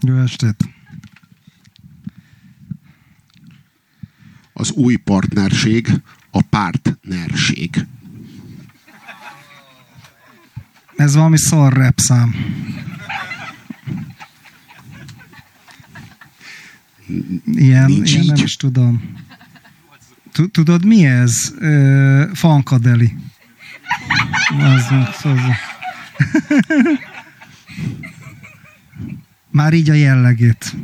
Jó estét! Az új partnerség a pártnerség. Ez valami szar rap szám. Ilyen, Nincs ilyen nem így. is tudom. Tu- Tudod mi ez? Fankadeli. Az, az, az. Már így a jellegét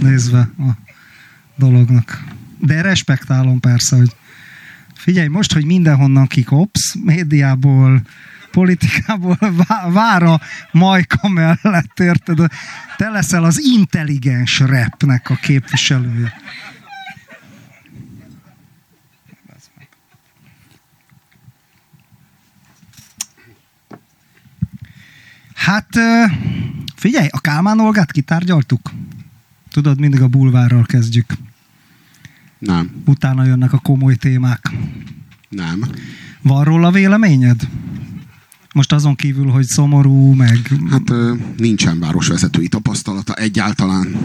nézve a dolognak. De respektálom persze, hogy figyelj, most, hogy mindenhonnan kikopsz, médiából, politikából, vá- vár a majka mellett, érted? Te leszel az intelligens repnek a képviselője. Hát figyelj, a Kálmán Olgát kitárgyaltuk? Tudod, mindig a bulvárral kezdjük. Nem, Utána jönnek a komoly témák. nem. Van róla véleményed? Most azon kívül, hogy szomorú, meg... Hát nincsen városvezetői tapasztalata egyáltalán.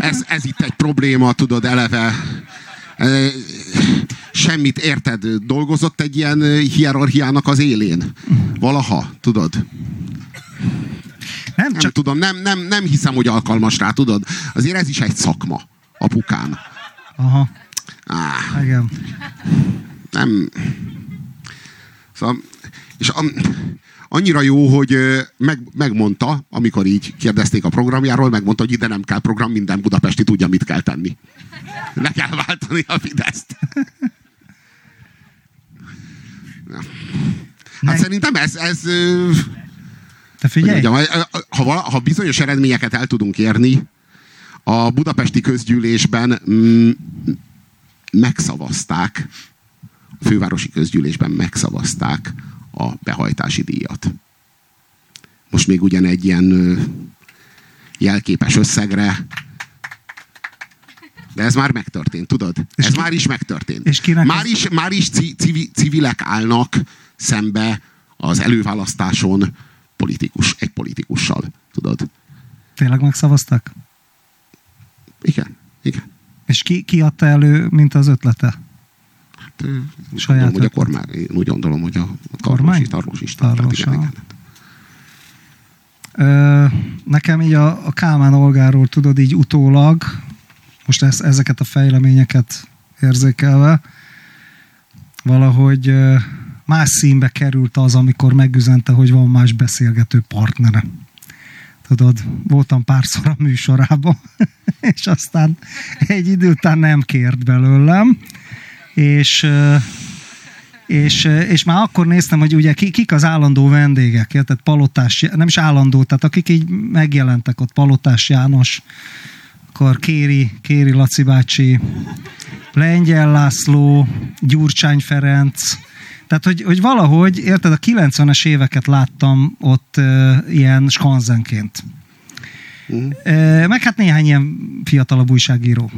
Ez, ez itt egy probléma, tudod, eleve. Semmit érted, dolgozott egy ilyen hierarchiának az élén. Valaha, tudod? Nem, Nem csak tudom, nem, nem, nem hiszem, hogy alkalmas rá, tudod? Azért ez is egy szakma, apukám. Aha, Á, igen. nem. Szóval, és am, annyira jó, hogy meg, megmondta, amikor így kérdezték a programjáról, megmondta, hogy ide nem kell program, minden budapesti tudja, mit kell tenni. Le kell váltani a Fideszt. Hát Ne- szerintem ez, ez Te figyelj, mondjam, ha, vala- ha bizonyos eredményeket el tudunk érni, a budapesti közgyűlésben mm, megszavazták, a fővárosi közgyűlésben megszavazták a behajtási díjat. Most még ugyan egy ilyen jelképes összegre, de ez már megtörtént, tudod? És Ez ki- már is megtörtént. és kinek már, is, már is ci, civi, civilek állnak szembe az előválasztáson politikus, egy politikussal, tudod? tényleg megszavaztak? Igen, igen. És ki, ki adta elő, mint az ötlete? Hát, Saját gondolom, hogy a kormány, én úgy gondolom, hogy a Kormány? Tarlós, István. Tarlós, igen, aha. igen. Ö, nekem így a, a Kálmán Olgáról tudod így utólag, most ezt, ezeket a fejleményeket érzékelve, valahogy más színbe került az, amikor megüzente, hogy van más beszélgető partnere. Tudod, voltam párszor a műsorában, és aztán egy idő után nem kért belőlem, és és, és már akkor néztem, hogy ugye ki- kik az állandó vendégek, érted? Palotás, nem is állandó, tehát akik így megjelentek ott, Palotás János, akkor Kéri, Kéri Laci bácsi, Lengyel László, Gyurcsány Ferenc, tehát, hogy, hogy valahogy, érted, a 90-es éveket láttam ott uh, ilyen skanzenként. Mhm. Uh, meg hát néhány ilyen fiatalabb újságíró.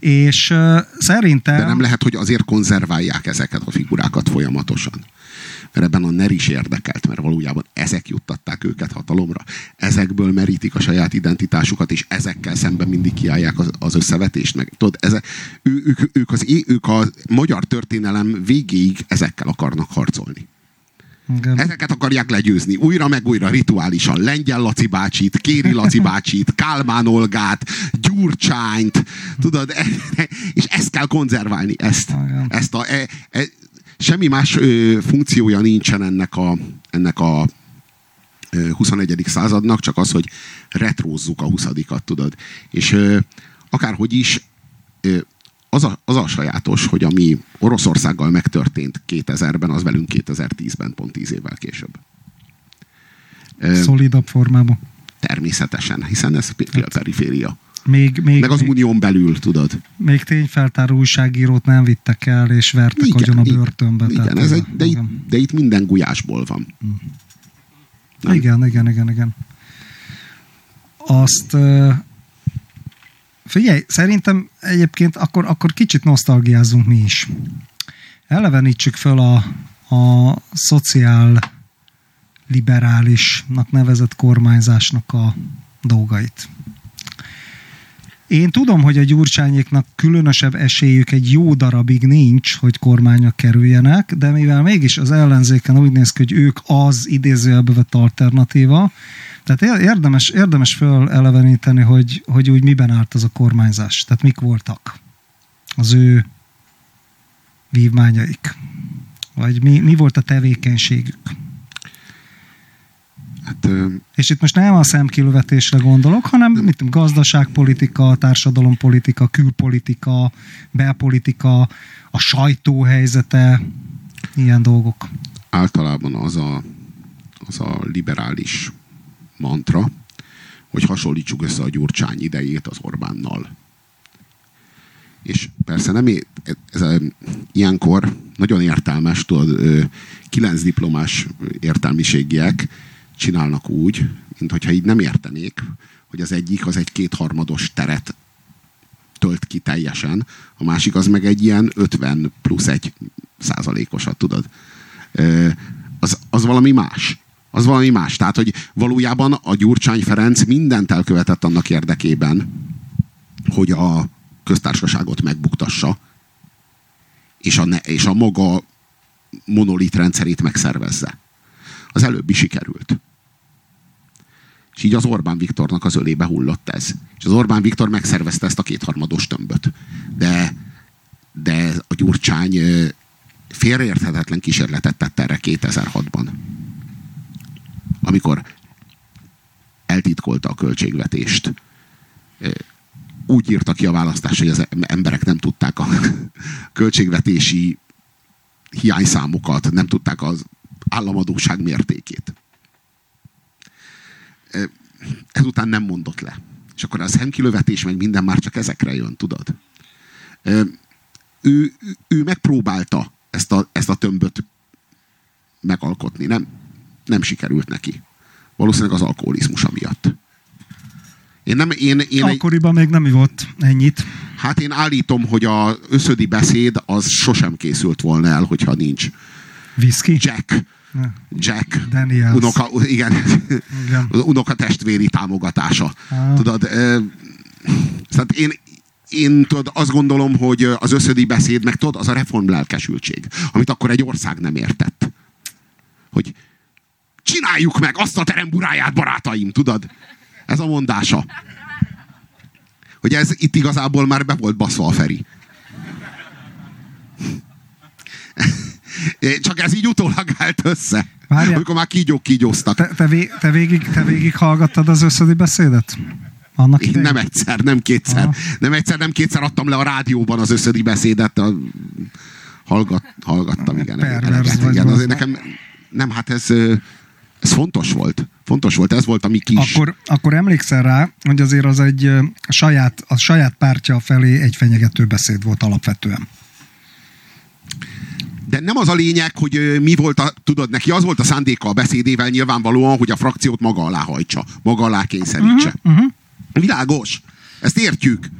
És uh, szerintem... De nem lehet, hogy azért konzerválják ezeket a figurákat folyamatosan. Mert ebben a NER is érdekelt, mert valójában ezek juttatták őket hatalomra. Ezekből merítik a saját identitásukat, és ezekkel szemben mindig kiállják az, az összevetést. Meg, tudod, eze, ő, ők, ők, az, ők a magyar történelem végéig ezekkel akarnak harcolni. Igen. Ezeket akarják legyőzni. Újra meg újra rituálisan. Lengyel Laci bácsit, Kéri Laci bácsit, Kálmán Olgát, Gyurcsányt, tudod, és ezt kell konzerválni, ezt. Igen. ezt a, e, e, semmi más ö, funkciója nincsen ennek a, ennek a ö, 21. századnak, csak az, hogy retrózzuk a 20 tudod. És ö, akárhogy is, ö, az a, az a sajátos, hogy ami Oroszországgal megtörtént 2000-ben, az velünk 2010-ben, pont 10 évvel később. Szolidabb formában. természetesen, hiszen ez pi- periféria. Még, még, Meg az még, unión belül, tudod. még tényfeltáró újságírót nem vittek el, és vertek agyon a börtönbe. igen tehát ez egy, de, itt, igen. de itt minden gulyásból van. Nem? igen, igen, igen, igen. Azt figyelj, szerintem egyébként akkor, akkor kicsit nosztalgiázzunk mi is. Elevenítsük föl a, a szociál liberálisnak nevezett kormányzásnak a dolgait. Én tudom, hogy a gyurcsányéknak különösebb esélyük egy jó darabig nincs, hogy kormányra kerüljenek, de mivel mégis az ellenzéken úgy néz ki, hogy ők az idézőjelbe vett alternatíva, tehát érdemes, érdemes feleleveníteni, hogy, hogy úgy miben állt az a kormányzás. Tehát mik voltak az ő vívmányaik. Vagy mi, mi volt a tevékenységük. Hát, és itt most nem a szemkilövetésre gondolok, hanem mit gazdaságpolitika, társadalompolitika, külpolitika, belpolitika, a sajtó helyzete, ilyen dolgok. Általában az a, az a liberális mantra, hogy hasonlítsuk össze a Gyurcsány idejét az Orbánnal. És persze nem, ez a, ilyenkor nagyon értelmes, tudod, kilenc diplomás értelmiségiek csinálnak úgy, mint hogyha így nem értenék, hogy az egyik az egy kétharmados teret tölt ki teljesen, a másik az meg egy ilyen 50 plusz egy százalékosat, tudod. Az, az valami más. Az valami más. Tehát, hogy valójában a Gyurcsány Ferenc mindent elkövetett annak érdekében, hogy a köztársaságot megbuktassa, és a, ne, és a maga monolit rendszerét megszervezze. Az előbbi sikerült. És így az Orbán Viktornak az ölébe hullott ez. És az Orbán Viktor megszervezte ezt a kétharmados tömböt. De, de a Gyurcsány félreérthetetlen kísérletet tett erre 2006-ban. Amikor eltitkolta a költségvetést. Úgy írta ki a választás, hogy az emberek nem tudták a költségvetési hiányszámokat, nem tudták az államadóság mértékét ezután nem mondott le. És akkor a szemkilövetés, meg minden már csak ezekre jön, tudod? Ő, ő megpróbálta ezt a, ezt a tömböt megalkotni. Nem, nem sikerült neki. Valószínűleg az alkoholizmusa miatt. Én nem, én, én Akkoriban egy... még nem volt ennyit. Hát én állítom, hogy a összödi beszéd az sosem készült volna el, hogyha nincs. Whisky? Jack. Jack, Daniels. unoka, igen, igen. unoka testvéri támogatása. Ah. Tudod, e, szóval én, én tudod, azt gondolom, hogy az összödi beszéd, meg tudod, az a reform lelkesültség, amit akkor egy ország nem értett. Hogy csináljuk meg azt a teremburáját, barátaim, tudod? Ez a mondása. Hogy ez itt igazából már be volt baszva a Feri. Csak ez így utólag állt össze. Várjál. Amikor már kígyók kígyóztak. Te, te, vé, te, végig, te végig hallgattad az összödi beszédet? Annak Én nem egyszer, nem kétszer. Aha. Nem egyszer, nem kétszer adtam le a rádióban az összödi beszédet. A... Hallgat, hallgattam, igen. Eleget, igen azért nekem, nem, hát ez, ez fontos volt. Fontos volt, ez volt a mi kis... Akkor, akkor emlékszel rá, hogy azért az egy a saját, a saját pártja felé egy fenyegető beszéd volt alapvetően. De nem az a lényeg, hogy mi volt a, tudod, neki az volt a szándéka a beszédével nyilvánvalóan, hogy a frakciót maga alá hajtsa, maga alá kényszerítse. Uh-huh, uh-huh. Világos. Ezt értjük.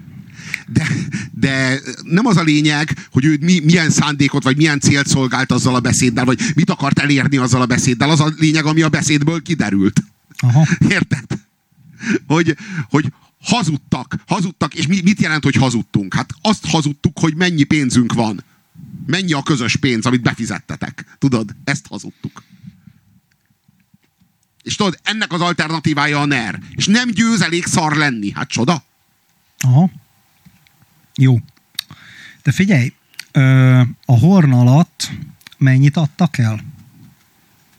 De, de nem az a lényeg, hogy ő mi, milyen szándékot, vagy milyen célt szolgált azzal a beszéddel, vagy mit akart elérni azzal a beszéddel. Az a lényeg, ami a beszédből kiderült. Aha. Érted? Hogy, hogy hazudtak, hazudtak, és mi, mit jelent, hogy hazudtunk? Hát azt hazudtuk, hogy mennyi pénzünk van. Mennyi a közös pénz, amit befizettetek? Tudod, ezt hazudtuk. És tudod, ennek az alternatívája a NER. És nem győz elég szar lenni. Hát csoda. Aha. Jó. De figyelj, a horn alatt mennyit adtak el?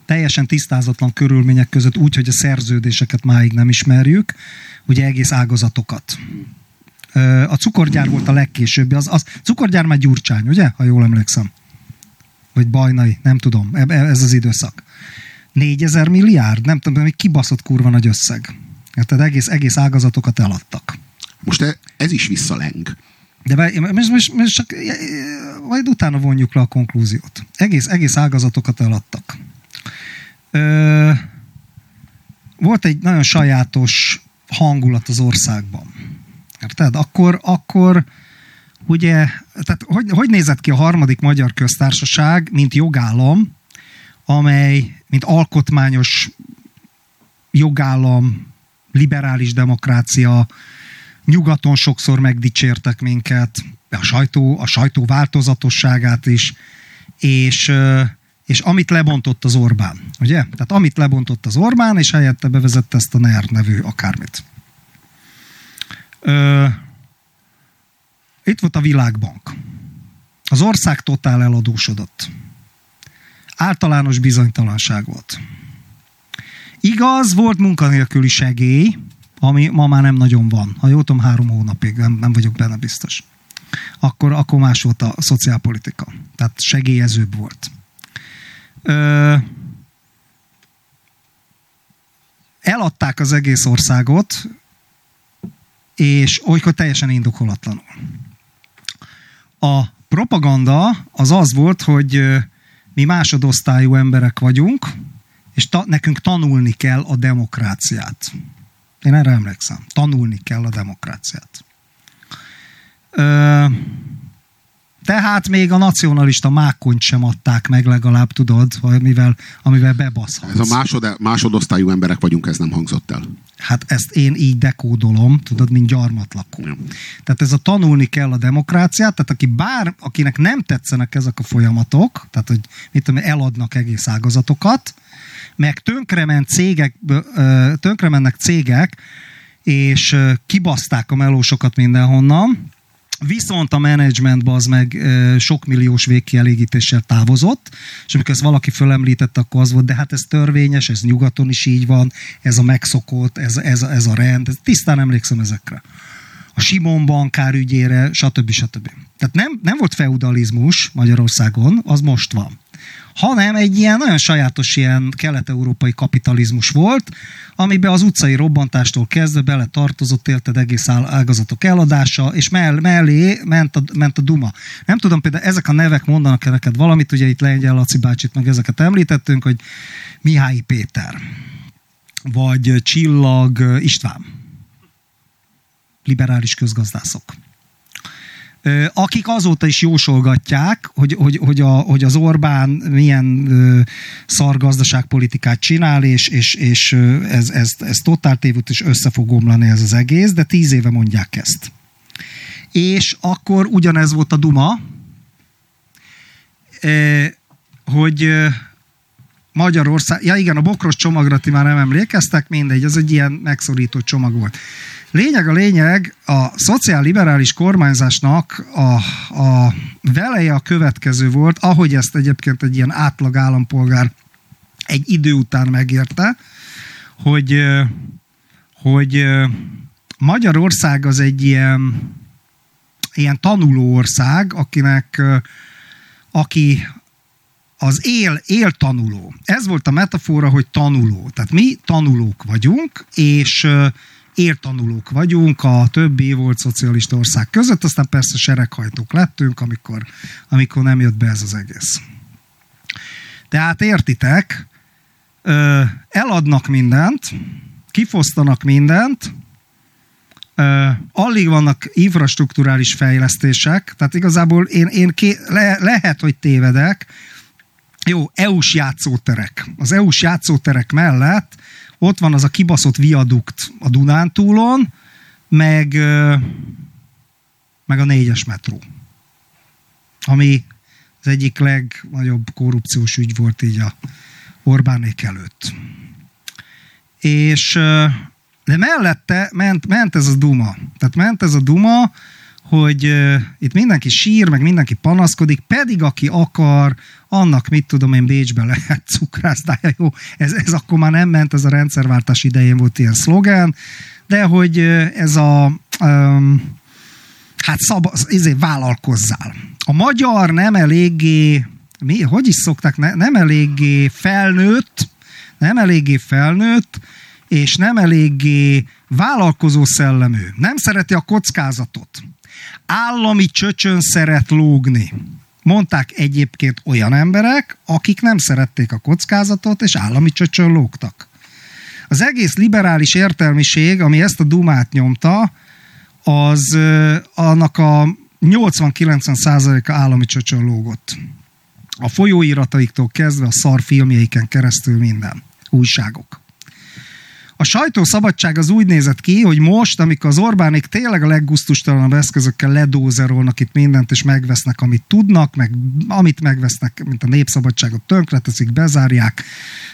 Teljesen tisztázatlan körülmények között úgy, hogy a szerződéseket máig nem ismerjük, ugye egész ágazatokat. A cukorgyár volt a legkésőbbi. Az, az cukorgyár már Gyurcsány, ugye? Ha jól emlékszem. Vagy Bajnai, nem tudom. E, e, ez az időszak. 4000 milliárd? Nem tudom, hogy kibaszott kurva nagy összeg. Tehát egész, egész ágazatokat eladtak. Most e, ez is visszaleng. De most, most, most csak majd utána vonjuk le a konklúziót. Egész, egész ágazatokat eladtak. Ö, volt egy nagyon sajátos hangulat az országban. Érted? Akkor, akkor ugye, tehát hogy, hogy nézett ki a harmadik magyar köztársaság, mint jogállam, amely, mint alkotmányos jogállam, liberális demokrácia, nyugaton sokszor megdicsértek minket, a sajtó, a sajtó változatosságát is, és, és amit lebontott az Orbán, ugye? Tehát amit lebontott az Orbán, és helyette bevezette ezt a NER nevű akármit. Itt volt a Világbank. Az ország totál eladósodott. Általános bizonytalanság volt. Igaz, volt munkanélküli segély, ami ma már nem nagyon van. Ha jól tudom, három hónapig, nem, nem vagyok benne biztos. Akkor, akkor más volt a szociálpolitika. Tehát segélyezőbb volt. Ö, eladták az egész országot, és olykor teljesen indokolatlanul. A propaganda az az volt, hogy mi másodosztályú emberek vagyunk, és ta, nekünk tanulni kell a demokráciát. Én erre emlékszem. Tanulni kell a demokráciát. Ö, tehát még a nacionalista mákont sem adták meg legalább, tudod, amivel, amivel bebaszhatsz. Ez a másod, másodosztályú emberek vagyunk, ez nem hangzott el. Hát ezt én így dekódolom, tudod, mint gyarmatlakó. Ja. Tehát ez a tanulni kell a demokráciát, tehát aki bár, akinek nem tetszenek ezek a folyamatok, tehát hogy mit tudom, eladnak egész ágazatokat, meg tönkrement cégek, tönkremennek cégek, és kibaszták a melósokat mindenhonnan, Viszont a menedzsmentbe az meg sok milliós végkielégítéssel távozott, és amikor ezt valaki fölemlítette, akkor az volt, de hát ez törvényes, ez nyugaton is így van, ez a megszokott, ez, ez, ez a rend, tisztán emlékszem ezekre. A Simon bankár ügyére, stb. stb. Tehát nem, nem volt feudalizmus Magyarországon, az most van hanem egy ilyen nagyon sajátos ilyen kelet-európai kapitalizmus volt, amiben az utcai robbantástól kezdve bele tartozott, érted egész ágazatok eladása, és mell- mellé ment a, ment a Duma. Nem tudom, például ezek a nevek mondanak -e neked valamit, ugye itt Lengyel Laci bácsit meg ezeket említettünk, hogy Mihály Péter, vagy Csillag István, liberális közgazdászok akik azóta is jósolgatják, hogy, hogy, hogy, a, hogy az Orbán milyen szar gazdaságpolitikát csinál, és, és, és ez, ez, ez totál tévút, és össze fog omlani ez az egész, de tíz éve mondják ezt. És akkor ugyanez volt a Duma, hogy Magyarország, ja igen, a bokros csomagra ti már nem emlékeztek, mindegy, az egy ilyen megszorító csomag volt. Lényeg a lényeg, a szociálliberális kormányzásnak a, a veleje a következő volt, ahogy ezt egyébként egy ilyen átlag állampolgár egy idő után megérte, hogy, hogy Magyarország az egy ilyen, ilyen tanuló ország, akinek aki az él, él tanuló. Ez volt a metafora, hogy tanuló. Tehát mi tanulók vagyunk, és értanulók vagyunk a többi volt szocialista ország között, aztán persze sereghajtók lettünk, amikor, amikor nem jött be ez az egész. Tehát értitek, eladnak mindent, kifosztanak mindent, alig vannak infrastruktúrális fejlesztések, tehát igazából én, én ké, le, lehet, hogy tévedek, jó, EU-s játszóterek. Az EU-s játszóterek mellett ott van az a kibaszott viadukt a Dunántúlon, meg, meg a négyes metró. Ami az egyik legnagyobb korrupciós ügy volt így a Orbánék előtt. És de mellette ment, ment ez a Duma. Tehát ment ez a Duma, hogy uh, itt mindenki sír, meg mindenki panaszkodik, pedig aki akar, annak mit tudom én Bécsbe lehet cukrászdája, jó, ez, ez akkor már nem ment, ez a rendszerváltás idején volt ilyen szlogán, de hogy ez a um, hát szab, izé, vállalkozzál. A magyar nem eléggé, mi, hogy is szokták, ne, nem eléggé felnőtt, nem eléggé felnőtt, és nem eléggé vállalkozó szellemű. Nem szereti a kockázatot állami csöcsön szeret lógni. Mondták egyébként olyan emberek, akik nem szerették a kockázatot, és állami csöcsön lógtak. Az egész liberális értelmiség, ami ezt a dumát nyomta, az annak a 80-90 százaléka állami csöcsön lógott. A folyóirataiktól kezdve a szar filmjeiken keresztül minden. Újságok. A sajtószabadság az úgy nézett ki, hogy most, amikor az Orbánik tényleg a leggusztustalanabb eszközökkel ledózerolnak itt mindent, és megvesznek, amit tudnak, meg amit megvesznek, mint a népszabadságot tönkreteszik, bezárják,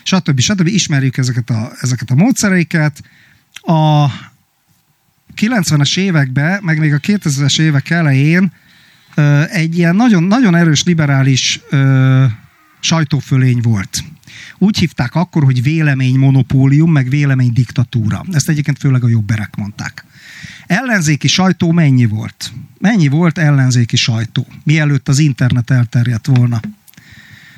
stb. stb. Ismerjük ezeket a, ezeket a módszereiket. A 90-es években, meg még a 2000-es évek elején egy ilyen nagyon, nagyon erős liberális sajtófölény volt. Úgy hívták akkor, hogy vélemény monopólium, meg vélemény diktatúra. Ezt egyébként főleg a jobberek mondták. Ellenzéki sajtó mennyi volt? Mennyi volt ellenzéki sajtó? Mielőtt az internet elterjedt volna.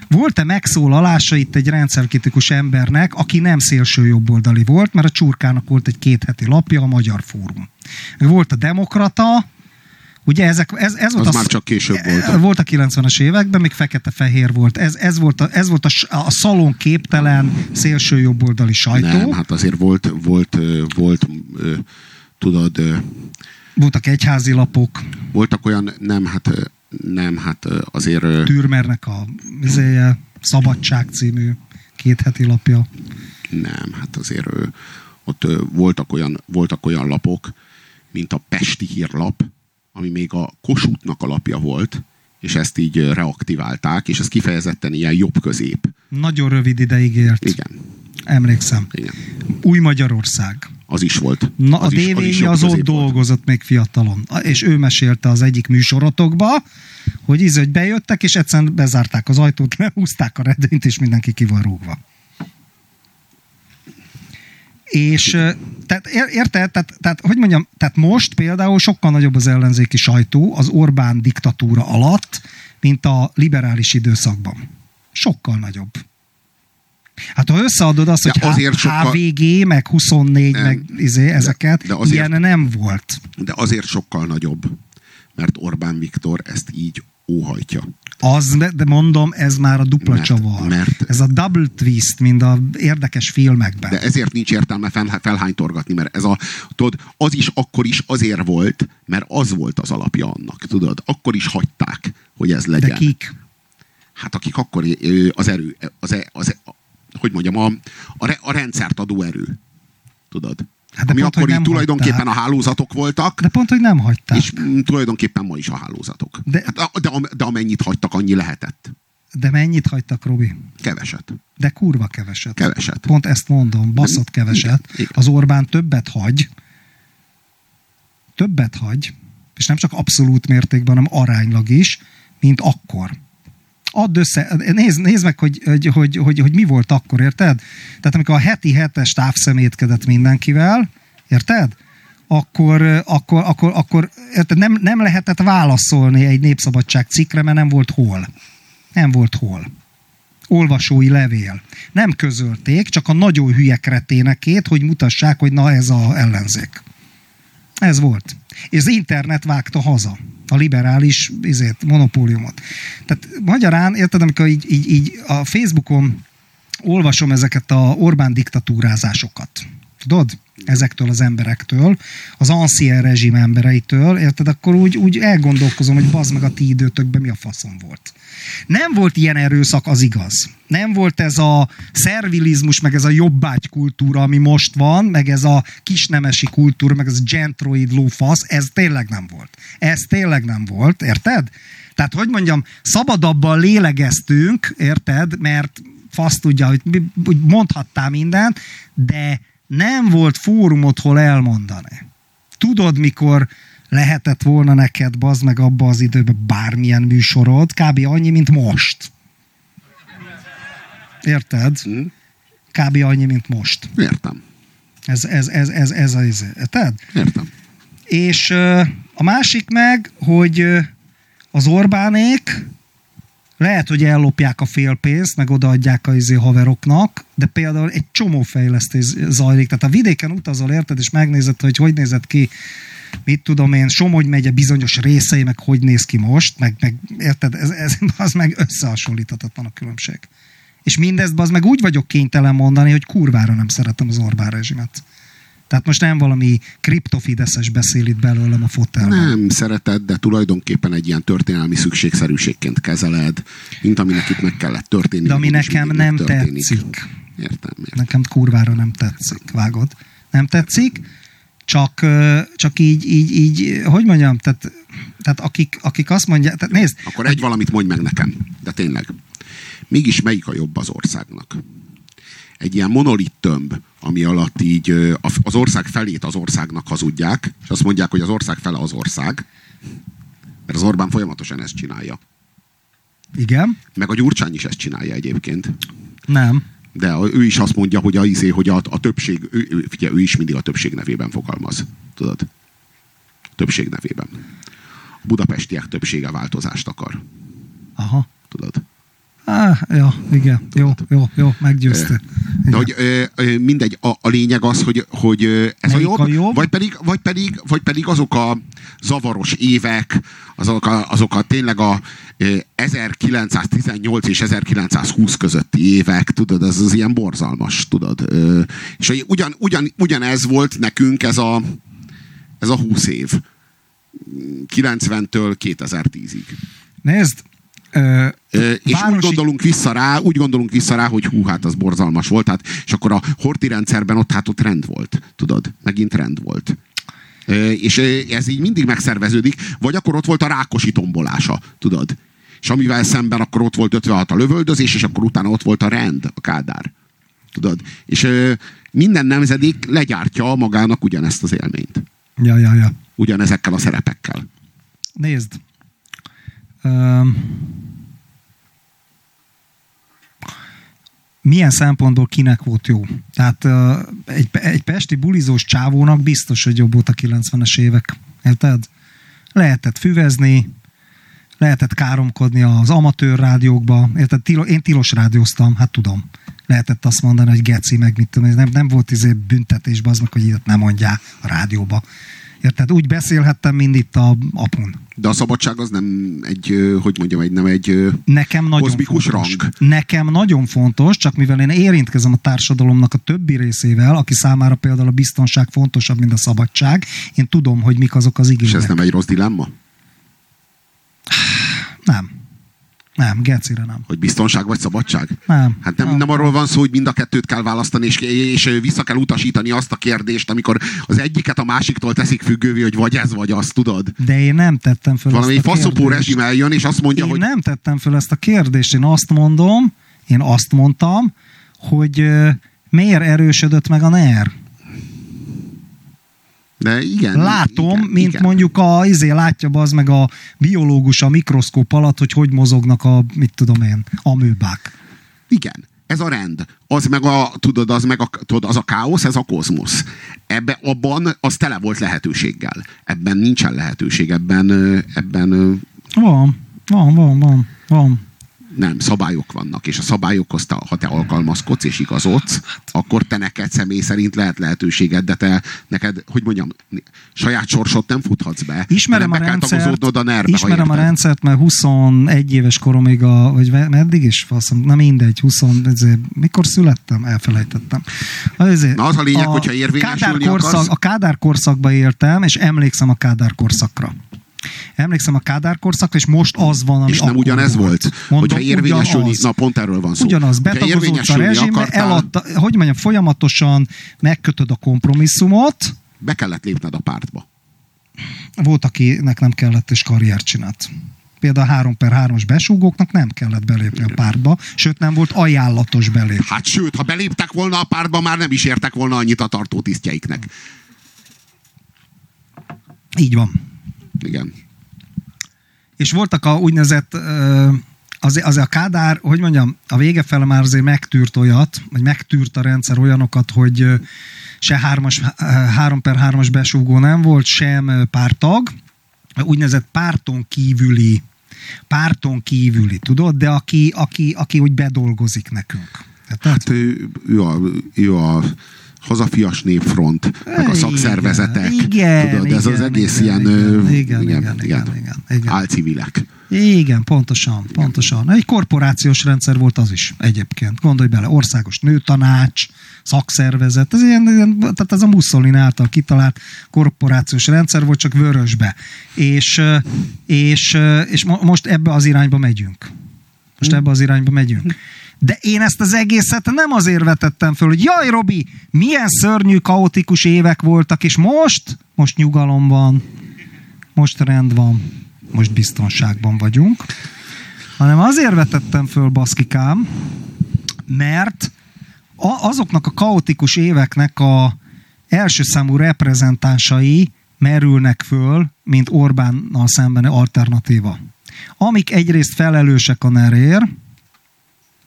Volt-e megszólalása itt egy rendszerkritikus embernek, aki nem szélső jobboldali volt, mert a csurkának volt egy kétheti lapja, a Magyar Fórum. Volt a Demokrata, Ugye ezek, ez, ez volt az a, már csak később volt. Volt a 90-es években, még fekete-fehér volt. Ez, ez volt, a, ez volt a, a szalon képtelen szélső jobboldali sajtó. Nem, hát azért volt, volt, volt tudod... Voltak egyházi lapok. Voltak olyan, nem, hát nem, hát azért... Türmernek a vizéje, Szabadság című két heti lapja. Nem, hát azért ott voltak olyan, voltak olyan lapok, mint a Pesti hírlap, ami még a Kossuthnak alapja volt, és ezt így reaktiválták, és ez kifejezetten ilyen jobb-közép. Nagyon rövid ideig ért. Igen. Emlékszem. Igen. Új Magyarország. Az is volt. Na, az a Dévényi az, az ott dolgozott még fiatalon, és ő mesélte az egyik műsorotokba, hogy íz, hogy bejöttek, és egyszerűen bezárták az ajtót, lehúzták a redőnyt, és mindenki ki van rúgva. És tehát érted? Tehát, tehát, hogy mondjam, tehát most például sokkal nagyobb az ellenzéki sajtó az Orbán diktatúra alatt, mint a liberális időszakban. Sokkal nagyobb. Hát ha összeadod azt, de hogy azért sokkal... HVG, meg 24, nem, meg izé, ezeket, de, de azért, ilyen nem volt. De azért sokkal nagyobb, mert Orbán Viktor ezt így óhajtja. Az, de mondom, ez már a dupla mert, csavar. Mert, ez a double twist, mint a érdekes filmekben. De ezért nincs értelme fel, felhánytorgatni, mert ez a, tudod, az is akkor is azért volt, mert az volt az alapja annak, tudod? Akkor is hagyták, hogy ez legyen. De kik? Hát akik akkor az erő, az, az, az hogy mondjam, a, a, a rendszert adó erő. Tudod? Hát ami pont, akkor így tulajdonképpen hagyták. a hálózatok voltak. De pont, hogy nem hagyták. És mm, tulajdonképpen ma is a hálózatok. De, hát, de, de amennyit hagytak, annyi lehetett. De mennyit hagytak, Robi? Keveset. De kurva keveset. Keveset. Pont ezt mondom, baszott keveset. Igen. Az Orbán többet hagy, többet hagy, és nem csak abszolút mértékben, hanem aránylag is, mint akkor add össze, nézd, nézd meg, hogy, hogy, hogy, hogy, hogy mi volt akkor, érted? Tehát amikor a heti hetes távszemétkedett mindenkivel, érted? Akkor, akkor, akkor, akkor érted? Nem, nem lehetett válaszolni egy népszabadság cikkre, mert nem volt hol. Nem volt hol. Olvasói levél. Nem közölték, csak a nagyon hülye kreténekét, hogy mutassák, hogy na ez a ellenzék. Ez volt. És az internet vágta haza a liberális izét, monopóliumot. Tehát magyarán, érted, amikor így, így, így a Facebookon olvasom ezeket a Orbán diktatúrázásokat, tudod? Ezektől az emberektől, az ancien rezsim embereitől, érted? Akkor úgy, úgy elgondolkozom, hogy bazd meg a ti időtökben mi a faszom volt. Nem volt ilyen erőszak, az igaz. Nem volt ez a szervilizmus, meg ez a jobbágy kultúra, ami most van, meg ez a kisnemesi kultúra, meg ez a gentroid lófasz, ez tényleg nem volt. Ez tényleg nem volt, érted? Tehát, hogy mondjam, szabadabban lélegeztünk, érted? Mert fasz tudja, hogy, hogy mondhattál mindent, de nem volt fórumot, hol elmondani. Tudod, mikor lehetett volna neked, bazd meg abba az időben bármilyen műsorod, kb. annyi, mint most. Érted? Hmm. Kb. annyi, mint most. Értem. Ez, ez, ez, ez, ez az, érted? Értem. És a másik meg, hogy az Orbánék lehet, hogy ellopják a félpénzt, meg odaadják a izé haveroknak, de például egy csomó fejlesztés zajlik. Tehát a vidéken utazol, érted, és megnézed, hogy hogy nézett ki mit tudom én, Somogy megye bizonyos részei, meg hogy néz ki most, meg, meg érted, ez, ez, az meg összehasonlíthatatlan a különbség. És mindezt az meg úgy vagyok kénytelen mondani, hogy kurvára nem szeretem az Orbán rezsimet. Tehát most nem valami kriptofideszes beszél itt belőlem a fotelben. Nem szereted, de tulajdonképpen egy ilyen történelmi szükségszerűségként kezeled, mint aminek itt meg kellett történni. De ami nekem nem tetszik. Értem, értem. Nekem kurvára nem tetszik, vágod? Nem tetszik, csak, csak így, így, így, hogy mondjam, tehát, tehát akik, akik azt mondják, tehát nézd, Akkor egy valamit mondj meg nekem, de tényleg. Mégis melyik a jobb az országnak? Egy ilyen monolit tömb, ami alatt így az ország felét az országnak hazudják, és azt mondják, hogy az ország fele az ország, mert az Orbán folyamatosan ezt csinálja. igen, Meg a Gyurcsány is ezt csinálja egyébként. nem, De ő is azt mondja, hogy a, izé, hogy a, a többség, ő, ő, figyelj, ő is mindig a többség nevében fogalmaz. Tudod? Többség nevében. A budapestiek többsége változást akar. aha. Tudod? Ah, ja, igen, jó, jó, jó, meggyőzte. De hogy mindegy, a, a lényeg az, hogy, hogy ez a Melyik jobb, a jobb? Vagy, pedig, vagy, pedig, vagy pedig azok a zavaros évek, azok a, azok a tényleg a ö, 1918 és 1920 közötti évek, tudod, ez az ilyen borzalmas, tudod. És hogy ugyan, ugyan, ugyanez volt nekünk ez a, ez a 20 év. 90-től 2010-ig. Nézd, ö, És úgy városi- gondolunk vissza rá, úgy gondolunk vissza rá, hogy hú, hát az borzalmas volt. Hát, és akkor a horti rendszerben ott hát ott rend volt. Tudod? Megint rend volt. Ö, És ez így mindig megszerveződik. Vagy akkor ott volt a Rákosi tombolása. Tudod? És amivel szemben akkor ott volt 56 a lövöldözés, és akkor utána ott volt a rend, a Kádár. Tudod? És ö, minden nemzedék legyártja magának ugyanezt az élményt. ja, ja, ja. Ugyanezekkel a szerepekkel. Nézd. Milyen szempontból kinek volt jó? Tehát egy, egy pesti bulizós csávónak biztos, hogy jobb volt a 90-es évek. Érted? Lehetett füvezni, lehetett káromkodni az amatőr rádiókba. Érted? Én tilos rádióztam, hát tudom. Lehetett azt mondani, hogy geci, meg mit tudom, nem, nem volt izé büntetés, az meg, hogy ilyet nem mondjál a rádióba. Érted? Úgy beszélhettem, mint itt a apun. De a szabadság az nem egy, hogy mondjam, egy, nem egy Nekem nagyon Kozmikus fontos. rang. Nekem nagyon fontos, csak mivel én érintkezem a társadalomnak a többi részével, aki számára például a biztonság fontosabb, mint a szabadság, én tudom, hogy mik azok az És igények. ez nem egy rossz dilemma? nem. Nem, gecire nem. Hogy biztonság vagy szabadság? Nem. Hát nem, nem arról van szó, hogy mind a kettőt kell választani, és, és vissza kell utasítani azt a kérdést, amikor az egyiket a másiktól teszik függővé, hogy vagy ez, vagy az, tudod? De én nem tettem föl Valami ezt a faszopó rezsim eljön, és azt mondja, Én hogy nem tettem föl ezt a kérdést. Én azt mondom, én azt mondtam, hogy miért erősödött meg a NER? De igen. Látom, igen, mint igen. mondjuk a, izé látja az meg a biológus a mikroszkóp alatt, hogy hogy mozognak a, mit tudom én, amőbák. Igen. Ez a rend. Az meg a, tudod, az meg a, tudod, az a káosz, ez a kozmosz. Ebbe, abban az tele volt lehetőséggel. Ebben nincsen lehetőség, ebben, ebben Van, van, van, van, van. Nem, szabályok vannak, és a szabályokhoz, te, ha te alkalmazkodsz és igazodsz, akkor te neked személy szerint lehet lehetőséged, de te neked, hogy mondjam, saját sorsot nem futhatsz be. Ismerem a rendszert, a nerbe, ismerem a rendszert, mert 21 éves koromig, a, vagy me- meddig is, faszom, na mindegy, 20, ezért, mikor születtem, elfelejtettem. Ezért, Na az a lényeg, hogyha érvényesülni Kádár korszak, akarsz- A Kádár korszakba éltem, és emlékszem a Kádár korszakra. Emlékszem a Kádár korszakra, és most az van, ami És nem ugyanez volt? Mondom, hogyha érvényesülni, ugyanaz. na pont erről van szó. Ugyanaz, betagozott a rezsimbe, akartál, eladta, hogy mondjam, folyamatosan megkötöd a kompromisszumot, Be kellett lépned a pártba. volt, akinek nem kellett, és karriert csinált. Például a 3 per 3-as besúgóknak nem kellett belépni a pártba, sőt nem volt ajánlatos belépni. Hát sőt, ha beléptek volna a pártba, már nem is értek volna annyit a tartó tisztjeiknek. Így van. Igen. És voltak a úgynevezett, az, az a Kádár, hogy mondjam, a vége fele már azért megtűrt olyat, vagy megtűrt a rendszer olyanokat, hogy se 3 per 3-as besúgó nem volt, sem pártag, úgynevezett párton kívüli, párton kívüli, tudod, de aki, aki, aki úgy bedolgozik nekünk. Tehát, Hát ő, ő, a, ő a hazafias népfront, meg a Igen, szakszervezetek. igen, tudod, ez az igen, egész igen, ilyen igen, igen, igen, igen, igen, igen. álcivilek. Igen, pontosan, pontosan. Egy korporációs rendszer volt az is egyébként. Gondolj bele, országos nőtanács, szakszervezet. Ez, ilyen, ilyen, tehát ez a Mussolini által kitalált korporációs rendszer volt, csak vörösbe. És, és, és most ebbe az irányba megyünk. Most ebbe az irányba megyünk. De én ezt az egészet nem azért vetettem föl, hogy jaj, Robi, milyen szörnyű, kaotikus évek voltak, és most, most nyugalom van, most rend van, most biztonságban vagyunk. Hanem azért vetettem föl, baszkikám, mert azoknak a kaotikus éveknek a első számú reprezentánsai merülnek föl, mint Orbánnal szemben alternatíva. Amik egyrészt felelősek a nerér,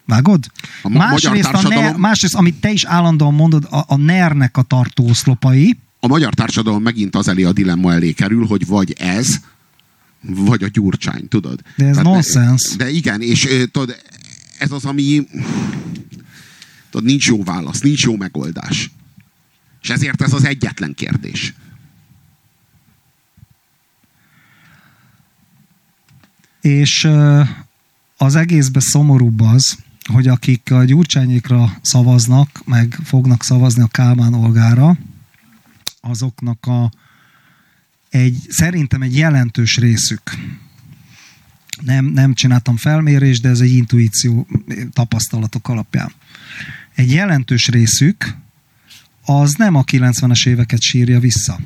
Vágod? A ma- másrészt, társadalom... a NER, másrészt, amit te is állandóan mondod, a, a NER-nek a tartóoszlopai. A magyar társadalom megint az elé a dilemma elé kerül, hogy vagy ez, vagy a gyurcsány, tudod? De ez nonsens. De, de igen, és tudod, ez az, ami tudod, nincs jó válasz, nincs jó megoldás. És ezért ez az egyetlen kérdés. És az egészben szomorúbb az, hogy akik a gyurcsányékra szavaznak, meg fognak szavazni a Kálmán Olgára, azoknak a egy, szerintem egy jelentős részük, nem, nem csináltam felmérést, de ez egy intuíció tapasztalatok alapján. Egy jelentős részük az nem a 90-es éveket sírja vissza,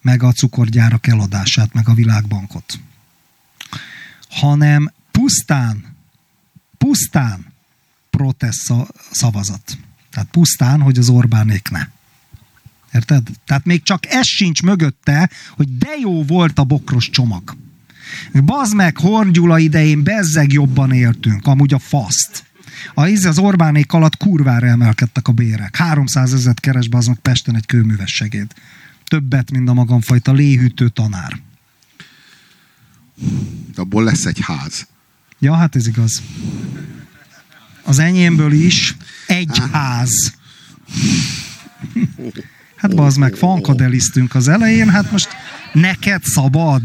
meg a cukorgyárak eladását, meg a világbankot, hanem pusztán, pusztán protest szavazat. Tehát pusztán, hogy az Orbánék ne. Érted? Tehát még csak ez sincs mögötte, hogy de jó volt a bokros csomag. Bazd meg, Horn Gyula idején bezzeg jobban éltünk, amúgy a faszt. A, az Orbánék alatt kurvára emelkedtek a bérek. 300 ezeret keres az meg Pesten egy kőműves segéd. Többet, mint a magamfajta léhűtő tanár. Abból lesz egy ház. Ja, hát ez igaz. Az enyémből is egy ház. Hát az meg, fankadeliztünk az elején, hát most neked szabad.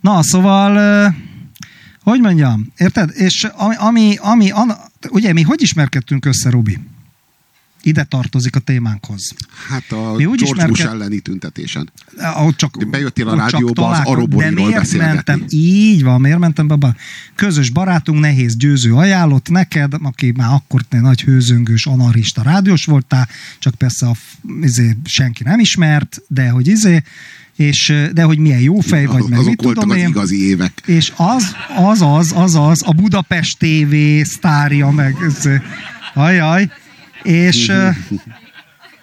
Na, szóval, hogy mondjam, érted? És ami, ami, ami ugye mi hogy ismerkedtünk össze, Robi? Ide tartozik a témánkhoz. Hát a Mi úgy George ismerked... Bush elleni tüntetésen. Ahogy csak, bejöttél a rádióba az Aroboriról beszélgetni. mentem, így van, miért mentem be? Közös barátunk, nehéz győző ajánlott neked, aki már akkor te nagy hőzöngős, anarista rádiós voltál, csak persze a, izé, senki nem ismert, de hogy izé, és de hogy milyen jó fej vagy, meg Azok mit tudom az én. igazi évek. És az, az, az, az, az, a Budapest TV sztárja, meg ez, ajaj, és,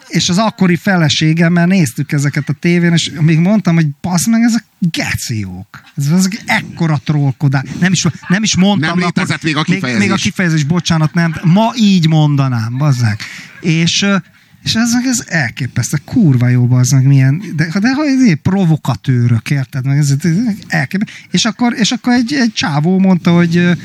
és az akkori feleségemmel néztük ezeket a tévén, és még mondtam, hogy passz meg, ezek geciók. Ezek ekkora trollkodás. Nem is, nem is mondtam. Nem létezett akkor, még a kifejezés. Még, még a kifejezés, bocsánat, nem. Ma így mondanám, bazzák. És, és ez, ez elképesztő, kurva jó bazzak, milyen, de, de hogy ez provokatőrök, érted? Meg ez, ez elképesztő. És akkor, és akkor egy, egy csávó mondta, hogy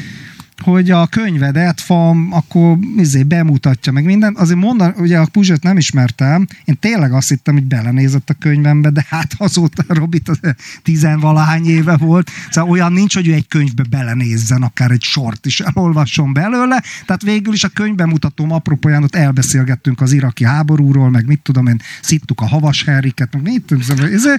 hogy a könyvedet FAM akkor izé, bemutatja meg minden. Azért mondan, ugye a Puzsot nem ismertem, én tényleg azt hittem, hogy belenézett a könyvembe, de hát azóta Robit az tizenvalahány éve volt. Szóval olyan nincs, hogy ő egy könyvbe belenézzen, akár egy sort is elolvasson belőle. Tehát végül is a könyvben mutatom apropóján ott elbeszélgettünk az iraki háborúról, meg mit tudom én, szittuk a havas Henriket, meg mit tudom, izé,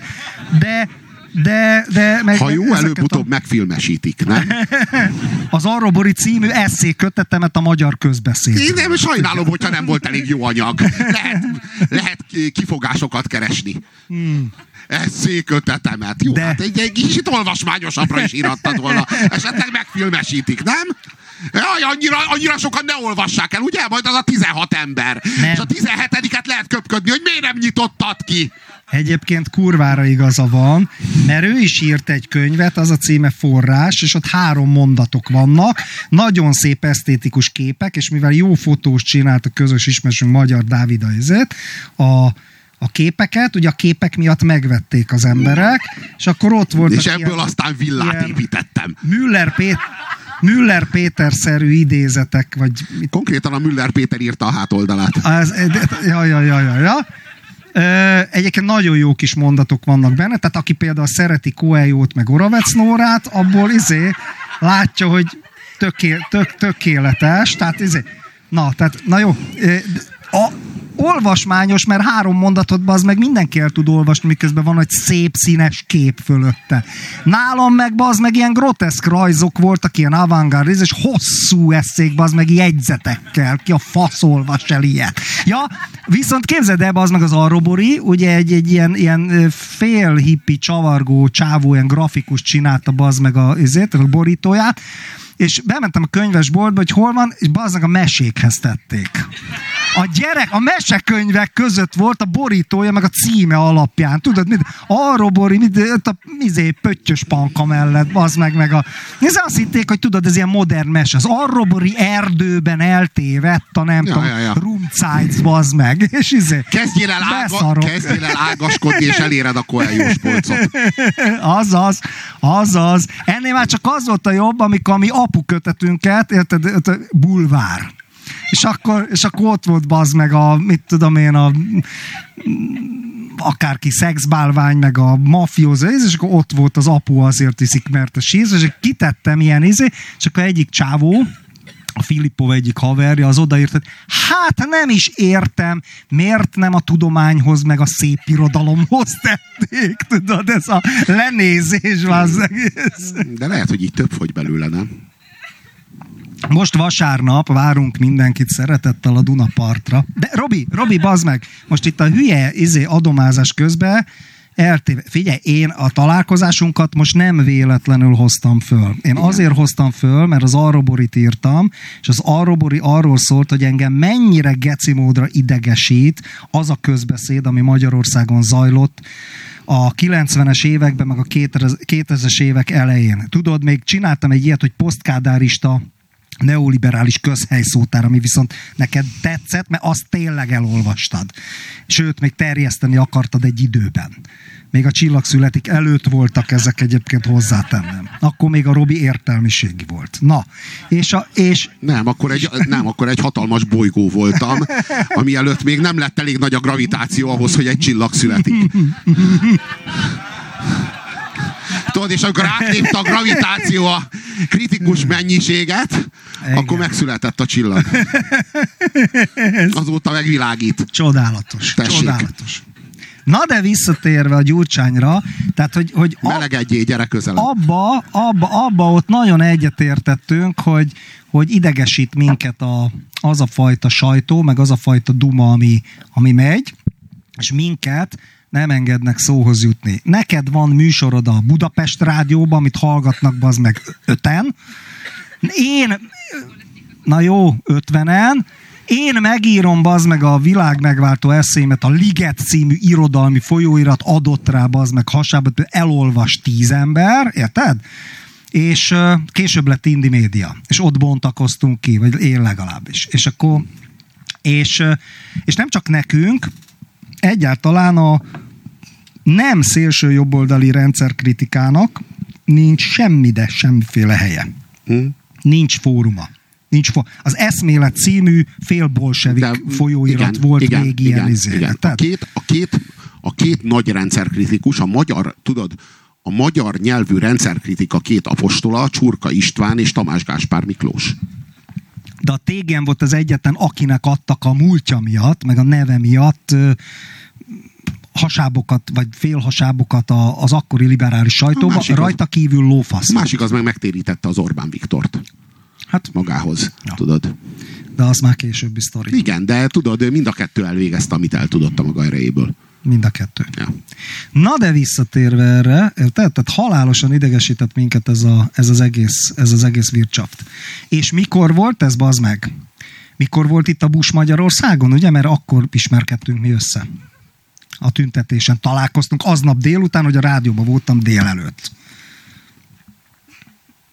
de de, de meg ha jó, előbb-utóbb a... megfilmesítik, nem? Az Arrobori című eszékötetemet a magyar közbeszéd. Én nem sajnálom, hogyha nem volt elég jó anyag. Lehet, lehet kifogásokat keresni. Hmm eszékötetemet. Jó, De... hát egy, egy kicsit olvasmányosabbra is írattad volna. Esetleg megfilmesítik, nem? Jaj, annyira, annyira sokan ne olvassák el, ugye? Majd az a 16 ember. Nem. És a 17-et lehet köpködni, hogy miért nem nyitottad ki. Egyébként kurvára igaza van, mert ő is írt egy könyvet, az a címe Forrás, és ott három mondatok vannak, nagyon szép esztétikus képek, és mivel jó fotós csinált a közös ismerősünk Magyar Dávid Aizet, a a képeket, ugye a képek miatt megvették az emberek, és akkor ott volt. És ebből ilyen, aztán villát építettem. Müller, Pét, Müller Péter-szerű idézetek, vagy... Konkrétan a Müller Péter írta a hátoldalát. Az, ja, ja, ja, ja, ja. Egyébként nagyon jó kis mondatok vannak benne, tehát aki például szereti Coelho-t meg Oravec Nórát, abból izé látja, hogy töké, tök, tökéletes, tehát ez, na, tehát, na jó, a, olvasmányos, mert három mondatotban az meg mindenki el tud olvasni, miközben van egy szép színes kép fölötte. Nálam meg az meg ilyen groteszk rajzok voltak, ilyen avantgard, és hosszú eszék, az meg jegyzetekkel. Ki a fasz olvas el ilyet? Ja, viszont képzeld el, az meg az Arrobori, ugye egy, egy ilyen, ilyen fél hippi, csavargó, csávó, ilyen grafikus csinálta az meg a, ezért, a borítóját, és bementem a könyvesboltba, hogy hol van, és bazdnak a mesékhez tették. A gyerek, a mesekönyvek között volt a borítója, meg a címe alapján. Tudod, mit? Arról Bori, mit, a mizé, pöttyös panka mellett, az meg, meg a... Ez azt hitték, hogy tudod, ez ilyen modern mes. Az Arrobori erdőben eltévedt a nem ja, tudom, ja, ja. Rumcájc, az meg. És izé, kezdjél el, ága, kezdjél el ágaskodni, és eléred a koeljós polcot. azaz, azaz. Ennél már csak az volt a jobb, amikor mi apukötetünket, érted, bulvár és akkor, és akkor ott volt bazd meg a, mit tudom én, a akárki szexbálvány, meg a mafiózó, és akkor ott volt az apu azért iszik, mert a síz, és kitettem ilyen izé, és akkor egyik csávó, a Filippov egyik haverja, az odaírt, hogy hát nem is értem, miért nem a tudományhoz, meg a szép irodalomhoz tették, tudod, ez a lenézés egész. De lehet, hogy így több fogy belőle, nem? Most vasárnap várunk mindenkit szeretettel a Dunapartra. De Robi, Robi, bazd meg, most itt a hülye izé, adomázás közben eltéve. Figyelj, én a találkozásunkat most nem véletlenül hoztam föl. Én Igen. azért hoztam föl, mert az Arroborit írtam, és az Arrobori arról szólt, hogy engem mennyire geci módra idegesít az a közbeszéd, ami Magyarországon zajlott, a 90-es években, meg a 2000-es évek elején. Tudod, még csináltam egy ilyet, hogy posztkádárista neoliberális közhelyszótár, ami viszont neked tetszett, mert azt tényleg elolvastad. Sőt, még terjeszteni akartad egy időben. Még a csillagszületik előtt voltak ezek egyébként hozzátennem. Akkor még a Robi értelmiségi volt. Na, és a... És... Nem, akkor egy, nem, akkor egy hatalmas bolygó voltam, ami előtt még nem lett elég nagy a gravitáció ahhoz, hogy egy csillag születik. Tudod, és amikor átlépte a gravitáció a kritikus mennyiséget, Igen. akkor megszületett a csillag. Azóta megvilágít. Csodálatos. Tessék. Csodálatos. Na de visszatérve a Gyurcsányra, tehát hogy... hogy Melegedjé, gyere közelebb. Abba, abba, abba ott nagyon egyetértettünk, hogy, hogy idegesít minket a, az a fajta sajtó, meg az a fajta duma, ami, ami megy, és minket nem engednek szóhoz jutni. Neked van műsorod a Budapest rádióban, amit hallgatnak az meg öten. Én, na jó, ötvenen, én megírom bazd meg a világ megváltó eszémet, a Liget című irodalmi folyóirat adott rá bazd meg hasába, elolvas tíz ember, érted? És később lett Indi Média, és ott bontakoztunk ki, vagy én legalábbis. És akkor, és, és nem csak nekünk, egyáltalán a nem szélső jobboldali rendszerkritikának nincs semmi, de semmiféle helye. Hmm. Nincs fóruma. Nincs fo- az Eszmélet című félbolsevik folyóirat igen, volt igen, még igen, ilyen izé. igen. A, két, a, két, a két nagy rendszerkritikus, a magyar, tudod, a magyar nyelvű rendszerkritika két apostola, Csurka István és Tamás Gáspár Miklós de a tégen volt az egyetlen, akinek adtak a múltja miatt, meg a neve miatt hasábokat, vagy félhasábokat az akkori liberális sajtóba, rajta kívül lófasz. Másik az meg megtérítette az Orbán Viktort. Hát magához, ja. tudod. De az már későbbi sztori. Igen, de tudod, mind a kettő elvégezte, amit el tudott a maga erejéből. Mind a kettő. Ja. Na de visszatérve erre, tehát, tehát halálosan idegesített minket ez, a, ez, az egész, ez az egész Wirtschaft. És mikor volt ez, bazd meg? Mikor volt itt a Bush Magyarországon, ugye? Mert akkor ismerkedtünk mi össze a tüntetésen találkoztunk aznap délután, hogy a rádióban voltam délelőtt.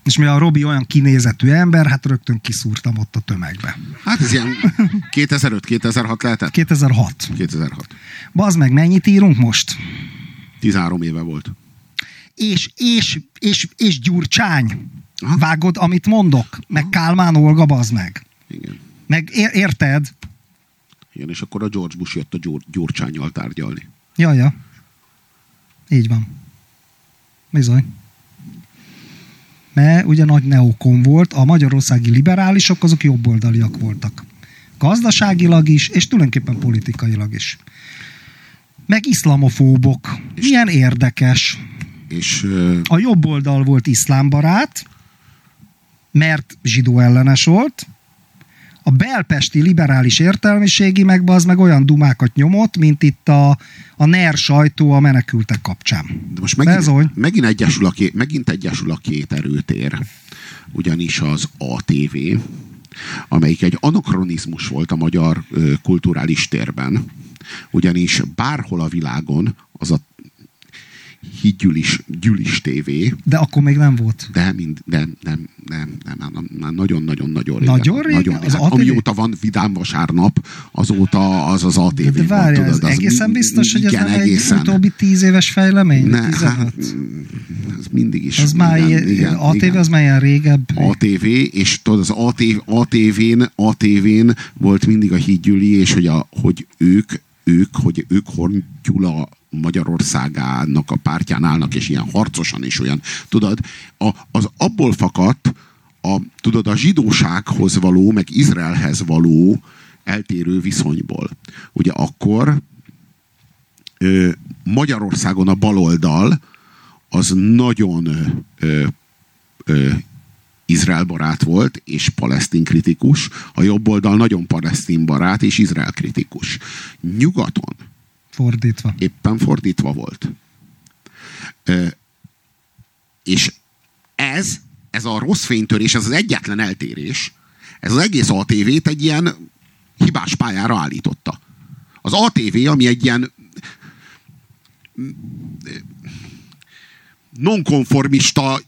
És mi a Robi olyan kinézetű ember, hát rögtön kiszúrtam ott a tömegbe. Hát ez ilyen 2005-2006 lehetett? 2006. 2006. Bazd meg, mennyit írunk most? 13 éve volt. És, és, és, és Gyurcsány. Aha. Vágod, amit mondok? Meg Kálmán Olga, bazd meg. Igen. Meg érted? Igen, és akkor a George Bush jött a Gyur- Gyurcsányjal tárgyalni. Ja, ja. Így van. Bizony. mert ugye nagy neokon volt, a magyarországi liberálisok azok jobboldaliak voltak. Gazdaságilag is, és tulajdonképpen politikailag is. Meg iszlamofóbok. Milyen érdekes. És A jobb oldal volt iszlámbarát, mert zsidó ellenes volt, a belpesti liberális értelmiségi meg az meg olyan dumákat nyomott, mint itt a, a NER sajtó a menekültek kapcsán. de most megint, Bezony. megint, egyesül a két, megint egyesül a két erőtér. Ugyanis az ATV, amelyik egy anakronizmus volt a magyar ö, kulturális térben, ugyanis bárhol a világon az a hídgyűlis gyűlis tévé, De akkor még nem volt. de mind, nem, nem, nem, nem, nem, nagyon-nagyon-nagyon régen. Nagyon régen? Nagyon, Az hát, amióta van Vidám Vasárnap, azóta az az ATV De, de várjál, tudod, az egészen biztos, hogy ez nem egészen. egy utóbbi tíz éves fejlemény? Ne, 15? hát, ez mindig is. az már igen, igen, ATV igen. az már ilyen régebb. ATV, és tudod, az ATV, ATV-n, ATV-n volt mindig a hídgyüli, és hogy, a, hogy ők, ők, hogy ők Horn Gyula Magyarországának a pártján állnak, és ilyen harcosan és olyan, tudod, a, az abból fakadt, a, tudod, a zsidósághoz való, meg Izraelhez való eltérő viszonyból. Ugye akkor ö, Magyarországon a baloldal az nagyon ö, ö, Izrael barát volt, és palesztin kritikus, a jobb oldal nagyon palesztin barát, és Izrael kritikus. Nyugaton Fordítva. éppen fordítva volt. Ö, és ez, ez a rossz fénytörés, ez az egyetlen eltérés, ez az egész ATV-t egy ilyen hibás pályára állította. Az ATV, ami egy ilyen nonkonformista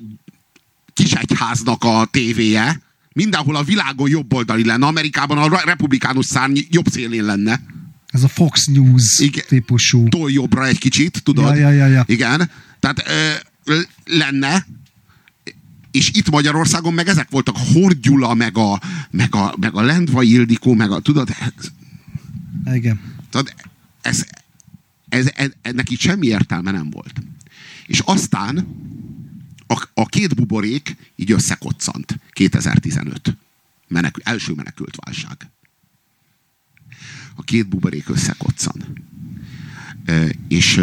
kisegyháznak a tévéje, mindenhol a világon jobboldali lenne, Amerikában a republikánus szárny jobb szélén lenne, Ez a Fox News Igen. típusú. tól jobbra egy kicsit, tudod? Ja, ja, ja, ja. Igen. Tehát ö, lenne, és itt Magyarországon meg ezek voltak a Horgyula, meg a, meg a, meg a Lendvai Ildikó, meg a, tudod, ez, Igen. tudod, ez, ez, ez, ennek itt semmi értelme nem volt. És aztán a, a két buborék így összekoccant. 2015. Menekül, első menekült válság. A két buborék összekoccan. És,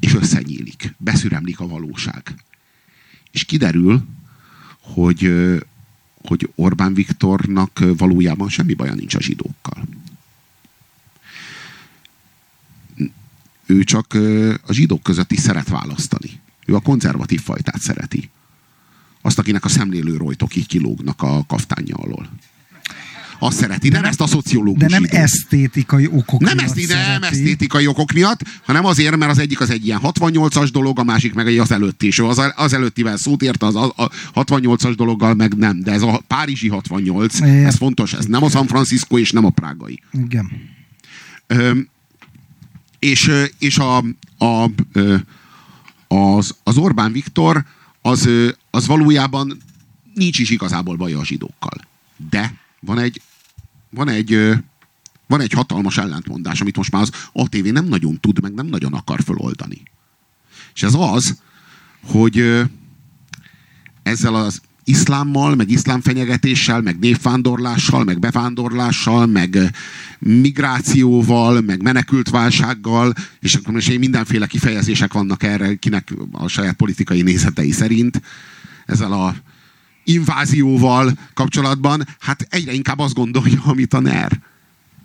és összenyílik. Beszüremlik a valóság. És kiderül, hogy, hogy Orbán Viktornak valójában semmi baja nincs a zsidókkal. ő csak a zsidók között is szeret választani. Ő a konzervatív fajtát szereti. Azt, akinek a szemlélő rojtok így kilógnak a kaftánja alól. Azt szereti, nem, ezt a szociológus De nem zsidó. esztétikai okok Nem, miatt ezt, nem esztétikai okok miatt, hanem azért, mert az egyik az egy ilyen 68-as dolog, a másik meg egy az előtti, és az, az előttivel szót ért, az a, a 68-as dologgal meg nem, de ez a párizsi 68, Igen. ez fontos, ez nem a San Francisco és nem a prágai. Igen. Ö, és, és a, a, az, az Orbán Viktor az, az valójában nincs is igazából baja a zsidókkal. De van egy, van egy, van egy hatalmas ellentmondás, amit most már az ATV nem nagyon tud, meg nem nagyon akar föloldani. És ez az, hogy ezzel az iszlámmal, meg iszlám fenyegetéssel, meg népvándorlással, meg bevándorlással, meg migrációval, meg menekültválsággal, és akkor most mindenféle kifejezések vannak erre, kinek a saját politikai nézetei szerint, ezzel a invázióval kapcsolatban, hát egyre inkább azt gondolja, amit a NER.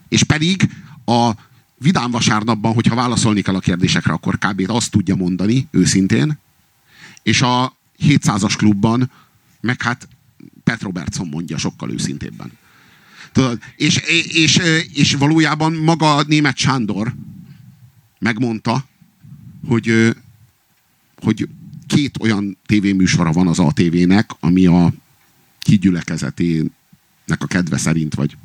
És pedig a Vidám vasárnapban, hogyha válaszolni kell a kérdésekre, akkor kb. azt tudja mondani, őszintén, és a 700-as klubban meg hát Pet Robertson mondja sokkal őszintébben. Tudod, és, és, és valójában maga a német Sándor megmondta, hogy, hogy két olyan tévéműsora van az ATV-nek, ami a kigyülekezetének a kedve szerint, vagy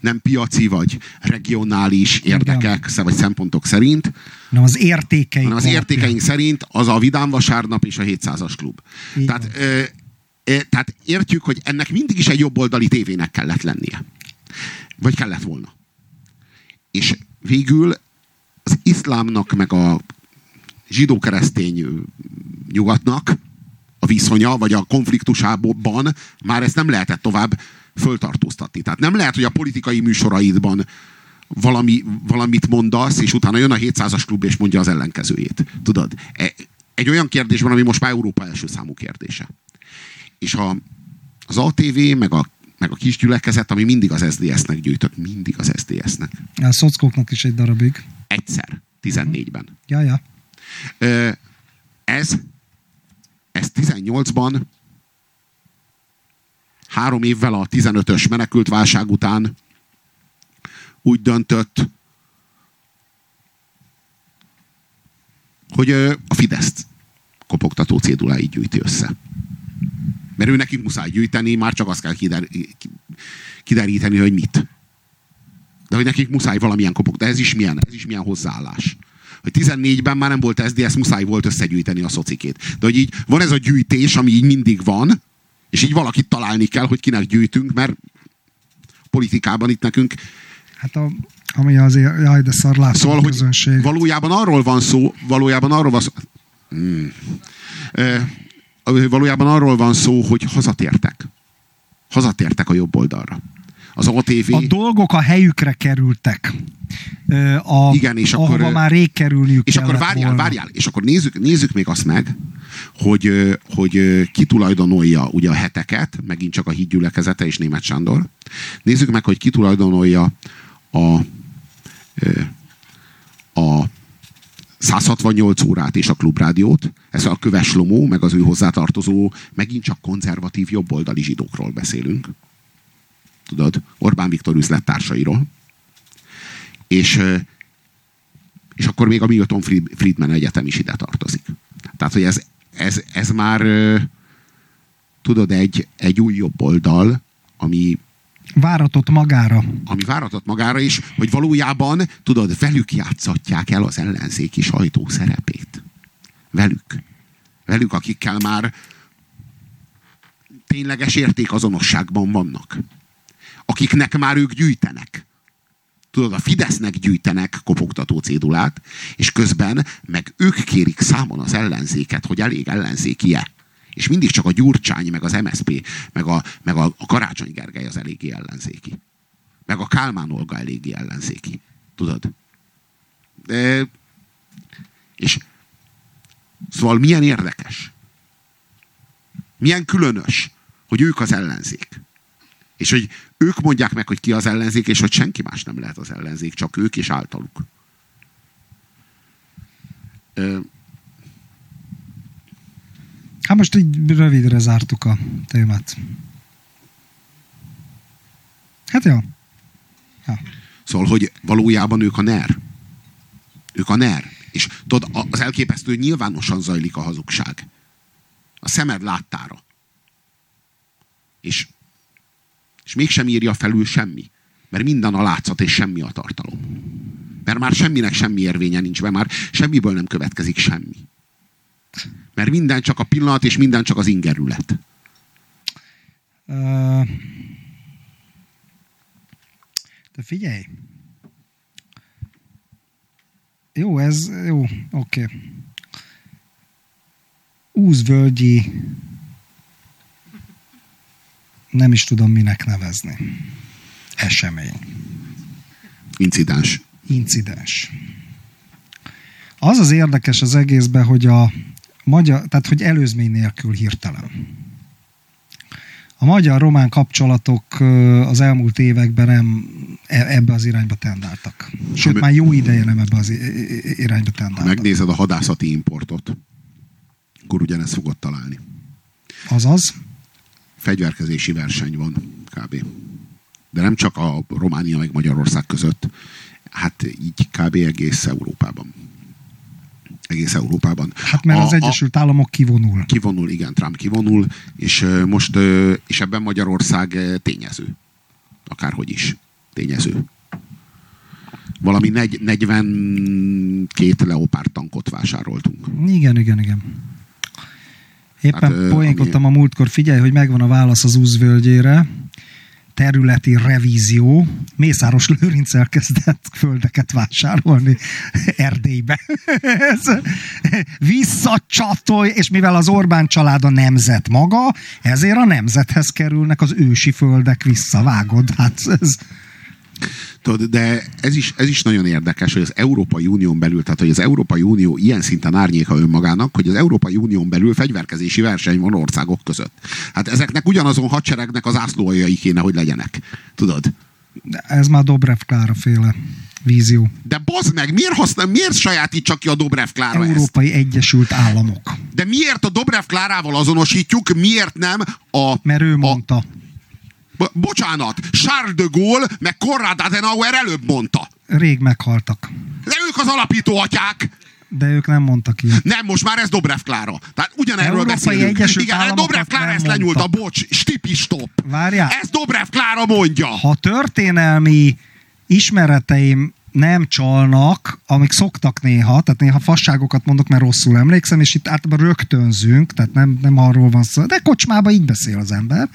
nem piaci, vagy regionális érdekek, vagy szempontok szerint, Nem az értékeink. hanem az értékeink szerint az a Vidám Vasárnap és a 700-as klub. Így Tehát, ö, ö, tehát értjük, hogy ennek mindig is egy jobboldali tévének kellett lennie. Vagy kellett volna. És végül az iszlámnak, meg a zsidó-keresztény nyugatnak a viszonya, vagy a konfliktusában már ezt nem lehetett tovább föltartóztatni. Tehát nem lehet, hogy a politikai műsoraidban valami, valamit mondasz, és utána jön a 700-as klub, és mondja az ellenkezőjét. Tudod? E, egy olyan kérdésben, ami most már Európa első számú kérdése. És a, az ATV, meg a, meg a kis gyülekezet, ami mindig az SDS-nek gyűjtött, mindig az SDS-nek. A szockóknak is egy darabig. Egyszer, 14-ben. Ja, ja. Ez, ez 18-ban három évvel a 15-ös menekült válság után úgy döntött, hogy a Fideszt kopogtató céduláit gyűjti össze. Mert ő nekik muszáj gyűjteni, már csak azt kell kider, kideríteni, hogy mit. De hogy nekik muszáj valamilyen kopogtató. Ez is milyen, ez is milyen hozzáállás hogy 14-ben már nem volt SZDSZ, muszáj volt összegyűjteni a szocikét. De hogy így van ez a gyűjtés, ami így mindig van, és így valakit találni kell, hogy kinek gyűjtünk, mert politikában itt nekünk Hát a, ami azért, jaj, de szar látom szóval, a közönség. Hogy valójában arról van szó, valójában arról van szó, hmm. e, valójában arról van szó, hogy hazatértek. Hazatértek a jobb oldalra. Az OTV... A dolgok a helyükre kerültek. A, Igen, és akkor... Ahova már rég kerülniük És akkor várjál, volna. várjál, és akkor nézzük, nézzük még azt meg, hogy, hogy ki tulajdonolja ugye a heteket, megint csak a hídgyülekezete és német Sándor. Nézzük meg, hogy ki tulajdonolja a, a 168 órát és a klubrádiót, ez a Köves Lomó, meg az ő hozzátartozó, megint csak konzervatív jobboldali zsidókról beszélünk. Tudod, Orbán Viktor üzlettársairól. És, és akkor még a Milton Friedman Egyetem is ide tartozik. Tehát, hogy ez, ez, ez már tudod, egy, egy új jobb oldal, ami váratott magára. Ami váratott magára is, hogy valójában, tudod, velük játszatják el az ellenzéki sajtó szerepét. Velük. Velük, akikkel már tényleges értékazonosságban vannak. Akiknek már ők gyűjtenek. Tudod, a Fidesznek gyűjtenek kopogtató cédulát, és közben meg ők kérik számon az ellenzéket, hogy elég ellenzéki-e. És mindig csak a Gyurcsány, meg az MSP, meg a, meg a, a Karácsony Gergely az eléggé ellenzéki. Meg a Kálmán Olga eléggé ellenzéki. Tudod? De, és szóval milyen érdekes. Milyen különös, hogy ők az ellenzék. És hogy ők mondják meg, hogy ki az ellenzék, és hogy senki más nem lehet az ellenzék, csak ők és általuk. Hát most így rövidre zártuk a témát. Hát jó. Ja. Szóval, hogy valójában ők a NER. Ők a NER. És tudod, az elképesztő, nyilvánosan zajlik a hazugság. A szemed láttára. És, és mégsem írja felül semmi. Mert minden a látszat és semmi a tartalom. Mert már semminek semmi érvénye nincs be, már semmiből nem következik semmi. Mert minden csak a pillanat, és minden csak az ingerület. Uh, de figyelj. Jó, ez jó, oké. Okay. Úzvölgyi nem is tudom minek nevezni. Esemény. Incidens. Incidens. Az az érdekes az egészben, hogy a magyar, tehát hogy előzmény nélkül hirtelen. A magyar-román kapcsolatok az elmúlt években nem e, ebbe az irányba tendáltak. Sőt, ha már jó ideje nem ebbe az irányba tendáltak. Ha megnézed a hadászati importot, akkor ugyanezt fogod találni. Azaz? Fegyverkezési verseny van kb. De nem csak a Románia meg Magyarország között, hát így kb. egész Európában egész Európában. Hát mert a, az Egyesült a, Államok kivonul. Kivonul, igen, Trump kivonul, és most, és ebben Magyarország tényező. Akárhogy is. Tényező. Valami 42 leopárt tankot vásároltunk. Igen, igen, igen. Éppen hát, poénkodtam ami... a múltkor, figyelj, hogy megvan a válasz az úzvölgyére. területi revízió. Mészáros Lőrinc elkezdett földeket vásárolni Erdélybe. Visszacsatolj, és mivel az Orbán család a nemzet maga, ezért a nemzethez kerülnek az ősi földek vissza. Vágod, hát ez... Tudod, de ez is, ez is nagyon érdekes, hogy az Európai Unión belül, tehát hogy az Európai Unió ilyen szinten árnyéka önmagának, hogy az Európai Unión belül fegyverkezési verseny van országok között. Hát ezeknek ugyanazon hadseregnek az ászlójai kéne, hogy legyenek. Tudod? De ez már Dobrev Klára féle vízió. De bazd meg, miért, használ, miért sajátítsa ki a Dobrev Klára Európai ezt? Egyesült Államok. De miért a Dobrev Klárával azonosítjuk, miért nem a... Mert ő a, mondta. Bo- bocsánat, Charles de Gaulle meg Konrad Adenauer előbb mondta. Rég meghaltak. De ők az alapító atyák. De ők nem mondtak ilyet. Nem, most már ez Dobrev Klára. Tehát ugyanerről Európai beszélünk. Egyesült Igen, Dobrev Klára ezt lenyúlta, bocs, stipi stop. Várjál. Ez Dobrev Klára mondja. Ha történelmi ismereteim nem csalnak, amik szoktak néha, tehát néha fasságokat mondok, mert rosszul emlékszem, és itt általában rögtönzünk, tehát nem, nem arról van szó, de kocsmába így beszél az ember.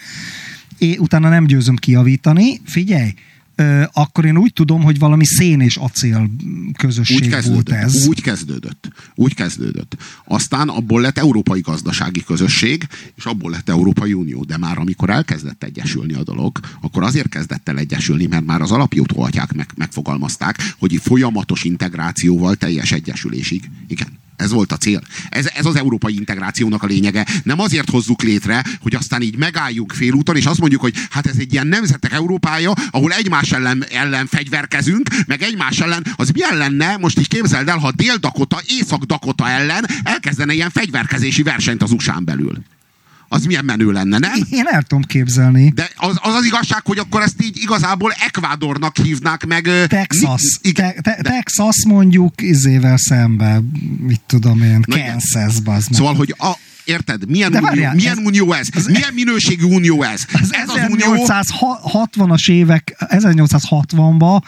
É, utána nem győzöm kijavítani. Figyelj, ö, akkor én úgy tudom, hogy valami szén és acél közösség Úgy volt ez. úgy kezdődött. Úgy kezdődött. Aztán abból lett Európai Gazdasági Közösség, és abból lett Európai Unió. De már amikor elkezdett egyesülni a dolog, akkor azért kezdett el egyesülni, mert már az alapjutóatyák meg, megfogalmazták, hogy folyamatos integrációval teljes egyesülésig. Igen. Ez volt a cél. Ez, ez az európai integrációnak a lényege. Nem azért hozzuk létre, hogy aztán így megálljunk félúton, és azt mondjuk, hogy hát ez egy ilyen nemzetek Európája, ahol egymás ellen, ellen fegyverkezünk, meg egymás ellen, az milyen lenne, most így képzeld el, ha Dél-Dakota, Észak-Dakota ellen elkezdene ilyen fegyverkezési versenyt az USA-n belül. Az milyen menő lenne, nem? Én el tudom képzelni. De az, az az igazság, hogy akkor ezt így igazából Ekvádornak hívnák meg. Texas. ni- Te, te, Texas mondjuk izével szembe, mit tudom én, Na. Kansas, bazd. Szóval, hogy a, érted, milyen, De unió, várjál, milyen ez- unió ez? milyen minőségű unió ez? Az ez az unió, 1860-as évek, 1860-ban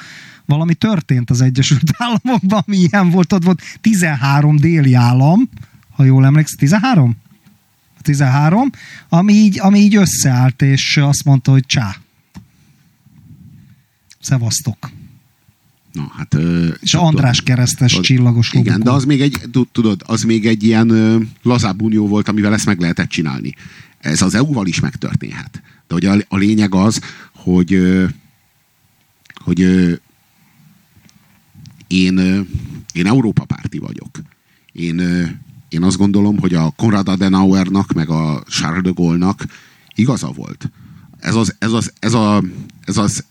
valami történt az Egyesült Államokban, ami ilyen volt, ott volt 13 déli állam, ha jól emlékszem, 13? 13, ami így, ami így összeállt, és azt mondta, hogy csá. Szevasztok. Na, hát, ö, És András keresztes tudod, csillagos Igen, lobogó. de az még egy, tud- tudod, az még egy ilyen ö, lazább unió volt, amivel ezt meg lehetett csinálni. Ez az EU-val is megtörténhet. De hogy a, a lényeg az, hogy ö, hogy ö, én, ö, én Európa párti vagyok. Én, én azt gondolom, hogy a Konrad Adenauernak, meg a Charles de Gaulle-nak igaza volt. Ez az, ez az, ez a, ez az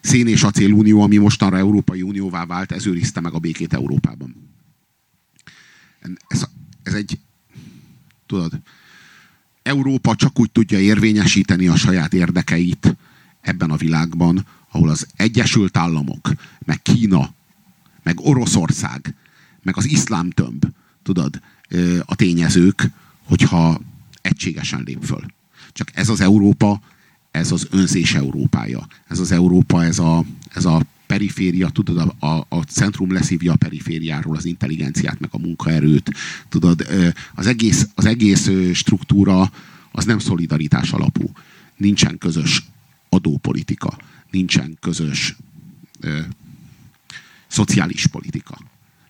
szén és acélunió, ami mostanra Európai Unióvá vált, ez őrizte meg a békét Európában. Ez, ez egy, tudod, Európa csak úgy tudja érvényesíteni a saját érdekeit ebben a világban, ahol az Egyesült Államok, meg Kína, meg Oroszország, meg az iszlám tömb, tudod, a tényezők, hogyha egységesen lép föl. Csak ez az Európa, ez az önzés Európája. Ez az Európa, ez a, ez a periféria, tudod, a, a, a centrum leszívja a perifériáról az intelligenciát, meg a munkaerőt. Tudod, az egész, az egész struktúra az nem szolidaritás alapú. Nincsen közös adópolitika, nincsen közös ö, szociális politika.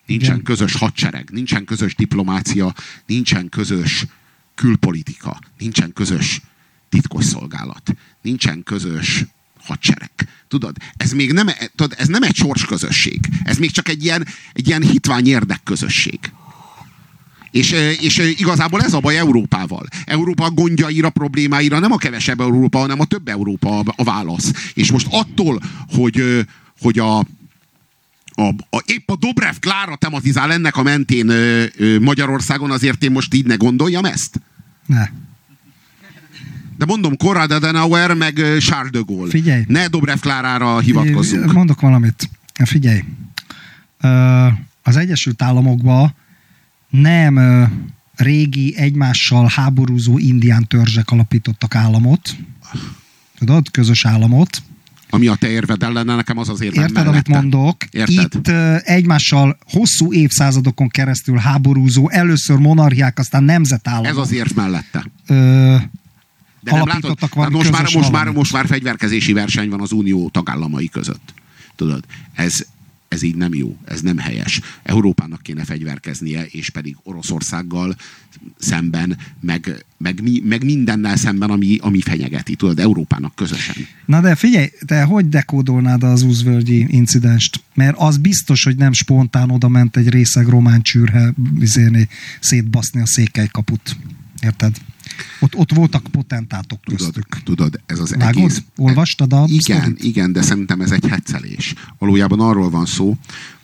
Nincsen Igen. közös hadsereg, nincsen közös diplomácia, nincsen közös külpolitika, nincsen közös titkosszolgálat, nincsen közös hadsereg. Tudod, ez még nem, tudod, ez nem egy sorsközösség. Ez még csak egy ilyen, egy ilyen hitvány érdekközösség. És, és igazából ez a baj Európával. Európa gondjaira, problémáira nem a kevesebb Európa, hanem a több Európa a- válasz. És most attól, hogy, hogy a, a, a, épp a Dobrev Klára tematizál ennek a mentén ö, ö, Magyarországon, azért én most így ne gondoljam ezt. Ne. De mondom, Konrad Adenauer meg Charles de Gaulle. Figyelj. Ne Dobrev Klárára hivatkozzunk. Mondok valamit. Figyelj. Az Egyesült Államokban nem régi, egymással háborúzó indián törzsek alapítottak államot. Tudod? Közös államot. Ami a te érved ellene, nekem az az érvem Érted, amit mellette. mondok? Érted? Itt egymással hosszú évszázadokon keresztül háborúzó, először monarchiák, aztán nemzetállamok. Ez az érv mellette. Ö, De nem látod, most már, most, már, most már fegyverkezési verseny van az unió tagállamai között. Tudod, ez, ez így nem jó, ez nem helyes. Európának kéne fegyverkeznie, és pedig Oroszországgal szemben, meg, meg, mi, meg mindennel szemben, ami, ami fenyegeti. Tudod, Európának közösen. Na de figyelj, te hogy dekódolnád az úzvölgyi incidenst? Mert az biztos, hogy nem spontán oda ment egy részeg román csűrhe izélni, szétbaszni a székelykaput. Érted? Ott, ott voltak potentátok Tudod, köztük. tudod ez az Vágod? egész... Olvastad a Igen, sztorit? igen, de szerintem ez egy heccelés. Valójában arról van szó,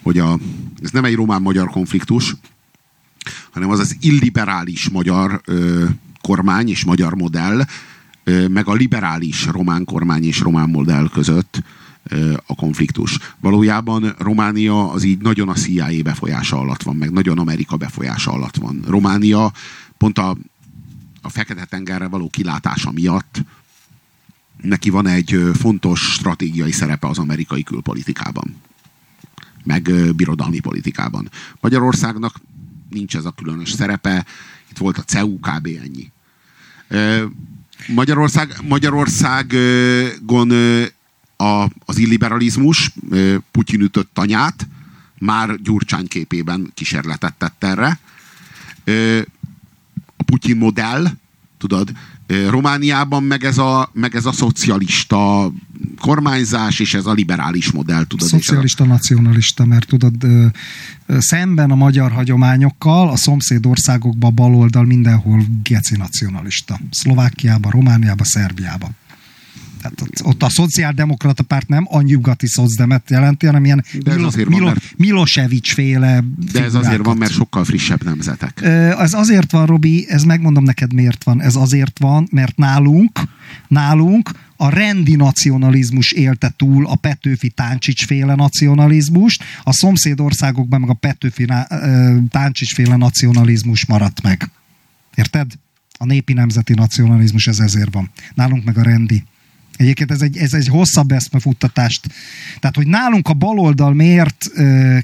hogy a, ez nem egy román-magyar konfliktus, hanem az az illiberális magyar ö, kormány és magyar modell, ö, meg a liberális román kormány és román modell között ö, a konfliktus. Valójában Románia az így nagyon a CIA befolyása alatt van, meg nagyon Amerika befolyása alatt van. Románia pont a, a Fekete-tengerre való kilátása miatt neki van egy fontos stratégiai szerepe az amerikai külpolitikában meg birodalmi politikában. Magyarországnak nincs ez a különös szerepe, itt volt a CEU, kb. ennyi. Magyarország, Magyarországon a, az illiberalizmus Putyin ütött tanyát, már Gyurcsány képében kísérletet tett erre. Putyin modell, tudod, Romániában meg ez a, meg ez a szocialista kormányzás, és ez a liberális modell, tudod. ez a- Szocialista, nacionalista, mert tudod, szemben a magyar hagyományokkal a szomszéd országokban baloldal mindenhol geci nacionalista. Szlovákiában, Romániában, Szerbiában. Tehát ott, ott a szociáldemokrata párt nem a nyugati szocdemet jelenti, hanem ilyen De Milo, van, Milo, mert- Milosevic féle De ez azért van, mert sokkal frissebb nemzetek. Ez azért van, Robi, ez megmondom neked miért van. Ez azért van, mert nálunk, nálunk a rendi nacionalizmus élte túl a Petőfi Táncsics féle nacionalizmust, a szomszéd országokban meg a Petőfi Táncsics féle nacionalizmus maradt meg. Érted? A népi nemzeti nacionalizmus ez ezért van. Nálunk meg a rendi. Egyébként ez egy, ez egy hosszabb eszmefuttatást. Tehát, hogy nálunk a baloldal miért ö,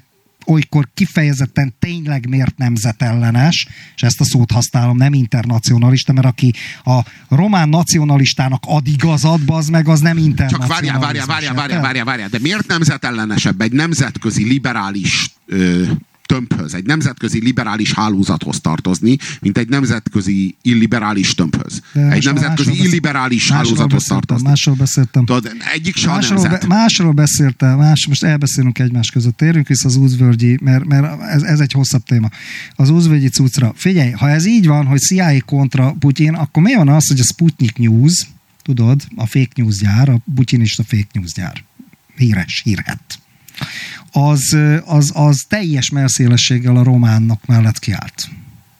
olykor kifejezetten tényleg miért nemzetellenes, és ezt a szót használom, nem internacionalista, mert aki a román nacionalistának ad igazat, az meg az nem Csak internacionalista. várjál, várjál, várjál, várjál, várjál, várjál. De miért nemzetellenesebb egy nemzetközi liberális ö, tömbhöz, egy nemzetközi liberális hálózathoz tartozni, mint egy nemzetközi illiberális tömbhöz. De Egy nemzetközi illiberális beszéltem, hálózathoz tartozni. Másról beszéltem. Tudod, egyik se a Másról, nemzet. be, másról beszéltem, más, most elbeszélünk egymás között. Térjünk vissza az úzvölgyi, mert, mert ez, ez egy hosszabb téma. Az úzvölgyi cuccra. Figyelj, ha ez így van, hogy CIA kontra Putyin, akkor mi van az, hogy a Sputnik News, tudod, a fake news gyár, a putyinista fake news gyár. Híres, hírhet. Az, az, az teljes melszélességgel a románnak mellett kiállt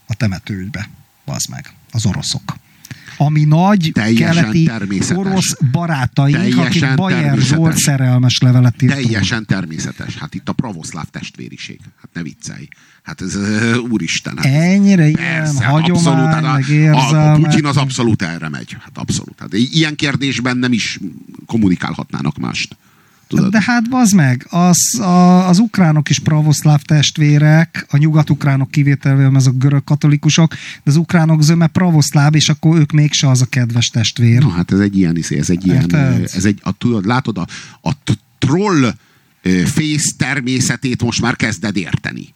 a temetőügybe. Az meg, az oroszok ami nagy Teljesen keleti orosz barátaink, Teljesen akik Bayer. Zsolt szerelmes levelet írtak. Teljesen természetes. Hát itt a pravoszláv testvériség. Hát ne viccelj. Hát ez úristen. Hát Ennyire ilyen Persze, hagyomány, abszolút, hát meg a, érzelmek. Putyin az abszolút erre megy. Hát abszolút. Hát ilyen kérdésben nem is kommunikálhatnának mást. Tudod? De hát bazd meg, az, a, az ukránok is pravoszláv testvérek, a nyugat-ukránok kivételvel azok görög katolikusok, de az ukránok zöme pravoszláv, és akkor ők mégse az a kedves testvér. Na hát ez egy ilyen, ez egy ilyen, Érted? ö, ez egy, a, tudod, látod, a, a troll ö, fész természetét most már kezded érteni.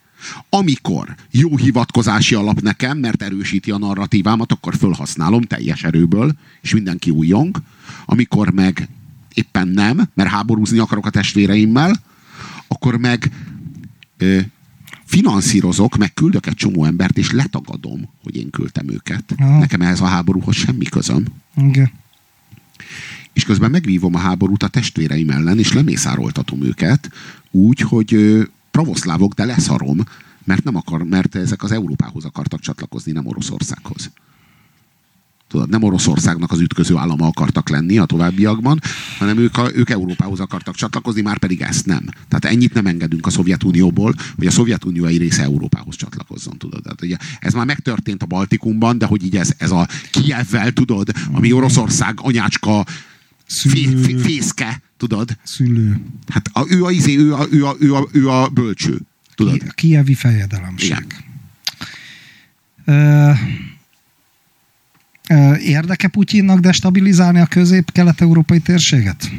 Amikor jó hivatkozási alap nekem, mert erősíti a narratívámat, akkor fölhasználom teljes erőből, és mindenki újjong. Amikor meg éppen nem, mert háborúzni akarok a testvéreimmel, akkor meg ö, finanszírozok, meg küldök egy csomó embert, és letagadom, hogy én küldtem őket. Aha. Nekem ehhez a háborúhoz semmi közöm Igen. és közben megvívom a háborút a testvéreim ellen, és lemészároltatom őket úgy, hogy ö, pravoszlávok, de leszarom, mert, nem akar, mert ezek az Európához akartak csatlakozni, nem Oroszországhoz. Tudod, nem Oroszországnak az ütköző állama akartak lenni a továbbiakban, hanem ők, a, ők Európához akartak csatlakozni, már pedig ezt nem. Tehát ennyit nem engedünk a Szovjetunióból, hogy a Szovjetunió egy része Európához csatlakozzon, tudod. Tehát, ugye, ez már megtörtént a Baltikumban, de hogy így ez, ez a Kievvel, tudod, ami Oroszország anyácska fé, fé, fészke, tudod? Szülő. Hát a, ő, a, izé, ő, a, ő, a, ő, a, ő a bölcső, tudod? Ki- Kievi fejedelemség. Igen. Ö, Érdeke Putyinnak destabilizálni a közép-kelet-európai térséget?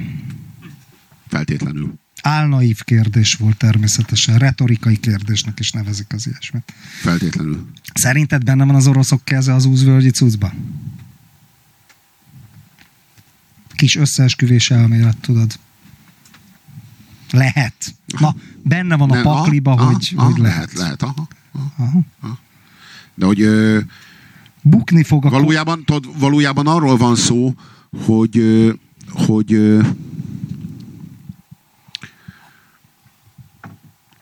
Feltétlenül. Álnaív kérdés volt természetesen, retorikai kérdésnek is nevezik az ilyesmit. Feltétlenül. Szerinted benne van az oroszok keze az úzvölgyi cuccba? Kis összeesküvés elmélet, tudod. Lehet. Na, benne van a Nem, pakliba, aha, hogy, aha, hogy lehet. lehet. Lehet, aha. Aha. De hogy ö, Bukni fog a... valójában, tudod, valójában arról van szó, hogy, hogy ö,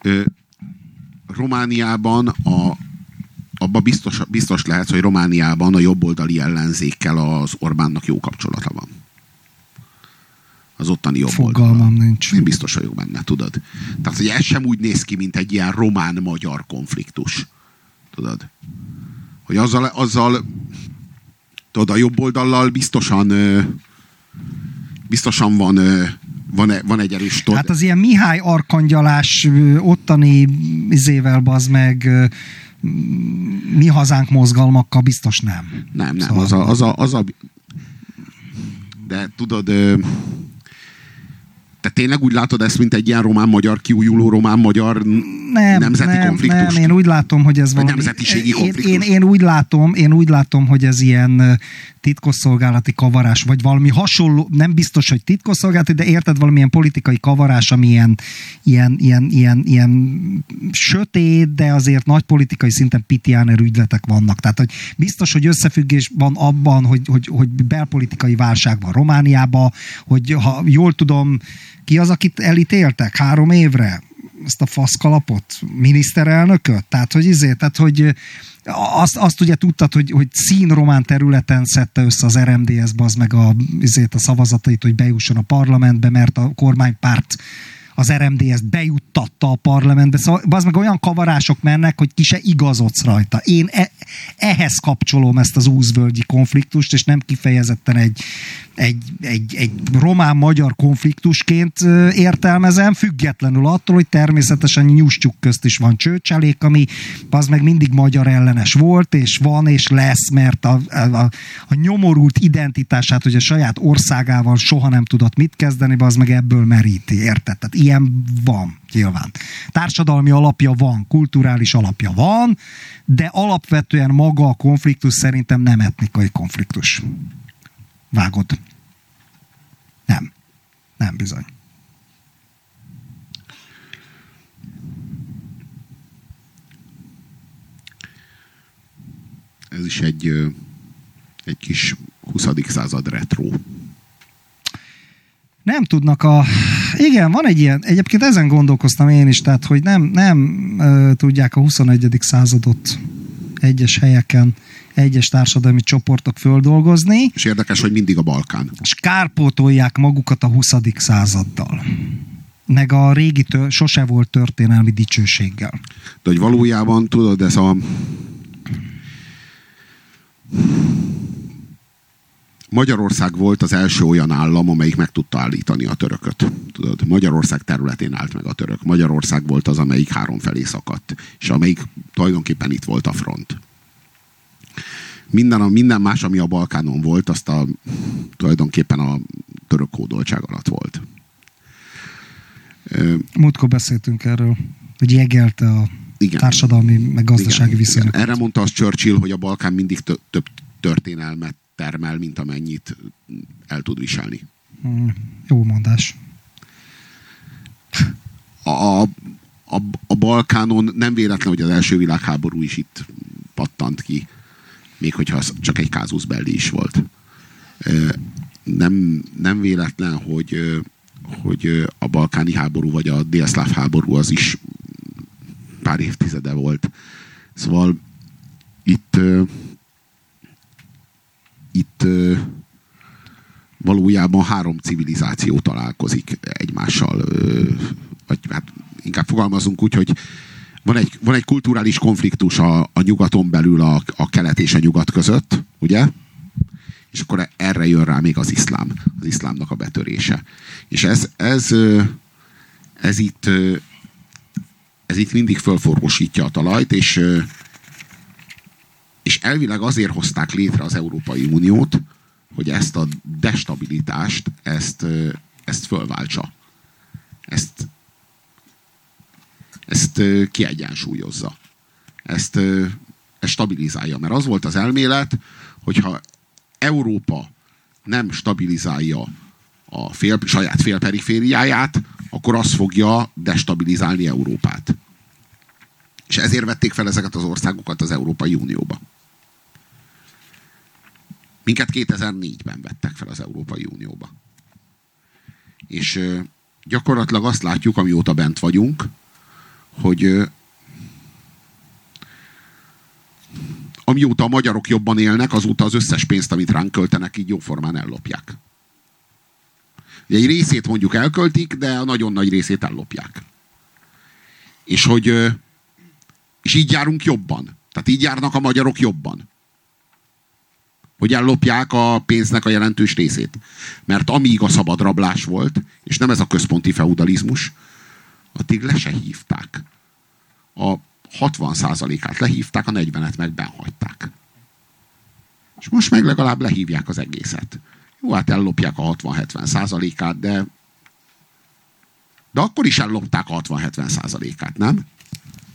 ö, Romániában a, abba biztos, biztos lehet, hogy Romániában a jobboldali ellenzékkel az Orbánnak jó kapcsolata van. Az ottani jobboldal. Fogalmam nincs. Én biztos vagyok benne, tudod. Tehát, hogy ez sem úgy néz ki, mint egy ilyen román-magyar konfliktus. Tudod? Hogy azzal, azzal tudod, a jobb oldallal biztosan biztosan van, van, e- van egy erős tudod, Hát az ilyen Mihály Arkangyalás ottani izével bazd meg mi hazánk mozgalmakkal biztos nem. Nem, nem, Szóval- az a, az a, az a... De tudod, te tényleg úgy látod ezt, mint egy ilyen román-magyar, kiújuló román-magyar nem, nemzeti nem, konfliktus? Nem, én úgy látom, hogy ez valami... nemzetiségi én, konfliktus? én, én, úgy látom, én úgy látom, hogy ez ilyen titkosszolgálati kavarás, vagy valami hasonló, nem biztos, hogy titkosszolgálati, de érted, valamilyen politikai kavarás, ami ilyen, ilyen, ilyen, ilyen, ilyen sötét, de azért nagy politikai szinten pitiáner ügyletek vannak. Tehát, hogy biztos, hogy összefüggés van abban, hogy, hogy, hogy belpolitikai válság van Romániában, hogy ha jól tudom, ki az, akit elítéltek három évre? ezt a faszkalapot, miniszterelnököt, tehát hogy izé, tehát hogy azt, azt ugye tudtad, hogy, hogy színromán területen szedte össze az RMDS az meg a, izét, a szavazatait, hogy bejusson a parlamentbe, mert a kormánypárt az RMDS-t bejuttatta a parlamentbe. Szóval az meg olyan kavarások mennek, hogy ki se igazodsz rajta. Én e, ehhez kapcsolom ezt az úzvölgyi konfliktust, és nem kifejezetten egy, egy, egy, egy román-magyar konfliktusként értelmezem, függetlenül attól, hogy természetesen nyuscsuk közt is van csőcselék, ami az meg mindig magyar ellenes volt, és van, és lesz, mert a, a, a nyomorult identitását, hogy a saját országával soha nem tudott mit kezdeni, az meg ebből meríti, érted? Tehát ilyen van, nyilván. Társadalmi alapja van, kulturális alapja van, de alapvetően maga a konfliktus szerintem nem etnikai konfliktus. Vágod? Nem. Nem bizony. Ez is egy, egy kis 20. század retro. Nem tudnak a... Igen, van egy ilyen, egyébként ezen gondolkoztam én is, tehát, hogy nem, nem ö, tudják a 21. századot egyes helyeken, egyes társadalmi csoportok földolgozni, És érdekes, hogy mindig a Balkán. és kárpótolják magukat a 20. századdal. Meg a régi, tör, sose volt történelmi dicsőséggel. De hogy valójában, tudod, ez a... Magyarország volt az első olyan állam, amelyik meg tudta állítani a törököt. Tudod, Magyarország területén állt meg a török. Magyarország volt az, amelyik három felé szakadt, és amelyik tulajdonképpen itt volt a front. Minden, a, minden más, ami a Balkánon volt, azt a, tulajdonképpen a török hódoltság alatt volt. Múltkor beszéltünk erről, hogy jegelte a Igen. társadalmi, meg gazdasági Igen, viszonyokat. igen. Erre mondta az Churchill, hogy a Balkán mindig tö- több történelmet termel, mint amennyit el tud viselni. Mm, Jó mondás. A, a, a, a Balkánon nem véletlen, hogy az első világháború is itt pattant ki, még hogyha csak egy kázusz belli is volt. Nem, nem véletlen, hogy, hogy a balkáni háború vagy a délszláv háború az is pár évtizede volt. Szóval itt itt valójában három civilizáció találkozik egymással. Vagy hát inkább fogalmazunk úgy, hogy van egy, van egy kulturális konfliktus a, a nyugaton belül a, a kelet és a nyugat között, ugye? És akkor erre jön rá még az iszlám, az iszlámnak a betörése. És ez, ez, ez itt ez itt mindig fölforgósítja a talajt, és, és elvileg azért hozták létre az Európai Uniót, hogy ezt a destabilitást, ezt, ezt fölváltsa. Ezt, ezt kiegyensúlyozza. Ezt, ezt stabilizálja. Mert az volt az elmélet, hogyha Európa nem stabilizálja a fél, saját félperifériáját, akkor az fogja destabilizálni Európát. És ezért vették fel ezeket az országokat az Európai Unióba. Minket 2004-ben vettek fel az Európai Unióba. És gyakorlatilag azt látjuk, amióta bent vagyunk, hogy amióta a magyarok jobban élnek, azóta az összes pénzt, amit ránk költenek, így jóformán ellopják. Egy részét mondjuk elköltik, de a nagyon nagy részét ellopják. És hogy és így járunk jobban. Tehát így járnak a magyarok jobban. Hogy ellopják a pénznek a jelentős részét. Mert amíg a szabad rablás volt, és nem ez a központi feudalizmus, addig le se hívták. A 60%-át lehívták, a 40-et meg benhagyták. És most meg legalább lehívják az egészet. Jó, hát ellopják a 60-70 százalékát, de de akkor is ellopták a 60-70 százalékát, nem?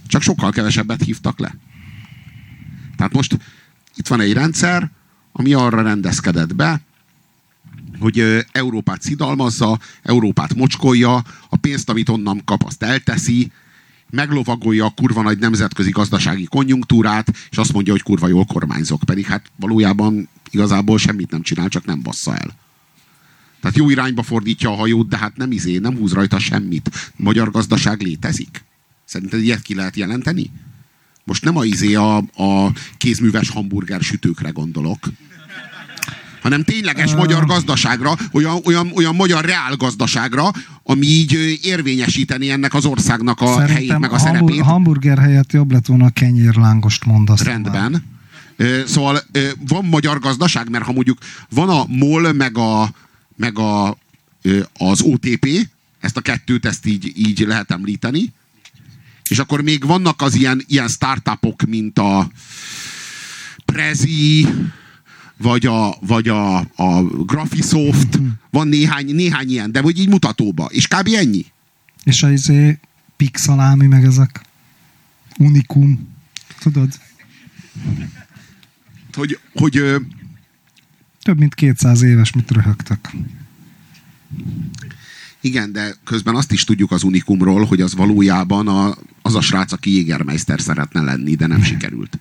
Csak sokkal kevesebbet hívtak le. Tehát most itt van egy rendszer, ami arra rendezkedett be, hogy Európát szidalmazza, Európát mocskolja, a pénzt, amit onnan kap, azt elteszi, meglovagolja a kurva nagy nemzetközi gazdasági konjunktúrát, és azt mondja, hogy kurva jól kormányzok. Pedig hát valójában igazából semmit nem csinál, csak nem bassza el. Tehát jó irányba fordítja a hajót, de hát nem izé, nem húz rajta semmit. Magyar gazdaság létezik. Szerinted ilyet ki lehet jelenteni? Most nem a izé a, a kézműves hamburger sütőkre gondolok, hanem tényleges uh, magyar gazdaságra, olyan, olyan, olyan magyar reál gazdaságra, ami így érvényesíteni ennek az országnak a helyét, meg a hambur- szerepét. hamburger helyett jobb lett volna a kenyérlángost mondasz. Rendben. Szóval van magyar gazdaság, mert ha mondjuk van a MOL, meg, a, meg a, az OTP, ezt a kettőt, ezt így, így lehet említeni, és akkor még vannak az ilyen, ilyen startupok, mint a Prezi, vagy a, vagy a, a Graphisoft, van néhány, néhány ilyen, de hogy így mutatóba. És kb. ennyi. És a izé pixalámi, meg ezek unikum, tudod? Hogy, hogy több mint 200 éves, mit röhögtök. Igen, de közben azt is tudjuk az Unikumról, hogy az valójában a, az a srác, aki Jägermeister szeretne lenni, de nem sikerült.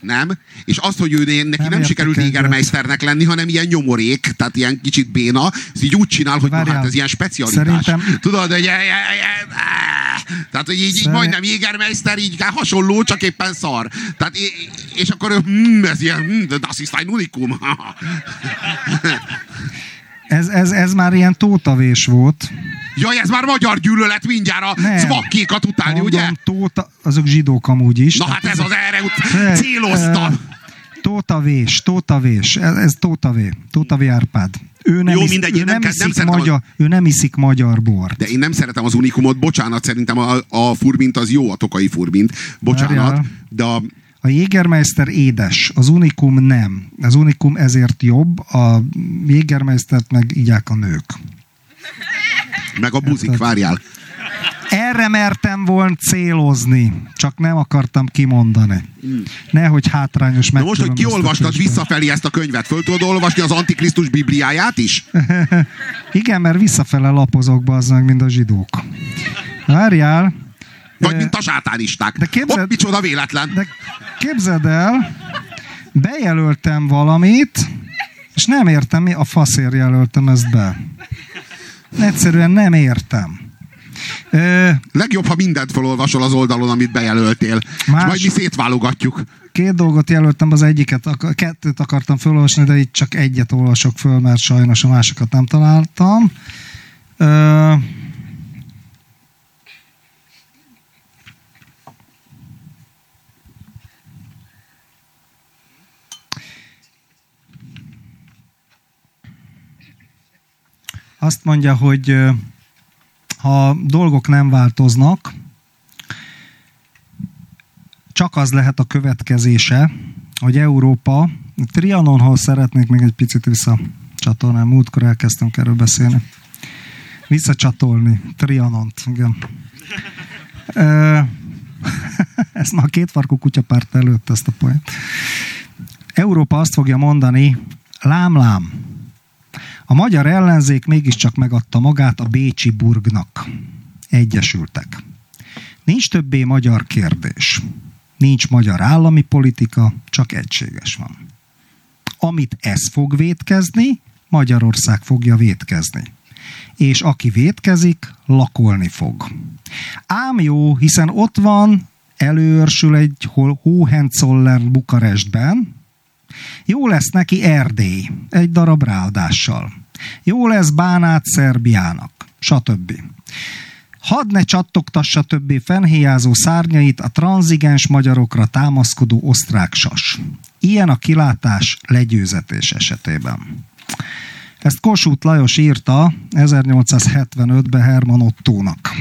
Nem? És azt, hogy ő neki nem, nem sikerült Jägermeisternek lenni, hanem ilyen nyomorék, tehát ilyen kicsit béna, ez így úgy csinál, hogy Várjál, hát ez ilyen specialitás. Szerintem... Tudod, hogy tehát, hogy így, így majdnem Jägermeister, így hasonló, csak éppen szar. Tehát, és akkor hm, ez ilyen, hm, das ist ein Unikum. Ez, ez, ez már ilyen tótavés volt. Jaj, ez már magyar gyűlölet mindjárt a szvakkékat utálni, Mondom, ugye? Tóta, azok zsidók amúgy is. Na hát ez az erre ut- céloztam. Tótavés, tótavés, ez, ez tótavé, tótavé Árpád. Ő nem, Jó, isz, mindegy, ő nem, nem, iszik nem magyar, a... ő nem iszik magyar bort. De én nem szeretem az unikumot, bocsánat, szerintem a, a furbint az jó, a tokai furbint. Bocsánat, Várjál. de a, a Jägermeister édes, az Unikum nem. Az Unikum ezért jobb, a Jägermeistert meg igyák a nők. Meg a buzik, várjál. Erre mertem volna célozni, csak nem akartam kimondani. Hmm. Nehogy hátrányos meg. most, hogy kiolvastad visszafelé ezt a könyvet, föl tudod olvasni az Antikrisztus Bibliáját is? Igen, mert visszafele lapozok be az meg, mint a zsidók. Várjál. Vagy mint a sátánisták. De képzeld, Hopp, micsoda véletlen. De képzeld el, bejelöltem valamit, és nem értem, mi a faszért jelöltem ezt be. Egyszerűen nem értem. Ö, Legjobb, ha mindent felolvasol az oldalon, amit bejelöltél. Más, és majd mi szétválogatjuk. Két dolgot jelöltem, az egyiket, kettőt akartam felolvasni, de itt csak egyet olvasok föl, mert sajnos a másokat nem találtam. Ö, azt mondja, hogy ha dolgok nem változnak, csak az lehet a következése, hogy Európa, Trianonhoz szeretnék még egy picit visszacsatolni, múltkor elkezdtem erről beszélni. Visszacsatolni, Trianont, igen. ezt már a kétfarkú kutyapárt előtt ezt a poént. Európa azt fogja mondani, lám-lám, a magyar ellenzék mégiscsak megadta magát a Bécsi burgnak. Egyesültek. Nincs többé magyar kérdés. Nincs magyar állami politika, csak egységes van. Amit ez fog vétkezni, Magyarország fogja vétkezni. És aki vétkezik, lakolni fog. Ám jó, hiszen ott van, előörsül egy Hohenzollern Bukarestben, jó lesz neki Erdély, egy darab ráadással. Jó lesz Bánát Szerbiának, stb. Hadd ne csattogtassa többé fenhéjázó szárnyait a tranzigens magyarokra támaszkodó osztrák sas. Ilyen a kilátás legyőzetés esetében. Ezt Kossuth Lajos írta 1875-ben Herman Ottónak.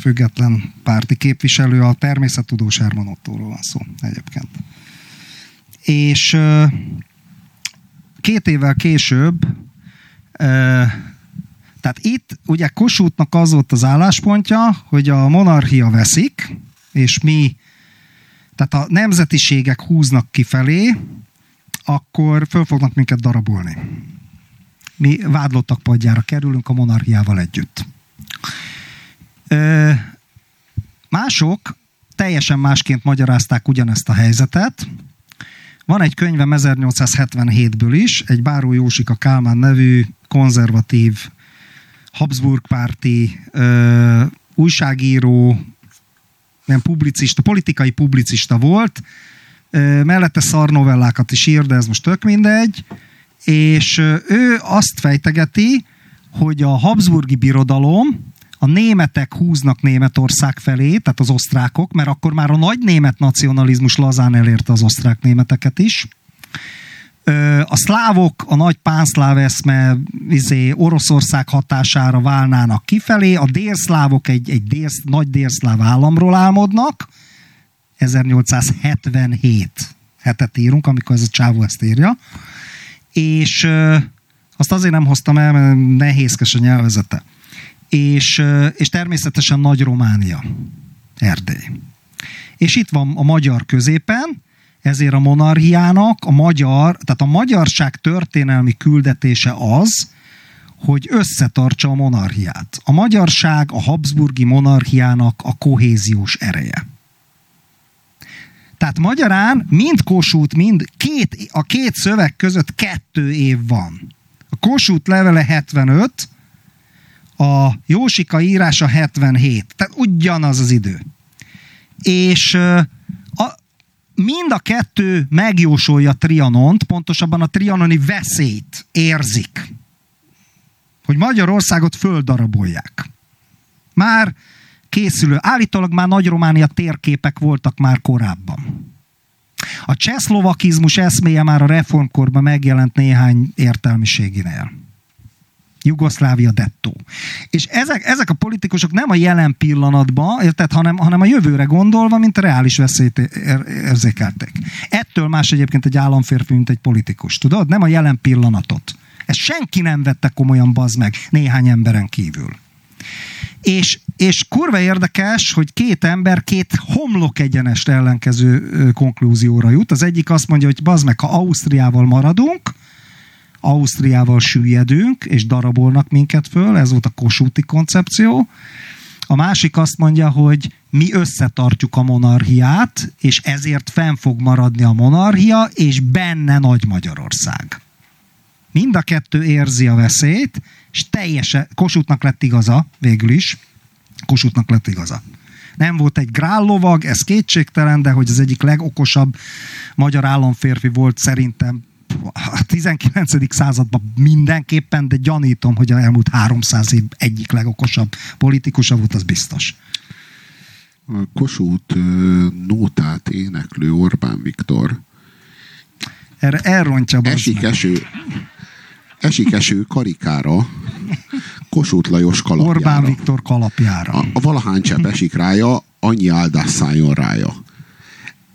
Független párti képviselő, a természettudós Herman Ottóról van szó egyébként. És két évvel később tehát itt ugye Kossuthnak az volt az álláspontja, hogy a monarchia veszik, és mi, tehát a nemzetiségek húznak kifelé, akkor föl fognak minket darabolni. Mi vádlottak padjára kerülünk a monarchiával együtt. Mások teljesen másként magyarázták ugyanezt a helyzetet. Van egy könyvem 1877-ből is, egy Báró Jósika Kálmán nevű konzervatív Habsburg párti ö, újságíró, nem publicista, politikai publicista volt, ö, mellette szarnovellákat is ír, de ez most tök mindegy, és ő azt fejtegeti, hogy a Habsburgi birodalom a németek húznak Németország felé, tehát az osztrákok, mert akkor már a nagy német nacionalizmus lazán elérte az osztrák németeket is, a szlávok, a nagy pánszláv eszme izé, Oroszország hatására válnának kifelé, a délszlávok egy, egy dél, nagy délszláv államról álmodnak, 1877 hetet írunk, amikor ez a csávó ezt írja, és azt azért nem hoztam el, mert nehézkes a nyelvezete. És, és természetesen Nagy Románia, Erdély. És itt van a magyar középen, ezért a monarchiának a magyar, tehát a magyarság történelmi küldetése az, hogy összetartsa a monarchiát. A magyarság a Habsburgi monarchiának a kohéziós ereje. Tehát magyarán mind Kossuth, mind két, a két szöveg között kettő év van. A Kossuth levele 75, a Jósika írása 77. Tehát ugyanaz az idő. És mind a kettő megjósolja Trianont, pontosabban a trianoni veszélyt érzik, hogy Magyarországot földarabolják. Már készülő, állítólag már Nagy-Románia térképek voltak már korábban. A csehszlovakizmus eszméje már a reformkorban megjelent néhány értelmiséginél. Jugoszlávia dettó. És ezek, ezek a politikusok nem a jelen pillanatban, érted, hanem, hanem a jövőre gondolva, mint a reális veszélyt ér, érzékelték. Ettől más egyébként egy államférfi, mint egy politikus. Tudod? Nem a jelen pillanatot. Ezt senki nem vette komolyan, bazd meg, néhány emberen kívül. És, és kurva érdekes, hogy két ember két homlok egyenest ellenkező konklúzióra jut. Az egyik azt mondja, hogy bazd meg, ha Ausztriával maradunk, Ausztriával süllyedünk, és darabolnak minket föl, ez volt a kosúti koncepció. A másik azt mondja, hogy mi összetartjuk a monarchiát, és ezért fenn fog maradni a monarchia, és benne Nagy Magyarország. Mind a kettő érzi a veszélyt, és teljesen, Kossuthnak lett igaza, végül is, Kossuthnak lett igaza. Nem volt egy grállovag, ez kétségtelen, de hogy az egyik legokosabb magyar államférfi volt szerintem a 19. században mindenképpen, de gyanítom, hogy a elmúlt 300 év egyik legokosabb politikusa volt, az biztos. A Kossuth nótát éneklő Orbán Viktor erre elrontja esik eső, esik eső karikára Kossuth Lajos kalapjára. Orbán Viktor kalapjára. A, a valahány csepp esik rája, annyi áldás szálljon rája.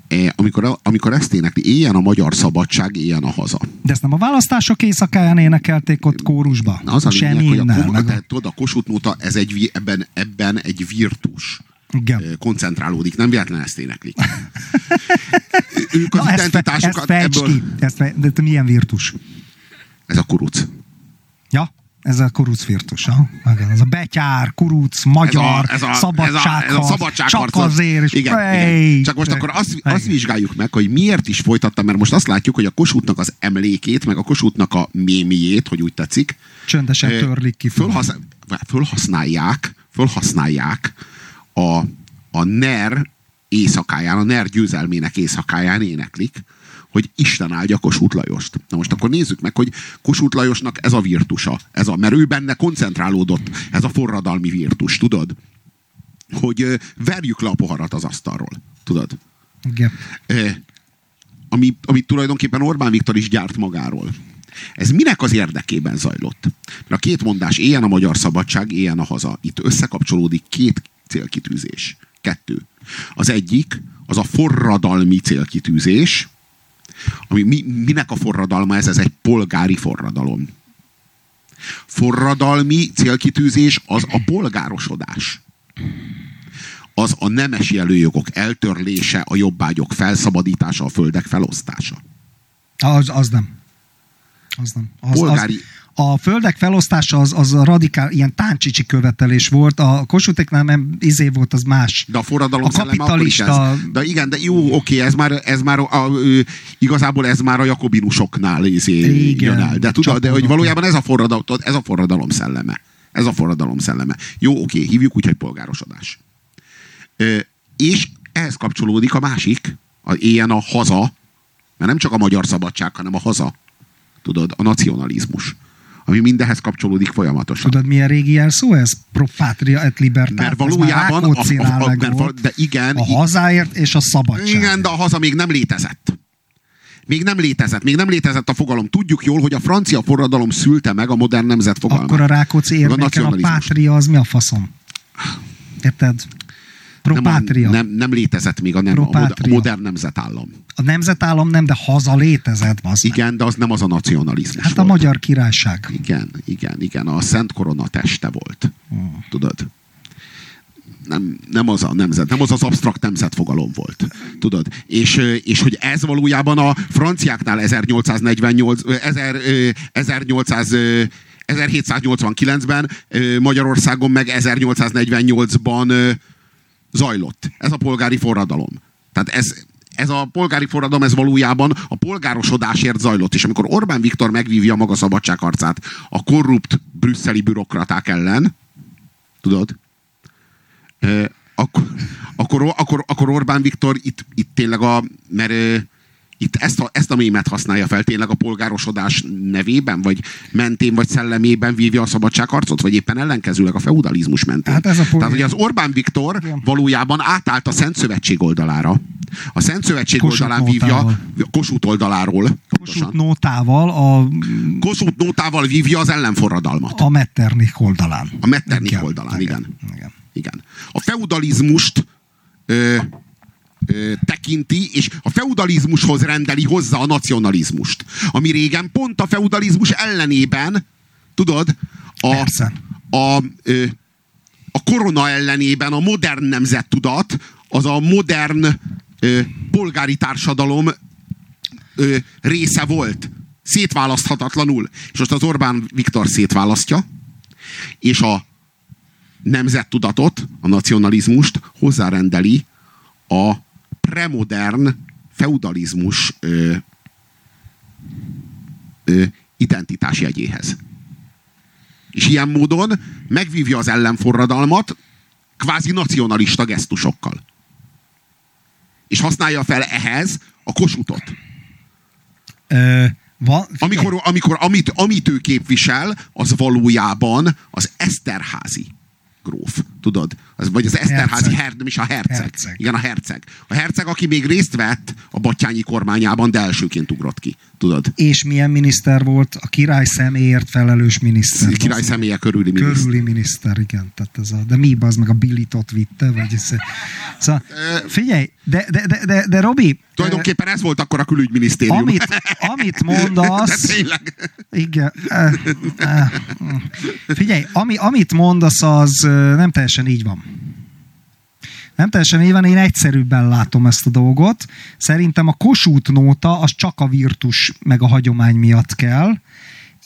E, amikor, amikor ezt énekli, éljen a magyar szabadság, éljen a haza. De ezt nem a választások éjszakáján énekelték ott kórusba? Na, az a lényeg, hogy a, Semminnel, meg a- tudod, a Kossuth nóta, ez egy, ebben, ebben egy virtus Igen. ö, koncentrálódik, nem véletlen ezt éneklik. ők az Na, ezt, fe, ezt identitásukat ebből... ki. Ezt fe, de milyen virtus? Ez a kuruc. Ez a kuruc virtus, ha? Igen, ez a betyár, kuruc, magyar, ez a, ez a, szabadságharc, ez a, ez a szabadságharc. csak azért, és igen, Ej, igen. Csak most akkor azt, azt vizsgáljuk meg, hogy miért is folytatta, mert most azt látjuk, hogy a Kossuthnak az emlékét, meg a Kossuthnak a mémiét, hogy úgy tetszik, Csöndesen törlik ki. fölhasz, fölhasználják, fölhasználják a, a NER éjszakáján, a NER győzelmének éjszakáján éneklik, hogy Isten áldja Kossuth Lajost. Na most akkor nézzük meg, hogy Kossuth Lajosnak ez a virtusa, ez a, mert ő benne koncentrálódott, ez a forradalmi virtus, tudod? Hogy verjük le a poharat az asztalról, tudod? Igen. Ö, ami, amit tulajdonképpen Orbán Viktor is gyárt magáról. Ez minek az érdekében zajlott? Mert a két mondás, éljen a magyar szabadság, éljen a haza. Itt összekapcsolódik két célkitűzés. Kettő. Az egyik, az a forradalmi célkitűzés, ami mi, minek a forradalma ez? Ez egy polgári forradalom. Forradalmi célkitűzés az a polgárosodás. Az a nemesi előjogok eltörlése, a jobbágyok felszabadítása, a földek felosztása. Az, az nem. Az nem. Az, Polgári- az, a földek felosztása az, az a radikál, ilyen táncsicsi követelés volt. A Kossuthéknál nem izé volt, az más. De a forradalom A kapitalista- ez. De igen, de jó, oké, ez már, ez már a, a, igazából ez már a jakobinusoknál izé, Igen, jön el. De tudod, de hogy valójában ez a forradalom, ez a forradalom szelleme. Ez a forradalom szelleme. Jó, oké, hívjuk úgy, hogy polgárosodás. Ö, és ehhez kapcsolódik a másik, a, ilyen a haza, mert nem csak a magyar szabadság, hanem a haza. Tudod, a nacionalizmus. Ami mindenhez kapcsolódik folyamatosan. Tudod, milyen régi jelszó ez? Pro patria et libertad. Mert valójában a- a- a- mert val- de igen, A hazáért és a szabadság. Igen, de a haza még nem létezett. Még nem létezett, még nem létezett a fogalom. Tudjuk jól, hogy a francia forradalom szülte meg a modern nemzet fogalmát. Akkor a Rákóczi Meg a a pátria az mi a faszom? Érted? Pro nem, a, nem, nem létezett még a, nem, a, modern nemzetállam. A nemzetállam nem, de haza létezett, az Igen, de az nem az a nacionalizmus Hát a volt. magyar királyság. Igen, igen, igen. A Szent Korona teste volt. Hmm. Tudod? Nem, nem az a nemzet, nem az az absztrakt nemzetfogalom volt. Tudod? És, és hogy ez valójában a franciáknál 1848, ö, 1000, ö, 1800 ö, 1789-ben, ö, Magyarországon meg 1848-ban ö, zajlott. Ez a polgári forradalom. Tehát ez, ez a polgári forradalom, ez valójában a polgárosodásért zajlott. És amikor Orbán Viktor megvívja maga szabadságharcát a korrupt brüsszeli bürokraták ellen, tudod, akkor, akkor, akkor, Orbán Viktor itt, itt tényleg a, mert itt ezt a, ezt a mémet használja fel tényleg a polgárosodás nevében, vagy mentén, vagy szellemében vívja a szabadságharcot, vagy éppen ellenkezőleg a feudalizmus mentén. Hát ez a pol- Tehát, hogy az Orbán Viktor Igen. valójában átállt a Szent Szövetség oldalára. A Szent Szövetség Kossuth oldalán vívja, nótával. Kossuth oldaláról, Kossuth nótával a, Kossuth nótával vívja az ellenforradalmat. a Metternich oldalán. A Metternich oldalán, igen. igen. Igen. A feudalizmust ö, ö, tekinti, és a feudalizmushoz rendeli hozzá a nacionalizmust. Ami régen pont a feudalizmus ellenében, tudod, a, Persze. a, ö, a korona ellenében a modern nemzettudat, az a modern ö, polgári társadalom ö, része volt. Szétválaszthatatlanul. És most az Orbán Viktor szétválasztja, és a nemzettudatot, a nacionalizmust hozzárendeli a premodern feudalizmus ö, ö, identitás jegyéhez. És ilyen módon megvívja az ellenforradalmat kvázi nacionalista gesztusokkal. És használja fel ehhez a kosutot. Ö, van, Amikor, amikor amit, amit ő képvisel, az valójában az Eszterházi gróf, tudod? Az, vagy az Eszterházi her, nem is a herceg. Herceg. Igen, a herceg. A herceg, aki még részt vett a Battyányi kormányában, de elsőként ugrott ki, tudod? És milyen miniszter volt? A király személyért felelős miniszter. Király Az- személye körüli miniszter. Körüli miniszter, igen. Tehát ez a, de mi az meg a Billitot vitte? Vagy ez, szóval, figyelj, de, de, de, de, de Robi, Tulajdonképpen ez volt akkor a külügyminisztérium. amit, amit de mondasz, tényleg. igen, figyelj, ami, amit mondasz, az nem teljesen így van. Nem teljesen így van, én egyszerűbben látom ezt a dolgot. Szerintem a Kossuth nóta az csak a virtus meg a hagyomány miatt kell,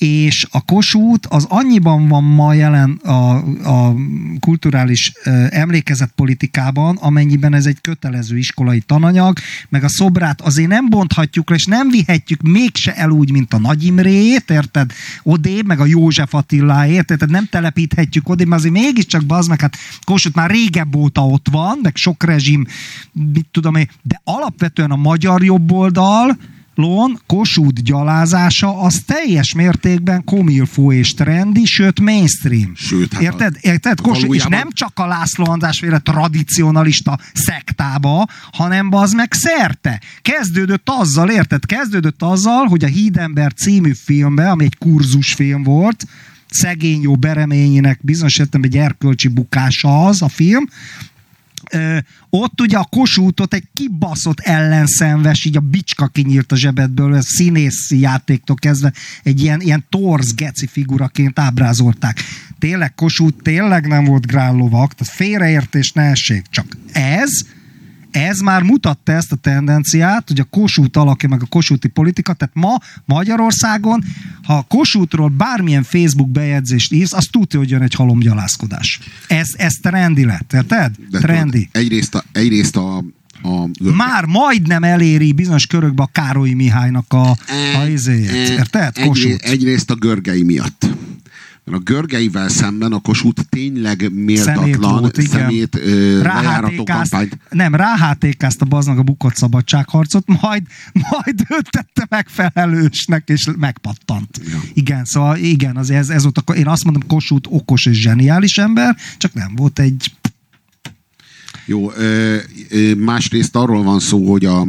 és a Kossuth az annyiban van ma jelen a, a kulturális emlékezetpolitikában, amennyiben ez egy kötelező iskolai tananyag, meg a szobrát azért nem bonthatjuk le, és nem vihetjük mégse el úgy, mint a Nagy Imrét, érted? Odébb, meg a József Attiláért, érted? Nem telepíthetjük odébb, mert azért mégiscsak bazd meg, hát Kossuth már régebb óta ott van, meg sok rezsim, mit tudom én, de alapvetően a magyar jobboldal, Lón Kossuth gyalázása az teljes mértékben komilfó és trendi, sőt mainstream. Sőt, hát Érted? Érted? Kossuth, és nem csak a László András féle tradicionalista szektába, hanem az meg szerte. Kezdődött azzal, érted? Kezdődött azzal, hogy a Hídember című filmbe, ami egy kurzusfilm volt, szegény jó bereményének bizonyos értelemben egy erkölcsi bukása az a film, ott ugye a Kossuthot egy kibaszott ellenszenves, így a bicska kinyírt a zsebedből, ez színészi játéktól kezdve egy ilyen, ilyen torz geci figuraként ábrázolták. Tényleg Kossuth tényleg nem volt grállovak, tehát félreértés ne essék. Csak ez, ez már mutatta ezt a tendenciát, hogy a Kossuth alakja, meg a Kossuthi politika, tehát ma Magyarországon, ha a Kossuthról bármilyen Facebook bejegyzést írsz, az tudja, hogy jön egy halomgyalászkodás. Ez, ez trendi lett, érted? Trendi. tudod, egyrészt a, egyrészt a, a Már majdnem eléri bizonyos körökbe a Károly Mihálynak a, a izéjét, érted? Egyrészt, Kossuth. egyrészt a görgei miatt. A görgeivel szemben a Kossuth tényleg méltatlan volt, szemét ö, lejárató kampányt. nem, ráhátékázta baznak a bukott szabadságharcot, majd, majd őt tette meg felelősnek, és megpattant. Ja. Igen, szóval igen, az, ez, ez volt a, én azt mondom, Kossuth okos és zseniális ember, csak nem volt egy Jó, ö, ö, másrészt arról van szó, hogy a,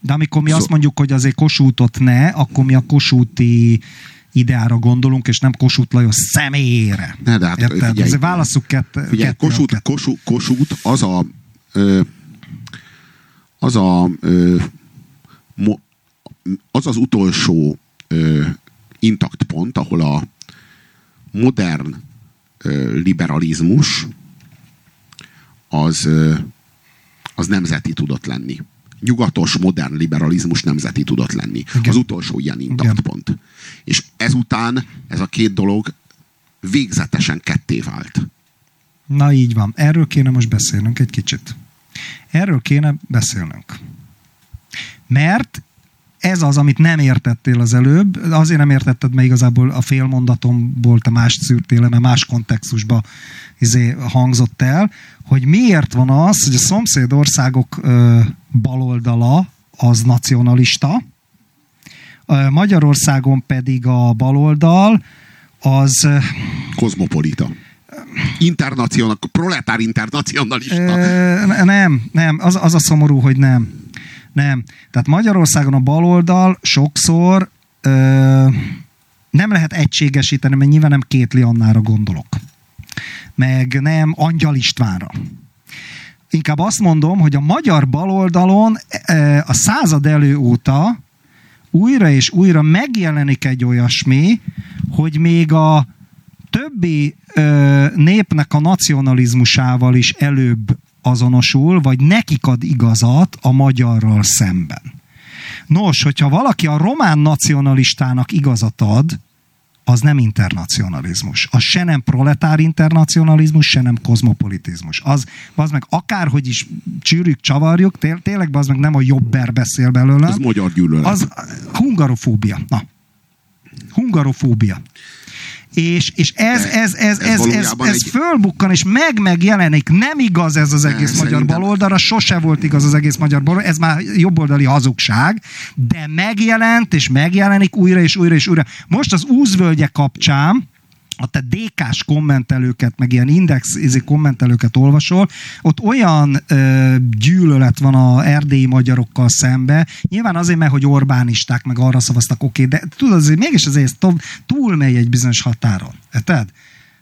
De amikor mi Szó- azt mondjuk, hogy azért Kossuthot ne, akkor mi a Kossuthi ideára gondolunk, és nem Kossuth Lajos személyére. Ne, de hát, Érted? figyelj. Azért válasszuk kett, Figyelj, Kossuth. Kossuth, Kossuth az a ö, az a ö, mo, az az utolsó ö, intakt pont, ahol a modern ö, liberalizmus az, ö, az nemzeti tudott lenni. Nyugatos, modern liberalizmus nemzeti tudott lenni. Igen. Az utolsó ilyen intakt pont. És ezután ez a két dolog végzetesen ketté vált. Na így van. Erről kéne most beszélnünk egy kicsit. Erről kéne beszélnünk. Mert ez az, amit nem értettél az előbb, azért nem értetted, mert igazából a félmondatomból te más szűrtél, mert más kontextusba izé hangzott el, hogy miért van az, hogy a szomszédországok ö, baloldala az nacionalista, Magyarországon pedig a baloldal az Kozmopolita. Internacional, proletár internacionalista. Ö, nem, nem, az, az a szomorú, hogy nem. Nem. Tehát Magyarországon a baloldal sokszor ö, nem lehet egységesíteni, mert nyilván nem Kétli Annára gondolok. Meg nem Angyal Istvánra. Inkább azt mondom, hogy a magyar baloldalon ö, a század elő óta újra és újra megjelenik egy olyasmi, hogy még a többi ö, népnek a nacionalizmusával is előbb azonosul, vagy nekik ad igazat a magyarral szemben. Nos, hogyha valaki a román nacionalistának igazat ad, az nem internacionalizmus. Az se nem proletár internacionalizmus, se nem kozmopolitizmus. Az, az meg akárhogy is csűrjük, csavarjuk, té- tényleg az meg nem a jobber beszél belőlem. Az magyar gyűlölet. Az hungarofóbia. Na. Hungarofóbia. És, és ez, ez, ez, ez ez, ez, ez egy- fölbukkan, és meg megjelenik. Nem igaz ez az egész magyar szerintem- baloldalra, sose volt igaz az egész magyar baloldalra, ez már jobboldali hazugság, de megjelent, és megjelenik újra és újra és újra. Most az úzvölgye kapcsán a te DK-s kommentelőket, meg ilyen index kommentelőket olvasol, ott olyan ö, gyűlölet van a erdélyi magyarokkal szembe, nyilván azért, mert hogy Orbánisták, meg arra szavaztak, oké, okay, de tudod, azért mégis azért túlmegy egy bizonyos határon. Érted?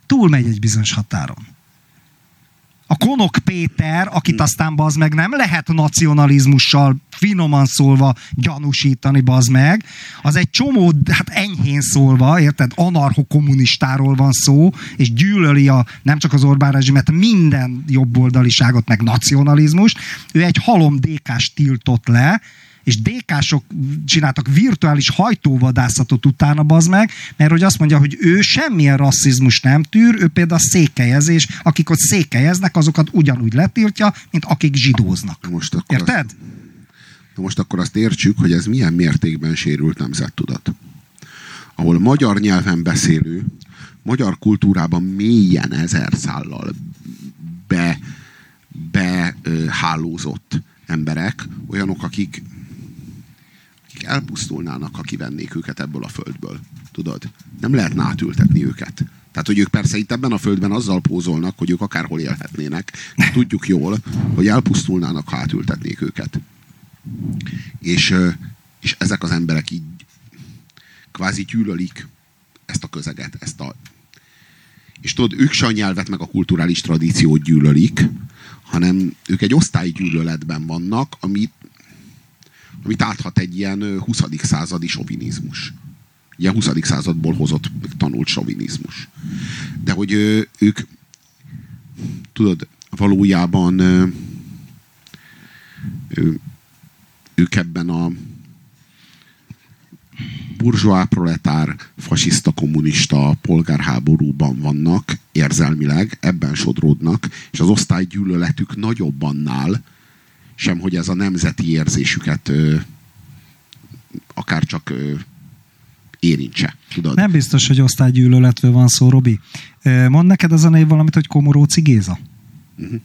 Túlmegy egy bizonyos határon a Konok Péter, akit aztán bazd meg nem lehet nacionalizmussal finoman szólva gyanúsítani, bazd meg, az egy csomó, hát enyhén szólva, érted, anarcho-kommunistáról van szó, és gyűlöli a, nem csak az Orbán rezsimet, minden jobboldaliságot, meg nacionalizmust. Ő egy halom DK-s tiltott le, és DK-sok csináltak virtuális hajtóvadászatot utána, bazd meg, mert hogy azt mondja, hogy ő semmilyen rasszizmus nem tűr, ő például a székelyezés, akik ott székelyeznek, azokat ugyanúgy letiltja, mint akik zsidóznak. Most akkor Érted? Azt, most akkor azt értsük, hogy ez milyen mértékben sérült nemzettudat. Ahol magyar nyelven beszélő, magyar kultúrában mélyen ezer szállal be, be hálózott emberek, olyanok, akik akik elpusztulnának, ha kivennék őket ebből a földből. Tudod? Nem lehet átültetni őket. Tehát, hogy ők persze itt ebben a földben azzal pózolnak, hogy ők akárhol élhetnének. Tudjuk jól, hogy elpusztulnának, ha átültetnék őket. És, és ezek az emberek így kvázi gyűlölik ezt a közeget, ezt a... És tudod, ők se a nyelvet meg a kulturális tradíciót gyűlölik, hanem ők egy osztálygyűlöletben vannak, amit amit áthat egy ilyen 20. századi sovinizmus. Ilyen 20. századból hozott, tanult sovinizmus. De hogy ők, tudod, valójában ők ebben a burzsóá, proletár, fasiszta, kommunista polgárháborúban vannak érzelmileg, ebben sodródnak, és az osztálygyűlöletük nagyobb annál, sem hogy ez a nemzeti érzésüket ö, akár csak ö, érintse. Tudod? Nem biztos, hogy osztálygyűlöletről van szó, Robi. Mond neked az a név valamit, hogy Komoróci Géza? Uh-huh.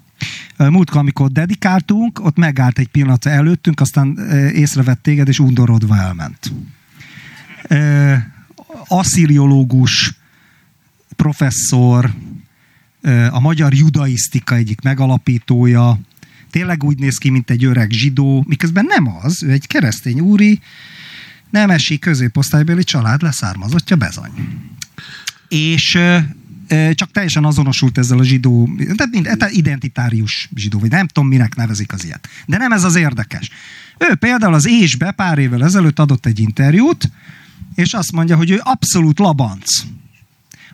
Múltkor, amikor dedikáltunk, ott megállt egy pillanat előttünk, aztán észrevett téged, és undorodva elment. Asszíriológus, professzor, a magyar judaisztika egyik megalapítója, tényleg úgy néz ki, mint egy öreg zsidó, miközben nem az, ő egy keresztény úri, nemesi középosztálybeli család leszármazottja bezony. És csak teljesen azonosult ezzel a zsidó, de mind, identitárius zsidó, vagy nem tudom, minek nevezik az ilyet. De nem ez az érdekes. Ő például az Ésbe pár évvel ezelőtt adott egy interjút, és azt mondja, hogy ő abszolút labanc.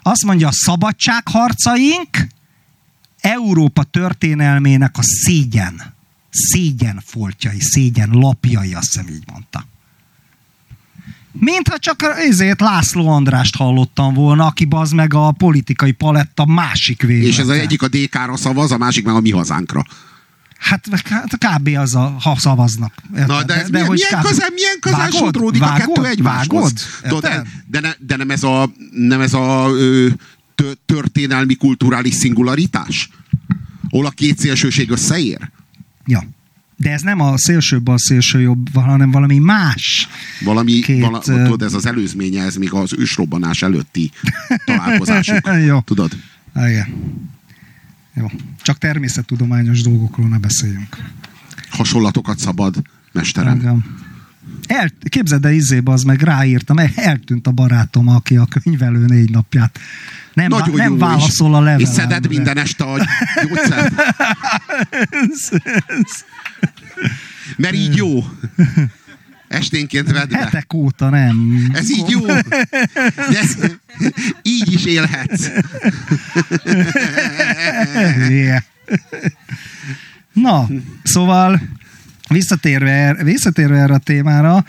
Azt mondja, a szabadságharcaink Európa történelmének a szégyen, szégyen foltjai, szégyen lapjai, azt hiszem így mondta. Mintha csak ezért László Andrást hallottam volna, aki az meg a politikai paletta másik végén. És ez az egyik a DK-ra szavaz, a másik meg a mi hazánkra. Hát, hát kb. az, a, ha szavaznak. Na, de, ez de milyen, hogy milyen, kb... közel, milyen közel vágod, sodródik vágod, a kettő egymáshoz? Vágod? De, de, ne, de nem ez a, nem ez a ö, történelmi kulturális szingularitás? Hol a két szélsőség összeér? Ja. De ez nem a szélső bal, szélső jobb, hanem valami más. Valami, két, vala, tudod, ez az előzménye, ez még az ősrobbanás előtti találkozásuk. Jó. Tudod? Igen. Jó. Csak természettudományos dolgokról ne beszéljünk. Hasonlatokat szabad, mesterem. Igen. El, képzeld el, izébe az meg ráírtam, eltűnt a barátom, aki a könyvelő négy napját nem, Nagyon nem jó válaszol a levelemre. És szeded minden este a gyógyszer. Mert így jó. Esténként vedd be. Hetek óta nem. Ez így jó. De ez, így is élhetsz. yeah. Na, szóval visszatérve, visszatérve erre a témára,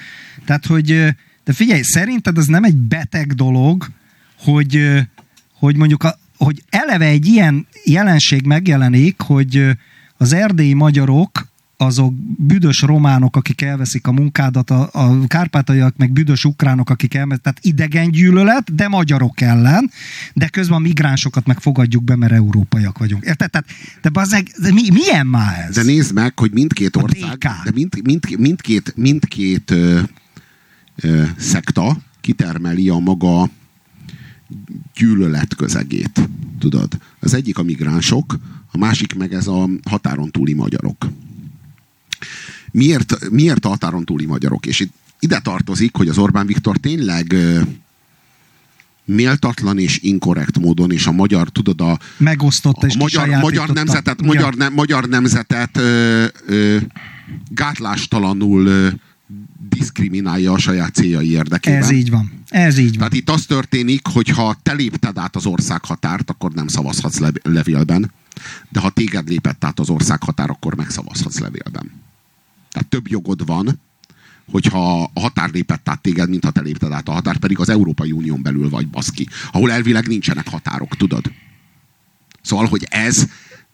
tehát, hogy de figyelj, szerinted ez nem egy beteg dolog, hogy, hogy mondjuk, a, hogy eleve egy ilyen jelenség megjelenik, hogy az erdélyi magyarok azok büdös románok, akik elveszik a munkádat, a, a kárpátaiak meg büdös ukránok, akik elveszik, tehát idegen gyűlölet, de magyarok ellen, de közben migránsokat meg fogadjuk be, mert európaiak vagyunk. Érted? Tehát, de, bazeg, de mi, milyen már ez? De nézd meg, hogy mindkét ország, de mind, mind, mindkét, mindkét ö, ö, szekta kitermeli a maga gyűlölet közegét. Tudod? Az egyik a migránsok, a másik meg ez a határon túli magyarok. Miért, miért a határon túli magyarok? És itt ide tartozik, hogy az Orbán Viktor tényleg méltatlan és inkorrekt módon, és a magyar, tudod, a, Megosztotta a magyar, magyar nemzetet, magyar, ne, magyar nemzetet ö, ö, gátlástalanul ö, diszkriminálja a saját céljai érdekében. Ez így van. Ez így van. Tehát itt az történik, hogy ha te lépted át az országhatárt, akkor nem szavazhatsz le- levélben. De ha téged lépett át az országhatár, akkor megszavazhatsz levélben. Tehát több jogod van, hogyha a határ lépett át téged, mint ha te lépted át a határ, pedig az Európai Unión belül vagy baszki, ahol elvileg nincsenek határok, tudod? Szóval, hogy ez,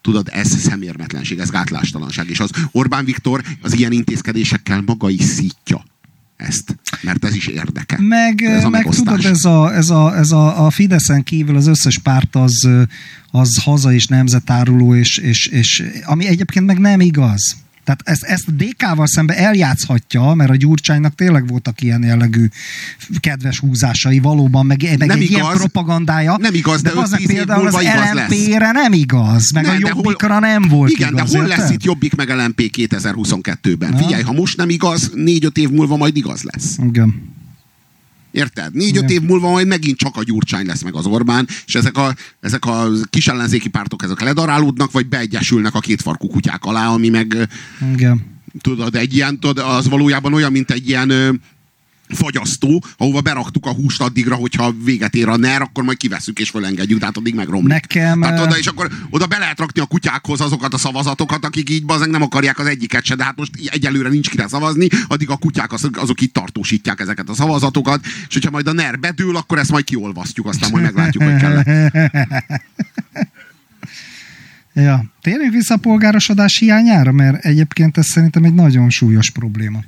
tudod, ez szemérmetlenség, ez gátlástalanság. És az Orbán Viktor az ilyen intézkedésekkel maga is szítja ezt, mert ez is érdeke. Meg, ez a meg megosztás. tudod, ez, a, ez, a, ez a, a Fideszen kívül az összes párt az, az haza és nemzetáruló, és, és, és ami egyébként meg nem igaz. Tehát ezt, ezt a DK-val szembe eljátszhatja, mert a Gyurcsánynak tényleg voltak ilyen jellegű kedves húzásai valóban, meg, meg Nem egy igaz. ilyen propagandája. Nem igaz, de az 5-10 év például az. LMP-re nem igaz, meg Ne, a de hol- Jobbikra nem volt Igen, igaz. de hol lesz itt Jobbik meg LMP 2022-ben? Na. Figyelj, ha most nem igaz, négy-öt év múlva majd igaz lesz. Igen. Érted? Négy-öt év múlva majd megint csak a Gyurcsány lesz meg az Orbán, és ezek a, ezek a kis ellenzéki pártok ezek ledarálódnak, vagy beegyesülnek a kétfarkú kutyák alá, ami meg Igen. tudod, egy ilyen, tudod, az valójában olyan, mint egy ilyen fagyasztó, ahova beraktuk a húst addigra, hogyha véget ér a NER, akkor majd kivesszük és fölengedjük, tehát addig megromlik. Nekem, Tehát oda, és akkor oda be lehet rakni a kutyákhoz azokat a szavazatokat, akik így bazeg nem akarják az egyiket se, de hát most egyelőre nincs kire szavazni, addig a kutyák azok, azok itt tartósítják ezeket a szavazatokat, és hogyha majd a NER bedől, akkor ezt majd kiolvasztjuk, aztán majd meglátjuk, hogy kell. Ja, térjünk vissza a polgárosodás hiányára, mert egyébként ez szerintem egy nagyon súlyos probléma.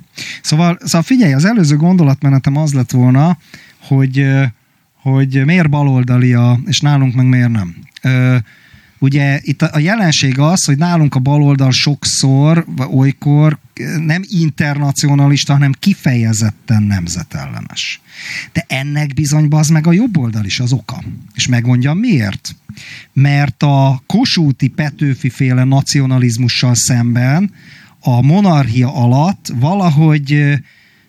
Szóval, szóval figyelj, az előző gondolatmenetem az lett volna, hogy, hogy miért baloldali a, és nálunk meg miért nem. Ugye itt a jelenség az, hogy nálunk a baloldal sokszor, olykor nem internacionalista, hanem kifejezetten nemzetellenes. De ennek bizony az meg a jobb oldal is az oka. És megmondjam miért. Mert a Kossuthi Petőfi féle nacionalizmussal szemben a monarchia alatt valahogy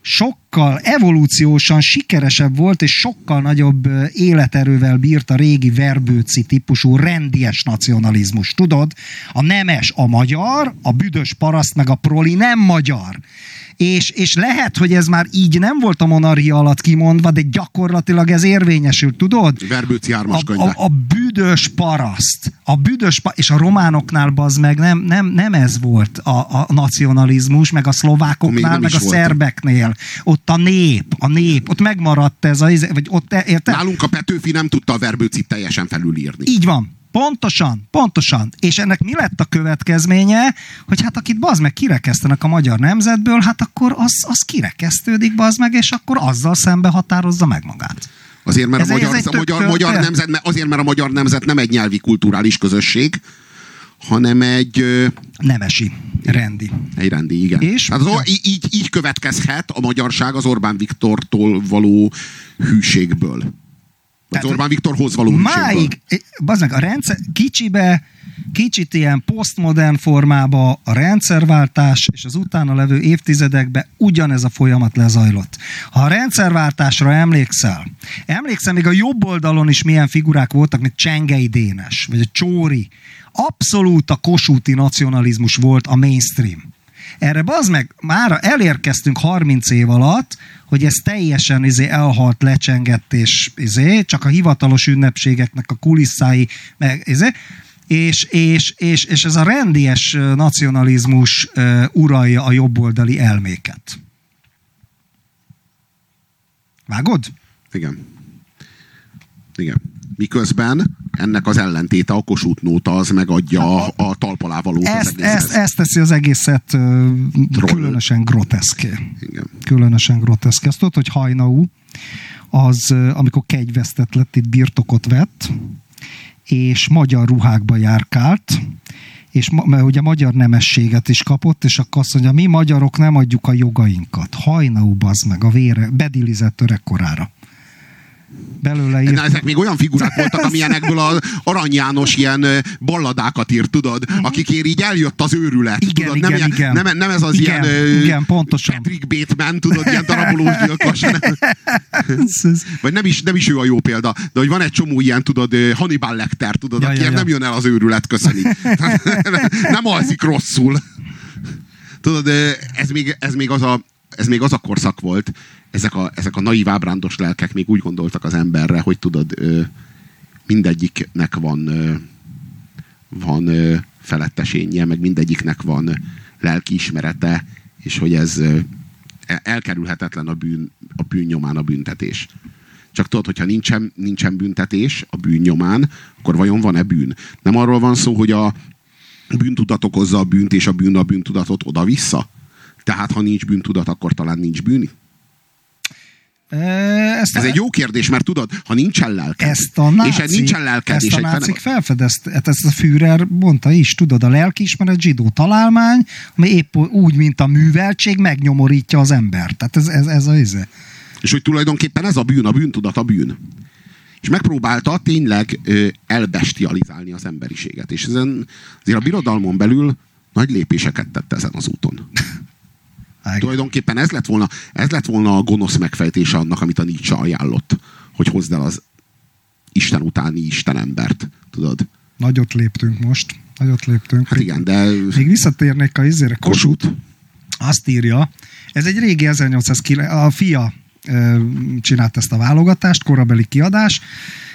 sokkal evolúciósan sikeresebb volt, és sokkal nagyobb életerővel bírt a régi verbőci típusú rendies nacionalizmus. Tudod, a nemes a magyar, a büdös paraszt meg a proli nem magyar. És, és lehet, hogy ez már így nem volt a monarchia alatt kimondva, de gyakorlatilag ez érvényesült, tudod? Verbőci a, a, a büdös paraszt, a büdös pa- és a románoknál az meg nem, nem, nem ez volt a, a nacionalizmus, meg a szlovákoknál, meg a volt. szerbeknél. Ott a nép, a nép, ott megmaradt ez, a, vagy ott, érted? Nálunk a Petőfi nem tudta a verbőcit teljesen felülírni. Így van. Pontosan, pontosan. És ennek mi lett a következménye, hogy hát akit bazd meg kirekesztenek a magyar nemzetből, hát akkor az, az kirekesztődik bazd meg, és akkor azzal szembe határozza meg magát. Azért, mert Ez a magyar, ez a magyar, magyar történet. nemzet, azért, mert a magyar nemzet nem egy nyelvi kulturális közösség, hanem egy, Nemesi, rendi. egy rendi, igen. És? Tehát az, így, így következhet a magyarság az Orbán Viktortól való hűségből. Az Tehát, Orbán Viktorhoz való. Máig, bazd meg, a rendszer kicsibe, kicsit ilyen posztmodern formába a rendszerváltás és az utána levő évtizedekben ugyanez a folyamat lezajlott. Ha a rendszerváltásra emlékszel, emlékszem még a jobb oldalon is milyen figurák voltak, mint Csengei Dénes, vagy a Csóri. Abszolút a kosúti nacionalizmus volt a mainstream. Erre bazd meg, már elérkeztünk 30 év alatt, hogy ez teljesen izé elhalt, lecsengett, és izé, csak a hivatalos ünnepségeknek a kulisszái, meg izé, és, és, és, és ez a rendies nacionalizmus ö, uralja a jobboldali elméket. Vágod? Igen. Igen. Miközben ennek az ellentéte a Kossuth nóta az megadja a, a talpalávalót Ezt, ezt, ezt teszi az egészet ö, különösen groteszké. Igen. különösen groteszk. Ezt tudod, hogy Hajnau, az, amikor kegyvesztett lett, itt birtokot vett, és magyar ruhákba járkált, és ma, mert ugye magyar nemességet is kapott, és akkor azt mondja, mi magyarok nem adjuk a jogainkat. Hajnau bazd meg a vére, bedilizett öregkorára. Belőle Na, írt. ezek még olyan figurák voltak, amilyenekből az Arany János ilyen balladákat írt, tudod? Akikért így eljött az őrület. Igen, tudod? igen, nem, ilyen- igen. Nem, nem ez az Igen, ilyen igen, pontosan. Patrick Bateman, tudod, ilyen darabolós gyilkos. Nem, vagy nem is, nem is ő a jó példa, de hogy van egy csomó ilyen, tudod, Hannibal Lecter, tudod, Ja, ja, ja, ja. nem jön el az őrület, köszöni. nem alszik rosszul. Tudod, ez még, ez még az a ez még az a korszak volt, ezek a, ezek a naív ábrándos lelkek még úgy gondoltak az emberre, hogy tudod, mindegyiknek van van felettesénye, meg mindegyiknek van lelkiismerete, és hogy ez el- elkerülhetetlen a bűn, a bűn nyomán a büntetés. Csak tudod, hogyha nincsen, nincsen büntetés a bűn nyomán, akkor vajon van-e bűn? Nem arról van szó, hogy a bűntudat okozza a bűnt, és a bűn a bűntudatot oda-vissza? Tehát, ha nincs bűntudat, akkor talán nincs bűn? Ezt Ez egy jó kérdés, mert tudod, ha nincsen lelked, Ezt a nácik, és nincsen lelked, ezt és a egy nácik fene... felfedezte, hát ezt a Führer mondta is, tudod, a lelkiismeret zsidó találmány, ami épp úgy, mint a műveltség, megnyomorítja az embert. Tehát ez, ez, ez a izé. És hogy tulajdonképpen ez a bűn, a bűntudat a bűn. És megpróbálta tényleg elbestializálni az emberiséget. És ezen azért a birodalmon belül nagy lépéseket tett ezen az úton. Ág- Tulajdonképpen ez lett volna, ez lett volna a gonosz megfejtése annak, amit a Nietzsche ajánlott, hogy hozd el az Isten utáni Istenembert. Tudod? Nagyot léptünk most. Nagyot léptünk. Hát igen, de Még visszatérnék a izére. Kossuth Kossuth. azt írja, ez egy régi 1809, a fia csinált ezt a válogatást, korabeli kiadás,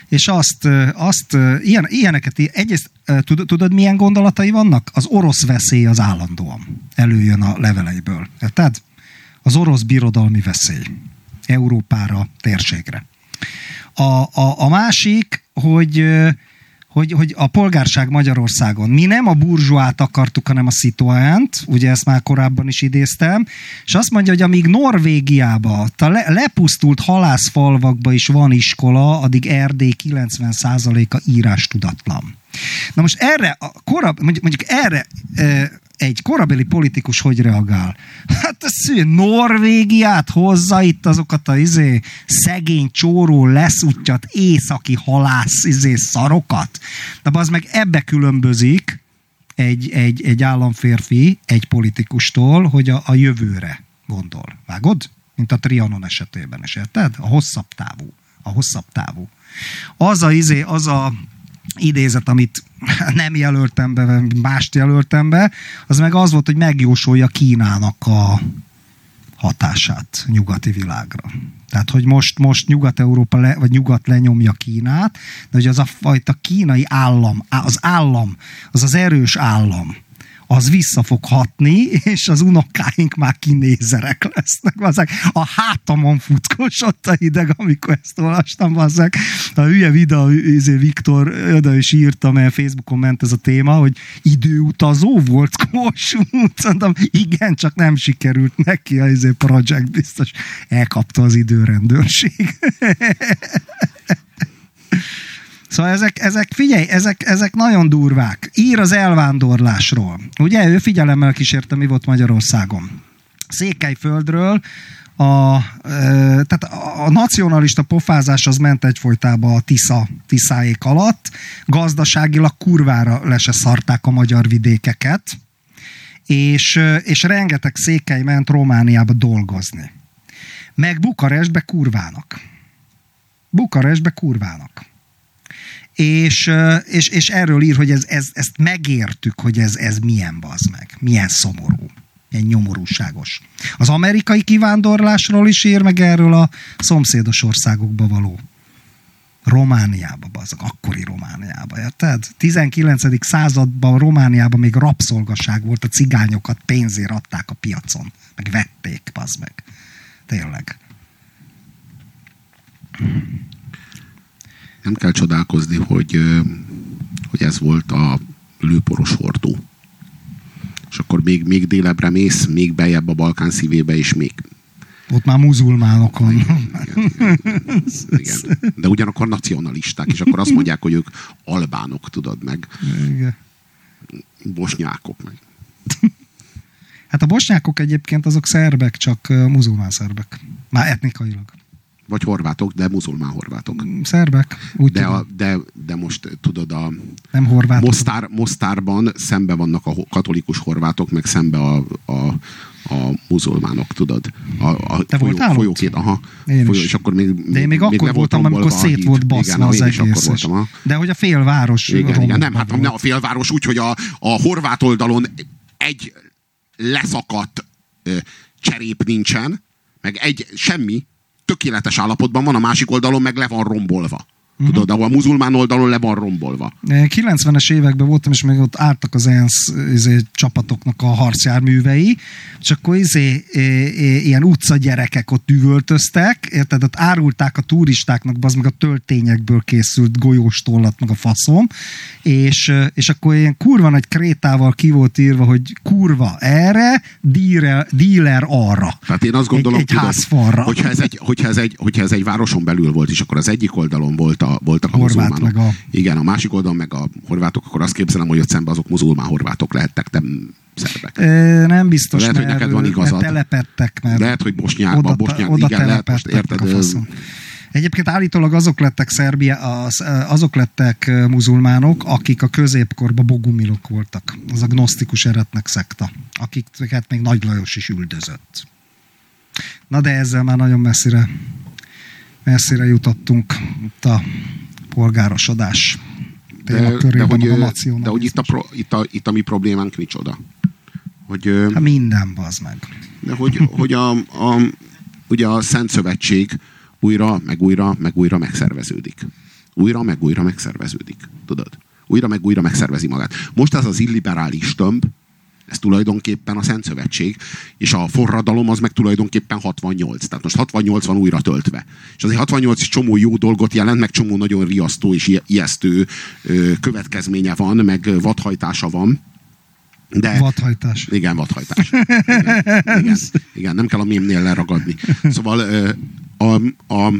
és azt, azt ilyen, ilyeneket, egyrészt tudod, tudod, milyen gondolatai vannak? Az orosz veszély az állandóan előjön a leveleiből. Érted? Az orosz birodalmi veszély. Európára, térségre. A, a, a másik, hogy, hogy, hogy a polgárság Magyarországon. Mi nem a burzsóát akartuk, hanem a szituánt, ugye ezt már korábban is idéztem, és azt mondja, hogy amíg Norvégiába, a le, lepusztult halászfalvakba is van iskola, addig Erdély 90%-a írás tudatlan. Na most erre, a korab, mondjuk, mondjuk erre e, egy korabeli politikus hogy reagál? Hát ez szű, Norvégiát hozza itt azokat a izé, szegény csóró leszúttyat, északi halász izé, szarokat. De az meg ebbe különbözik egy, egy, egy államférfi egy politikustól, hogy a, a jövőre gondol. Vágod? Mint a Trianon esetében is, érted? A hosszabb távú. A hosszabb távú. Az a, izé, az a idézet, amit nem jelöltem be, mást jelöltem be, az meg az volt, hogy megjósolja Kínának a hatását nyugati világra. Tehát, hogy most, most Nyugat-Európa, le, vagy Nyugat lenyomja Kínát, de hogy az a fajta kínai állam, az állam, az az erős állam, az vissza fog hatni, és az unokáink már kinézerek lesznek. Bazzák. A hátamon futkosott a hideg, amikor ezt olvastam. Bazzák. A hülye videó, izé, Viktor oda is írta, mert Facebookon ment ez a téma, hogy időutazó volt Kossuth. Mondtam, igen, csak nem sikerült neki a izé projekt, biztos elkapta az időrendőrség. Szóval ezek, ezek, figyelj, ezek, ezek nagyon durvák. Ír az elvándorlásról. Ugye, ő figyelemmel kísérte, mi volt Magyarországon. Székelyföldről a, tehát a, nacionalista pofázás az ment egyfolytában a Tisza, Tiszáék alatt. Gazdaságilag kurvára le szarták a magyar vidékeket, és, és rengeteg székely ment Romániába dolgozni. Meg Bukarestbe kurvának. Bukarestbe kurvának és, és, és erről ír, hogy ez, ez, ezt megértük, hogy ez, ez milyen bazd meg, milyen szomorú, milyen nyomorúságos. Az amerikai kivándorlásról is ír, meg erről a szomszédos országokba való. Romániába, bazd, akkori Romániába, érted? 19. században Romániában még rabszolgaság volt, a cigányokat pénzért adták a piacon, meg vették, bazd meg. Tényleg. Nem kell csodálkozni, hogy, hogy ez volt a lőporos hordó. És akkor még, még délebbre mész, még bejebb a Balkán szívébe, és még Ott már muzulmánokon. igen. De ugyanakkor nacionalisták, és akkor azt mondják, hogy ők albánok, tudod meg, Igen. bosnyákok meg. Hát a bosnyákok egyébként azok szerbek, csak muzulmán szerbek. Már etnikailag. Vagy horvátok, de muzulmán horvátok. Szerbek, úgy De, tudom. a, de, de most tudod, a Nem horvátok. Mostár, Mostárban szembe vannak a katolikus horvátok, meg szembe a, a, a muzulmánok, tudod. A, a Te voltál ott? folyókét, aha. Én folyó, is. és akkor még, De én még akkor le volt voltam, amikor a szét híd. volt baszva igen, az egész. akkor voltam, aha. De hogy a félváros Igen, igen, nem, hát nem a félváros úgy, hogy a, a horvát oldalon egy leszakadt ö, cserép nincsen, meg egy semmi, tökéletes állapotban van, a másik oldalon meg le van rombolva. Mhm. Tudod, ahol a muzulmán oldalon le van rombolva. Én 90-es években voltam, és még ott álltak az ENSZ izé, csapatoknak a harcjárművei, és akkor izé, é, é, ilyen utca gyerekek ott üvöltöztek, érted, ott árulták a turistáknak, az meg a töltényekből készült golyós tollat, meg a faszom, és, és akkor ilyen kurva nagy krétával ki volt írva, hogy kurva erre, dealer, dealer arra. Tehát én azt gondolom, egy, egy tudod, házfalra. hogyha, ez egy, hogyha, ez egy, hogyha ez egy városon belül volt, és akkor az egyik oldalon volt a, voltak a Horvát, muzulmánok. meg a- Igen, a másik oldalon meg a horvátok, akkor azt képzelem, hogy ott szemben azok muzulmán horvátok lehettek, nem szerbek. Ö, Nem biztos, Lehet, hogy mert, neked van mert igazad. telepettek, mert Lehet, hogy Bosnyákban, oda, Bosnyák, oda igen, lehet, most érted, a. Egyébként állítólag azok lettek Szerbia, az, azok lettek muzulmánok, akik a középkorban bogumilok voltak. Az a gnosztikus eretnek szekta, akiket még Nagy Lajos is üldözött. Na de ezzel már nagyon messzire, messzire jutottunk itt a polgárosodás de, de, témakörében, hogy, a nacionalizmus. de hogy itt a, pro, itt, a, itt a mi problémánk micsoda? Hogy, ö, Hát minden, bazd meg. de hogy, hogy a, a, ugye a Szent Szövetség újra, meg újra, meg újra megszerveződik. Újra, meg újra megszerveződik. Tudod? Újra, meg újra megszervezi magát. Most ez az illiberális tömb, ez tulajdonképpen a Szent Szövetség, és a forradalom az meg tulajdonképpen 68. Tehát most 68 van újra töltve. És azért 68 is csomó jó dolgot jelent, meg csomó nagyon riasztó és ije- ijesztő következménye van, meg vadhajtása van. De, Vadhajtás. igen, vadhajtás. Igen, igen, igen, nem kell a mémnél leragadni. Szóval a, a,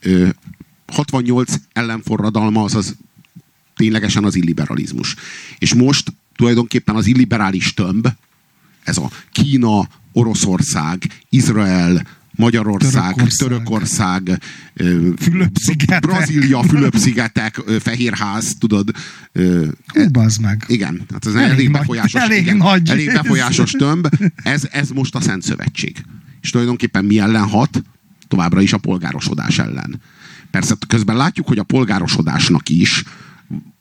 ö, 68 ellenforradalma az az ténylegesen az illiberalizmus. És most tulajdonképpen az illiberális tömb, ez a Kína, Oroszország, Izrael, Magyarország, Törökország. Törökország, Fülöp-szigetek. Brazília, Fülöp-szigetek, Fehérház, tudod, Hú, bazd meg. igen, hát ez Elég elég, nagy- befolyásos, elég igen, nagy. elég befolyásos tömb. Ez, ez most a Szent Szövetség. És tulajdonképpen mi ellen hat? Továbbra is a polgárosodás ellen. Persze közben látjuk, hogy a polgárosodásnak is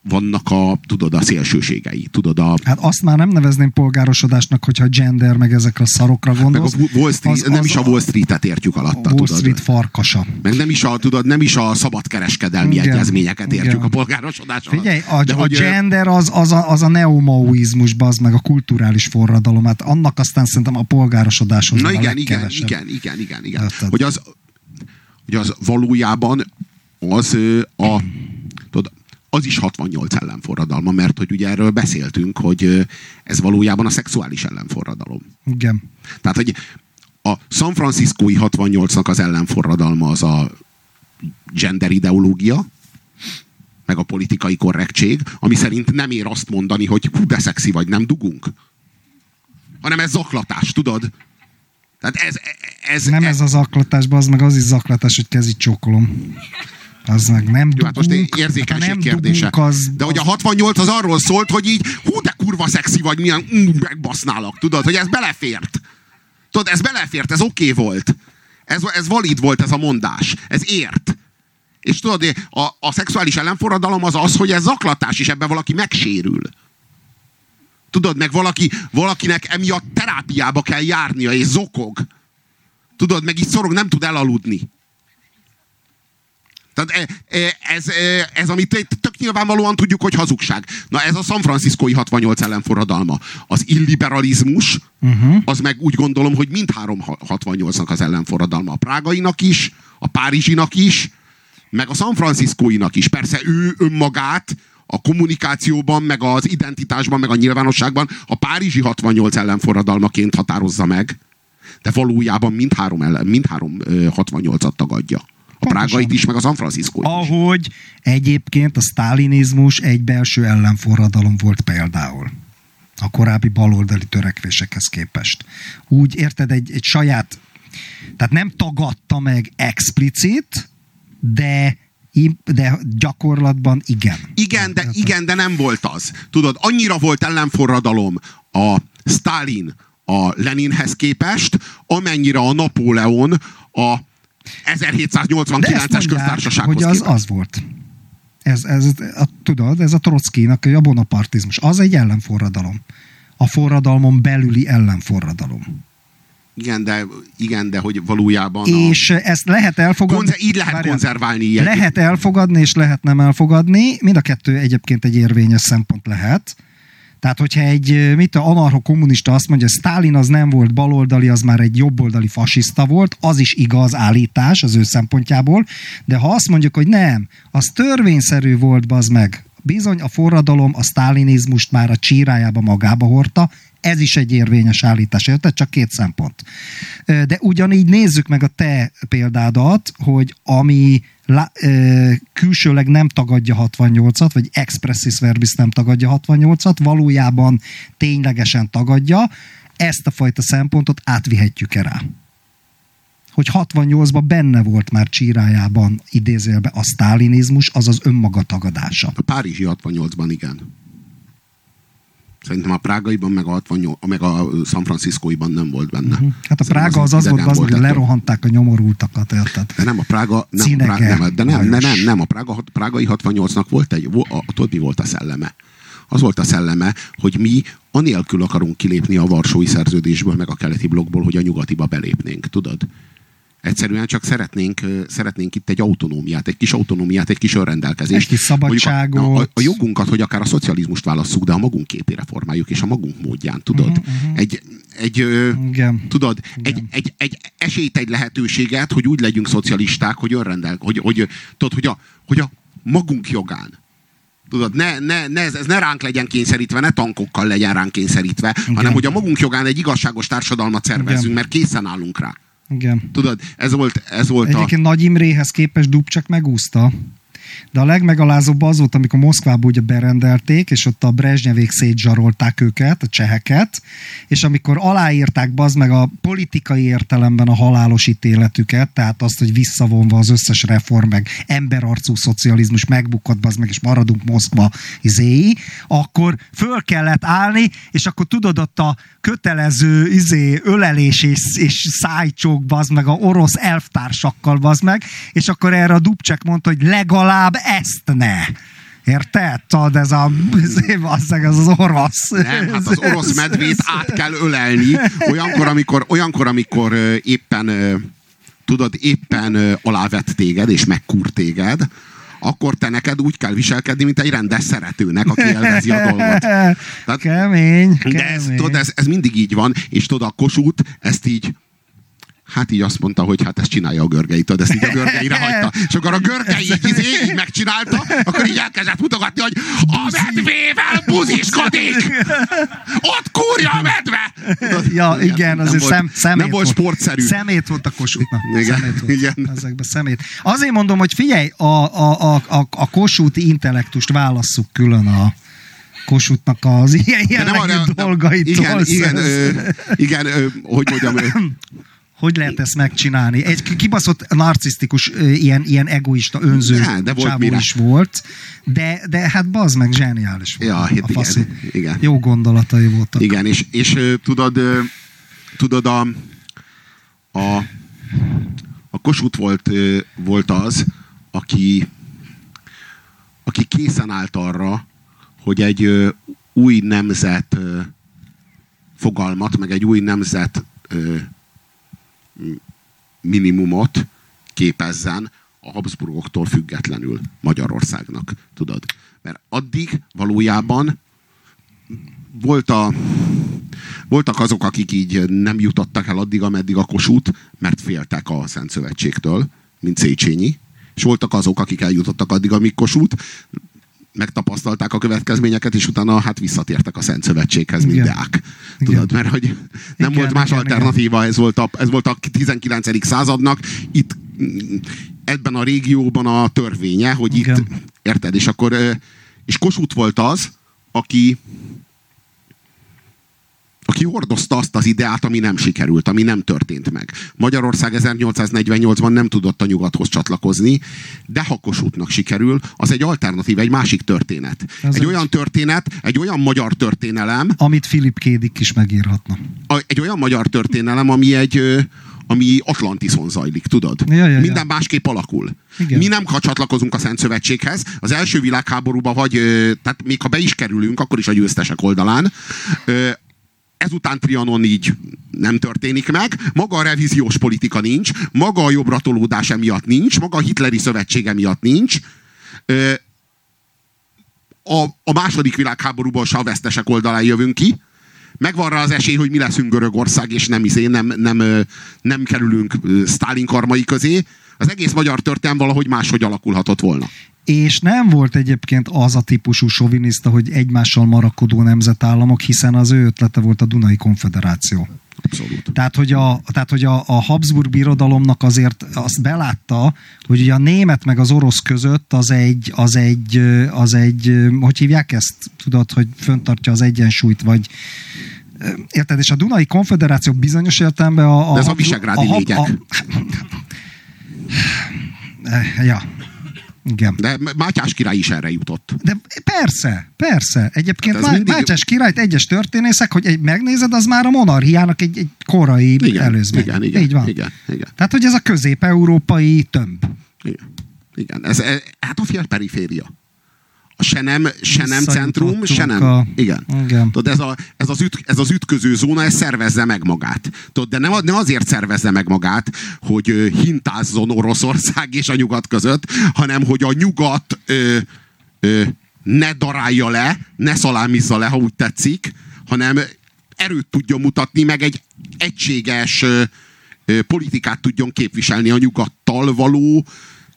vannak a, tudod, a szélsőségei. Tudod, a, Hát azt már nem nevezném polgárosodásnak, hogyha gender meg ezekre a szarokra meg gondolsz. a Wall Street, Az- nem az is a Wall Street-et értjük alatta, Wall tudod. Street farkasa. Meg nem is a, tudod, nem is a szabadkereskedelmi Igen, egyezményeket értjük igen. a polgárosodás alatt. Figyelj, a, De a hogy, gender az, az, a, az a neomaoizmus, az meg a kulturális forradalom. Hát annak aztán szerintem a polgárosodáshoz Na a igen, igen, igen, igen, igen, igen. Érted? Hogy az, hogy az valójában az a, tudod, az is 68 ellenforradalma, mert hogy ugye erről beszéltünk, hogy ez valójában a szexuális ellenforradalom. Igen. Tehát, hogy a San Franciscói 68-nak az ellenforradalma az a gender ideológia, meg a politikai korrektség, ami szerint nem ér azt mondani, hogy hú, de szexi vagy, nem dugunk. Hanem ez zaklatás, tudod? Tehát ez, ez, Nem ez az zaklatás, az meg az is zaklatás, hogy kezit csókolom. Az meg nem Jó, hát most dugunk, érzékenység nem kérdése. dugunk, az, De hogy a 68 az arról szólt, hogy így, hú, de kurva szexi vagy, milyen mm, megbasználak, tudod, hogy ez belefért. Tudod, ez belefért, ez oké okay volt. Ez, ez valid volt ez a mondás. Ez ért. És tudod, a, a szexuális ellenforradalom az az, hogy ez zaklatás, és ebben valaki megsérül. Tudod, meg valaki, valakinek emiatt terápiába kell járnia, és zokog. Tudod, meg így szorog, nem tud elaludni. Tehát e- e- ez, e- ez, amit tök nyilvánvalóan tudjuk, hogy hazugság. Na ez a San Franciscói 68 ellenforradalma. Az illiberalizmus, uh-huh. az meg úgy gondolom, hogy mindhárom ha- 68-nak az ellenforradalma. A prágainak is, a párizsinak is, meg a San Franciscóinak is. Persze ő önmagát a kommunikációban, meg az identitásban, meg a nyilvánosságban a párizsi 68 ellenforradalmaként határozza meg, de valójában mindhárom, ellen, mindhárom ö, 68-at tagadja. A prágait is, meg a San Francisco is. Ahogy egyébként a sztálinizmus egy belső ellenforradalom volt például. A korábbi baloldali törekvésekhez képest. Úgy érted, egy, egy saját Tehát nem tagadta meg explicit, de de gyakorlatban igen. Igen, de, igen, de nem volt az. Tudod, annyira volt ellenforradalom a Stalin a Leninhez képest, amennyire a Napóleon a 1789-es köztársasághoz hogy az, képest. az volt. Ez, ez, a, tudod, ez a Trockinak a bonapartizmus. Az egy ellenforradalom. A forradalmon belüli ellenforradalom. Igen, de, igen, de hogy valójában... És a... ezt lehet elfogadni... Konze- így lehet várjál, konzerválni ilyet. Lehet elfogadni, és lehet nem elfogadni. Mind a kettő egyébként egy érvényes szempont lehet. Tehát, hogyha egy mit a anarcho-kommunista azt mondja, Stalin az nem volt baloldali, az már egy jobboldali fasiszta volt, az is igaz állítás az ő szempontjából, de ha azt mondjuk, hogy nem, az törvényszerű volt, az meg, bizony a forradalom a sztálinizmust már a csírájába magába hordta, ez is egy érvényes állítás, érted? Csak két szempont. De ugyanígy nézzük meg a te példádat, hogy ami lá, ö, külsőleg nem tagadja 68-at, vagy expressis verbis nem tagadja 68-at, valójában ténylegesen tagadja, ezt a fajta szempontot átvihetjük-e rá? Hogy 68-ban benne volt már csírájában idézélbe a sztálinizmus, azaz önmaga tagadása. A Párizsi 68-ban igen. Szerintem a prágaiban, meg a, 68, meg a San Franciscoiban nem volt benne. Uh-huh. Hát a Prága az az, az volt, az, hogy lerohanták a nyomorultakat, érted? De nem a Prága, nem, Cinege, a Prága, nem, de nem, nem, nem, nem, a Prága, a prágai 68-nak volt egy, a, tudod mi volt a szelleme? Az volt a szelleme, hogy mi anélkül akarunk kilépni a Varsói szerződésből, meg a keleti blokkból, hogy a nyugatiba belépnénk, tudod? Egyszerűen csak szeretnénk, szeretnénk itt egy autonómiát, egy kis autonómiát, egy kis önrendelkezést. Egy kis szabadságot. A, a, a jogunkat, hogy akár a szocializmust válasszuk, de a magunk képére formáljuk, és a magunk módján, tudod? Uh-huh, uh-huh. Egy, egy, Igen. tudod, Igen. Egy, egy, egy esélyt, egy lehetőséget, hogy úgy legyünk szocialisták, hogy önrendel, hogy, hogy, tudod, hogy a, hogy a magunk jogán. Tudod, ne, ne, ne, ez, ez ne ránk legyen kényszerítve, ne tankokkal legyen ránk kényszerítve, Igen. hanem hogy a magunk jogán egy igazságos társadalmat szervezzünk, Igen. mert készen állunk rá. Igen. Tudod, ez volt, ez volt Egyébként a... Nagy Imréhez képest Dubcsak megúszta. De a legmegalázóbb az volt, amikor Moszkvába ugye berendelték, és ott a Brezsnyevék szétzsarolták őket, a cseheket, és amikor aláírták az meg a politikai értelemben a halálos ítéletüket, tehát azt, hogy visszavonva az összes reform, meg emberarcú szocializmus megbukott az meg, és maradunk Moszkva izéi, akkor föl kellett állni, és akkor tudod ott a kötelező izé, ölelés és, és szájcsók, bazd meg, a orosz elvtársakkal, bazd meg, és akkor erre a Dubcsek mondta, hogy legalább ezt ne. Érted? Tudod, ez a, az, ez az orosz. Nem, hát az orosz medvét át kell ölelni. Olyankor, amikor, olyankor, amikor éppen tudod, éppen alávett téged, és megkúr téged, akkor te neked úgy kell viselkedni, mint egy rendes szeretőnek, aki élvezi a dolgot. Tehát, kemény, kemény. De ez, tudod, ez, ez mindig így van, és tudod, a kosút ezt így Hát így azt mondta, hogy hát ezt csinálja a görgei, tudod, ezt így a görgeire hagyta. És akkor a görgei így, így, így megcsinálta, akkor így elkezdett mutogatni, hogy a medvével buziskodik! Ott kúrja a medve! Ja, igen, igen azért volt, szem, szemét Nem volt sportszerű. Szemét volt a Kossuthnak. Igen, szemét volt. igen. Ezekben szemét. Azért mondom, hogy figyelj, a, a, a, a, a kosúti intellektust válasszuk külön a, Kossuthnak az ilyen jellegű dolgaitól. Igen, igen, ö, igen ö, hogy mondjam, ö, hogy lehet ezt megcsinálni? Egy kibaszott narcisztikus, ilyen, ilyen egoista, önző ja, de volt csávó is volt, de, de hát bazd meg, zseniális volt. Ja, hát a faszi. igen, igen. Jó gondolatai voltak. Igen, és, és tudod, tudod a, a, a Kossuth volt, volt az, aki, aki készen állt arra, hogy egy új nemzet fogalmat, meg egy új nemzet minimumot képezzen a Habsburgoktól függetlenül Magyarországnak, tudod. Mert addig valójában volt a, voltak azok, akik így nem jutottak el addig, ameddig a kosút, mert féltek a Szent Szövetségtől, mint Széchenyi, és voltak azok, akik eljutottak addig, amíg kosút, megtapasztalták a következményeket, és utána hát visszatértek a Szent Szövetséghez, mint deák. Tudod, mert hogy nem igen, volt más igen, alternatíva, igen. Ez, volt a, ez volt a 19. századnak, itt ebben a régióban a törvénye, hogy igen. itt, érted, és akkor, és Kossuth volt az, aki aki hordozta azt az ideát, ami nem sikerült, ami nem történt meg. Magyarország 1848-ban nem tudott a nyugathoz csatlakozni, de ha Kossuthnak sikerül, az egy alternatív, egy másik történet. Ez egy, egy olyan történet, egy olyan magyar történelem, amit Filip Kédik is megírhatna. Egy olyan magyar történelem, ami egy ami Atlantiszon zajlik, tudod? Ja, ja, ja. Minden másképp alakul. Igen. Mi nem, ha csatlakozunk a Szent Szövetséghez, az első világháborúban vagy, tehát még ha be is kerülünk, akkor is a győztesek oldalán, ezután Trianon így nem történik meg, maga a revíziós politika nincs, maga a jobbratolódás emiatt nincs, maga a hitleri szövetség emiatt nincs, a, a második világháborúban a vesztesek oldalán jövünk ki, megvan rá az esély, hogy mi leszünk Görögország, és nem, izé, nem, nem, nem kerülünk Stalin karmai közé. Az egész magyar történelem valahogy máshogy alakulhatott volna. És nem volt egyébként az a típusú soviniszta, hogy egymással marakodó nemzetállamok, hiszen az ő ötlete volt a Dunai Konfederáció. Abszolút. Tehát, hogy, a, tehát, hogy a, a Habsburg birodalomnak azért azt belátta, hogy ugye a német meg az orosz között az egy, az egy, az egy hogy hívják ezt? Tudod, hogy föntartja az egyensúlyt, vagy Érted? És a Dunai Konfederáció bizonyos értelemben a... a De ez a visegrádi a, a, a, a, ja, igen. De Mátyás király is erre jutott. De persze, persze. Egyébként hát Má- mindig... Mátyás királyt egyes történészek, hogy egy megnézed, az már a monarchiának egy, egy korai igen, előzmény. Igen, igen, Így van. Igen, igen. Tehát, hogy ez a közép-európai tömb. Igen. Igen. Ez, ez, hát a fél periféria se nem, se nem centrum, se nem. A... Igen. Igen. Tudod, ez, a, ez, az üt, ez az ütköző zóna, ez szervezze meg magát. Tudod, de nem, nem azért szervezze meg magát, hogy hintázzon Oroszország és a nyugat között, hanem hogy a nyugat ö, ö, ne darálja le, ne szalámizza le, ha úgy tetszik, hanem erőt tudjon mutatni, meg egy egységes ö, ö, politikát tudjon képviselni a nyugattal való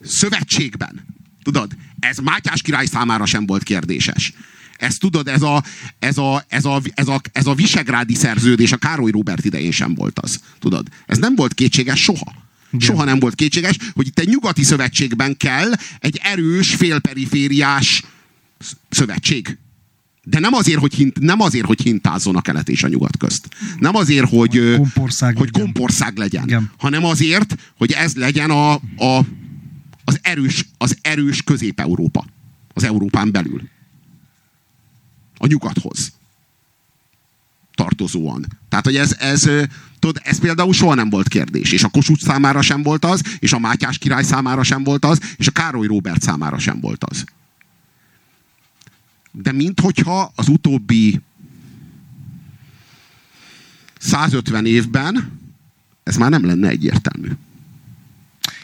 szövetségben. Tudod, ez Mátyás király számára sem volt kérdéses. Ez tudod, ez a, ez a, ez a, ez a, ez a visegrádi szerződés a Károly Róbert idején sem volt az. Tudod, ez nem volt kétséges soha. Igen. Soha nem volt kétséges, hogy itt egy nyugati szövetségben kell egy erős, félperifériás szövetség. De nem azért, hogy, hint, nem azért, hogy hintázzon a kelet és a nyugat közt. Nem azért, hogy kompország hogy legyen, kompország legyen Igen. hanem azért, hogy ez legyen a, a az erős, az erős Közép-Európa. Az Európán belül. A nyugathoz tartozóan. Tehát, hogy ez, ez, tudod, ez például soha nem volt kérdés. És a Kossuth számára sem volt az, és a Mátyás király számára sem volt az, és a Károly Róbert számára sem volt az. De minthogyha az utóbbi 150 évben ez már nem lenne egyértelmű.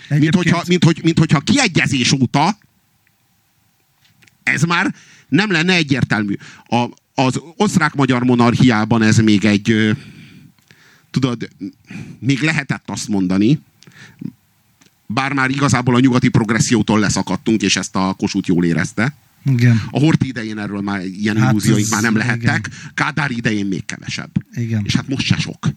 Mint hogyha, mint, hogy, mint hogyha kiegyezés óta ez már nem lenne egyértelmű. A, az osztrák-magyar monarchiában ez még egy, tudod, még lehetett azt mondani, bár már igazából a nyugati progressziótól leszakadtunk, és ezt a kosút jól érezte. Igen. A Horti idején erről már ilyen hát illúzióink már nem lehettek, igen. Kádár idején még kevesebb. Igen. És hát most se sok.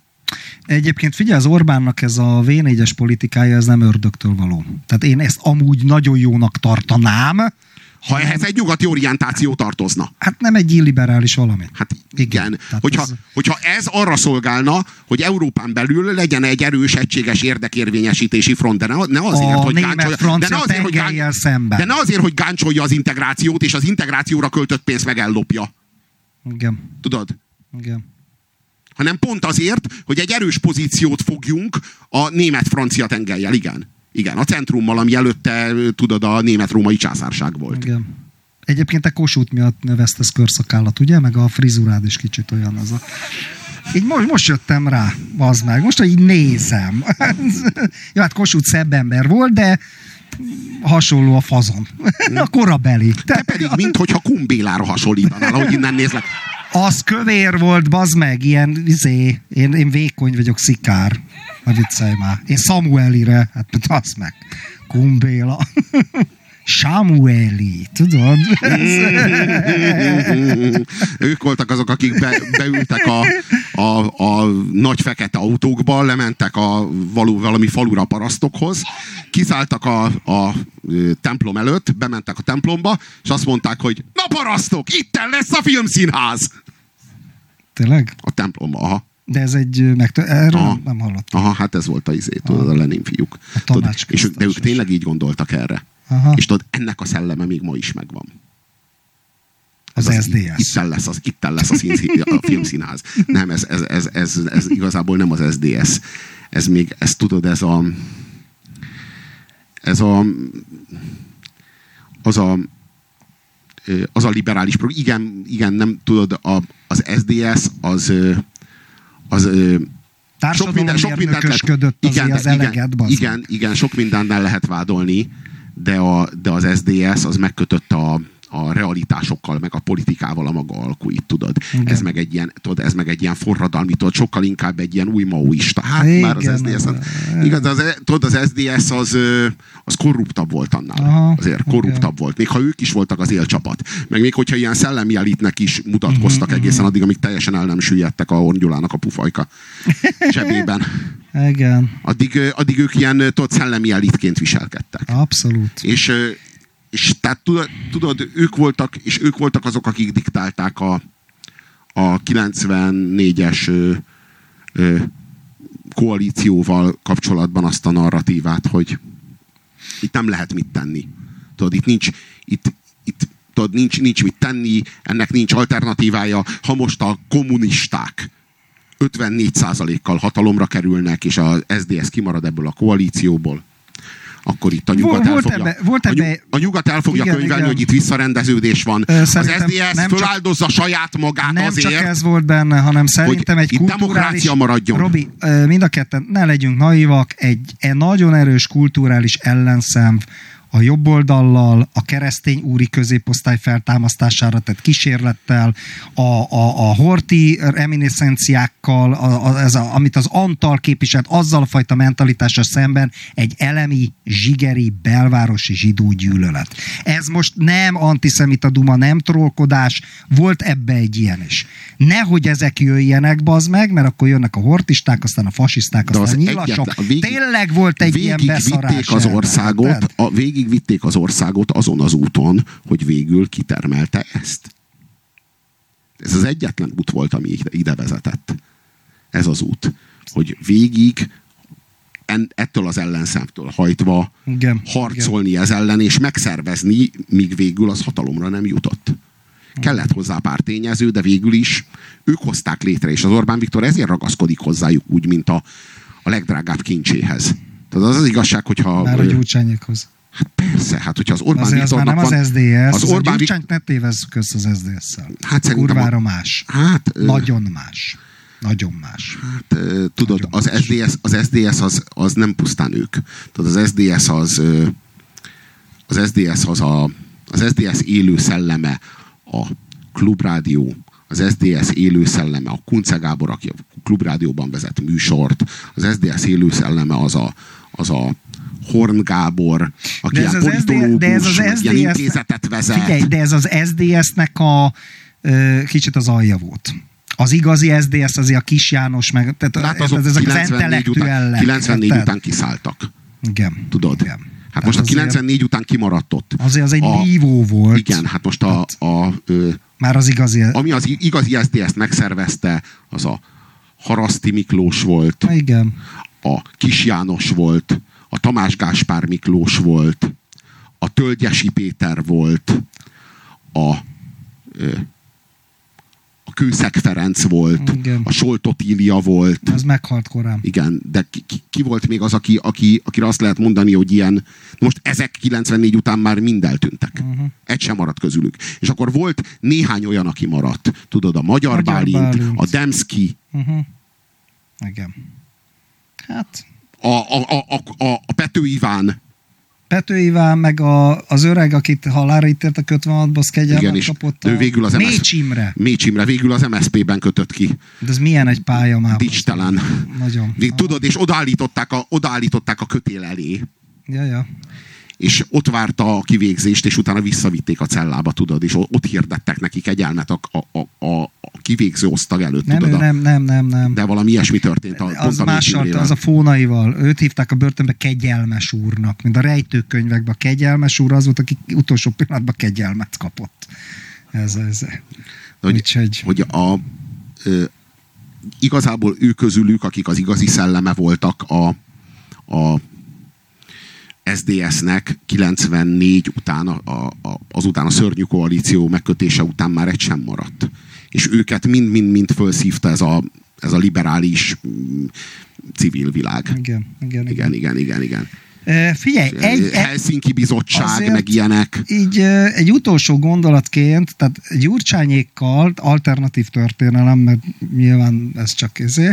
Egyébként figyelj, az Orbánnak ez a V4-es politikája, ez nem ördögtől való. Tehát én ezt amúgy nagyon jónak tartanám, ha ehhez egy nyugati orientáció tartozna. Hát nem egy illiberális valami. Hát igen. igen. Hogyha, ez... hogyha ez arra szolgálna, hogy Európán belül legyen egy erős, egységes érdekérvényesítési front, de ne, ne azért, a hogy gáncsolja, de ne azért, hogy, gán, szemben. de ne azért, hogy gáncsolja az integrációt, és az integrációra költött pénzt meg ellopja. Igen. Tudod? Igen hanem pont azért, hogy egy erős pozíciót fogjunk a német-francia tengelyel, igen. Igen, a centrummal, ami előtte, tudod, a német-római császárság volt. Igen. Egyébként te Kossuth miatt növesztesz körszakállat, ugye? Meg a frizurád is kicsit olyan az a... Így most, most jöttem rá, az meg. Most, hogy így nézem. Jó, hát Kossuth szebb ember volt, de hasonló a fazon. a korabeli. Te, pedig, mintha Kumbélára hasonlítanál, ahogy innen nézlek. Az kövér volt, bazd meg, ilyen, izé, én, én vékony vagyok, szikár. Na viccelj már. Én Samuelire, hát az meg. Kumbéla. Samueli, tudod? ők voltak azok, akik be, beültek a, a, a nagy fekete autókba, lementek a való, valami falura parasztokhoz, kiszálltak a, a templom előtt, bementek a templomba, és azt mondták, hogy na parasztok, itten lesz a filmszínház! Tényleg? A templom, aha. De ez egy, ö, meg, erről Aha. nem, hallottam. Aha, hát ez volt a izé, tudod, a Lenin fiúk. A Tudod, és ők, de ők tényleg így gondoltak erre. Aha. És tudod, ennek a szelleme még ma is megvan. Az Ez SDS. Itten lesz, az, itten lesz a, színszí, a filmszínház. Nem, ez, ez, ez, ez, ez, igazából nem az SDS. Ez még, ez tudod, ez a ez a az a az a liberális program. Igen, igen, nem tudod, a, az SDS az az ö, sok minden, sok mindent lehet, igen, az eleget, igen, bazd igen, igen, sok mindennel lehet vádolni, de, a, de az SDS az megkötött a, a realitásokkal, meg a politikával a maga alkuit, tudod. Igen. Ez meg egy ilyen, tudod, ez meg egy ilyen forradalmi, tudod, sokkal inkább egy ilyen új maoista. Hát Igen, már az SDS, az- igaz, az, tudod, az SDS az, az korruptabb volt annál. Aha, Azért igen. korruptabb volt. Még ha ők is voltak az élcsapat. Meg még hogyha ilyen szellemi elitnek is mutatkoztak Mhm, egészen addig, amíg teljesen el nem süllyedtek a Horn Gyulának a pufajka zsebében. Igen, Addig, addig ők ilyen tudod, szellemi elitként viselkedtek. abszolút. És, és tehát tudod, ők voltak, és ők voltak azok, akik diktálták a, a 94-es ö, ö, koalícióval kapcsolatban azt a narratívát, hogy itt nem lehet mit tenni. Tudod, itt nincs, itt, itt tudod, nincs, nincs mit tenni, ennek nincs alternatívája. Ha most a kommunisták 54%-kal hatalomra kerülnek, és az SDS kimarad ebből a koalícióból, akkor itt a nyugat Volt- el volt fogja, ebbe- volt a, ebbe- nyug, a nyugat el fogja Igen, könyvelni, igen. hogy itt visszarendeződés van. Ö, Az szerintem SDS nem csak- föláldozza saját magát Nem azért, csak ez volt benne, hanem szerintem egy itt demokrácia maradjon. Robi, mind a ketten ne legyünk naivak, egy e nagyon erős kulturális ellenszem a jobb oldallal, a keresztény úri középosztály feltámasztására tett kísérlettel, a, a, a horti reminiszenciákkal, a, a, ez a, amit az Antal képviselt, azzal a fajta mentalitással szemben egy elemi, zsigeri, belvárosi zsidó gyűlölet. Ez most nem antiszemita duma, nem trollkodás, volt ebbe egy ilyen is. Nehogy ezek jöjjenek, bazd meg, mert akkor jönnek a hortisták, aztán a fasiszták, De az aztán a nyilasok. egyetlen- a végig- Tényleg volt egy ilyen beszarás. az országot, a, végig vitték az országot azon az úton, hogy végül kitermelte ezt. Ez az egyetlen út volt, ami ide, vezetett. Ez az út. Hogy végig en, ettől az ellenszemtől hajtva Igen, harcolni ez ellen, és megszervezni, míg végül az hatalomra nem jutott. Kellett hozzá pár tényező, de végül is ők hozták létre, és az Orbán Viktor ezért ragaszkodik hozzájuk úgy, mint a, a legdrágább kincséhez. Tehát az az igazság, hogyha... Már a gyurcsányékhoz. Hát persze, hát hogyha az Orbán Azért az már nem Viktornak az van... Az az, az Orbán gyurcsányt ne tévezzük össze az SDS-szel. Hát szerintem Kurvára a- más. Hát, Nagyon más. Nagyon más. Hát, tudod, Nagyon az más. SDS, az SDS az, az nem pusztán ők. Tudod, az SDS az az SDS az a az SDS élő szelleme a klubrádió, az SDS élő szelleme a Kunce Gábor, aki a klubrádióban vezet műsort, az SDS élő szelleme az a, az a Horn Gábor, aki De ez ilyen az politológus, de ez az meg ilyen SDS intézetet vezet. Figyelj, de ez az SDS-nek a ö, kicsit az alja volt. Az igazi SDS azért a Kis János, meg tehát Hát ez, azok ezek az 94 után, intellektuellek. 94 érted? után kiszálltak. Igen. Tudod? Igen. Hát Tehát most a azért- 94 után kimaradt ott. Azért az egy a, nívó volt. Igen, hát most a, a, ö, Már az igazi... ami az igazi SZDSZ-t megszervezte, az a Haraszti Miklós volt, Igen. a Kis János volt, a Tamás Gáspár Miklós volt, a Tölgyesi Péter volt, a, a Kőszeg Ferenc volt, Igen. a Solt Ilja volt, Az meghalt korán. igen, de ki, ki, volt még az, aki, aki, akire azt lehet mondani, hogy ilyen, most ezek 94 után már mind eltűntek. Uh-huh. Egy sem maradt közülük. És akkor volt néhány olyan, aki maradt. Tudod, a Magyar, Magyar Bálint, Bálint. a Demszki, Uh-huh. Igen. Hát, a, a, a, a, a, Pető Iván, Pető Iván, meg a, az öreg, akit halára ítélt a 56-ba, az kegyelmet kapott. ő végül az Mécs Imre. Mécs Imre végül az MSZP-ben kötött ki. De ez milyen egy pálya már? Dicstelen. Nagyon. Tudod, és odaállították a, odaállították a kötél elé. Ja, ja. És ott várta a kivégzést, és utána visszavitték a cellába, tudod, és ott hirdettek neki kegyelmet a, a, a, a, kivégző osztag előtt, Nem, tudod. a- nem, nem, nem, nem. De valami ilyesmi történt a, az mással, az a fónaival. Őt hívták a börtönbe kegyelmes úrnak, mint a rejtőkönyvekben a kegyelmes úr az volt, aki utolsó pillanatban kegyelmet kapott. Ez, ez. hogy, Úgyhogy- hogy a, ö, igazából ő közülük, akik az igazi szelleme voltak a, a SDS-nek 94 után, a, a, azután a szörnyű koalíció megkötése után már egy sem maradt. És őket mind-mind-mind felszívta ez a, ez a liberális mm, civil világ. Igen, igen, igen, igen, igen. igen. Figyelj, egy, Helsinki bizottság, meg ilyenek. Így egy utolsó gondolatként, tehát Gyurcsányékkal, alternatív történelem, mert nyilván ez csak ezé,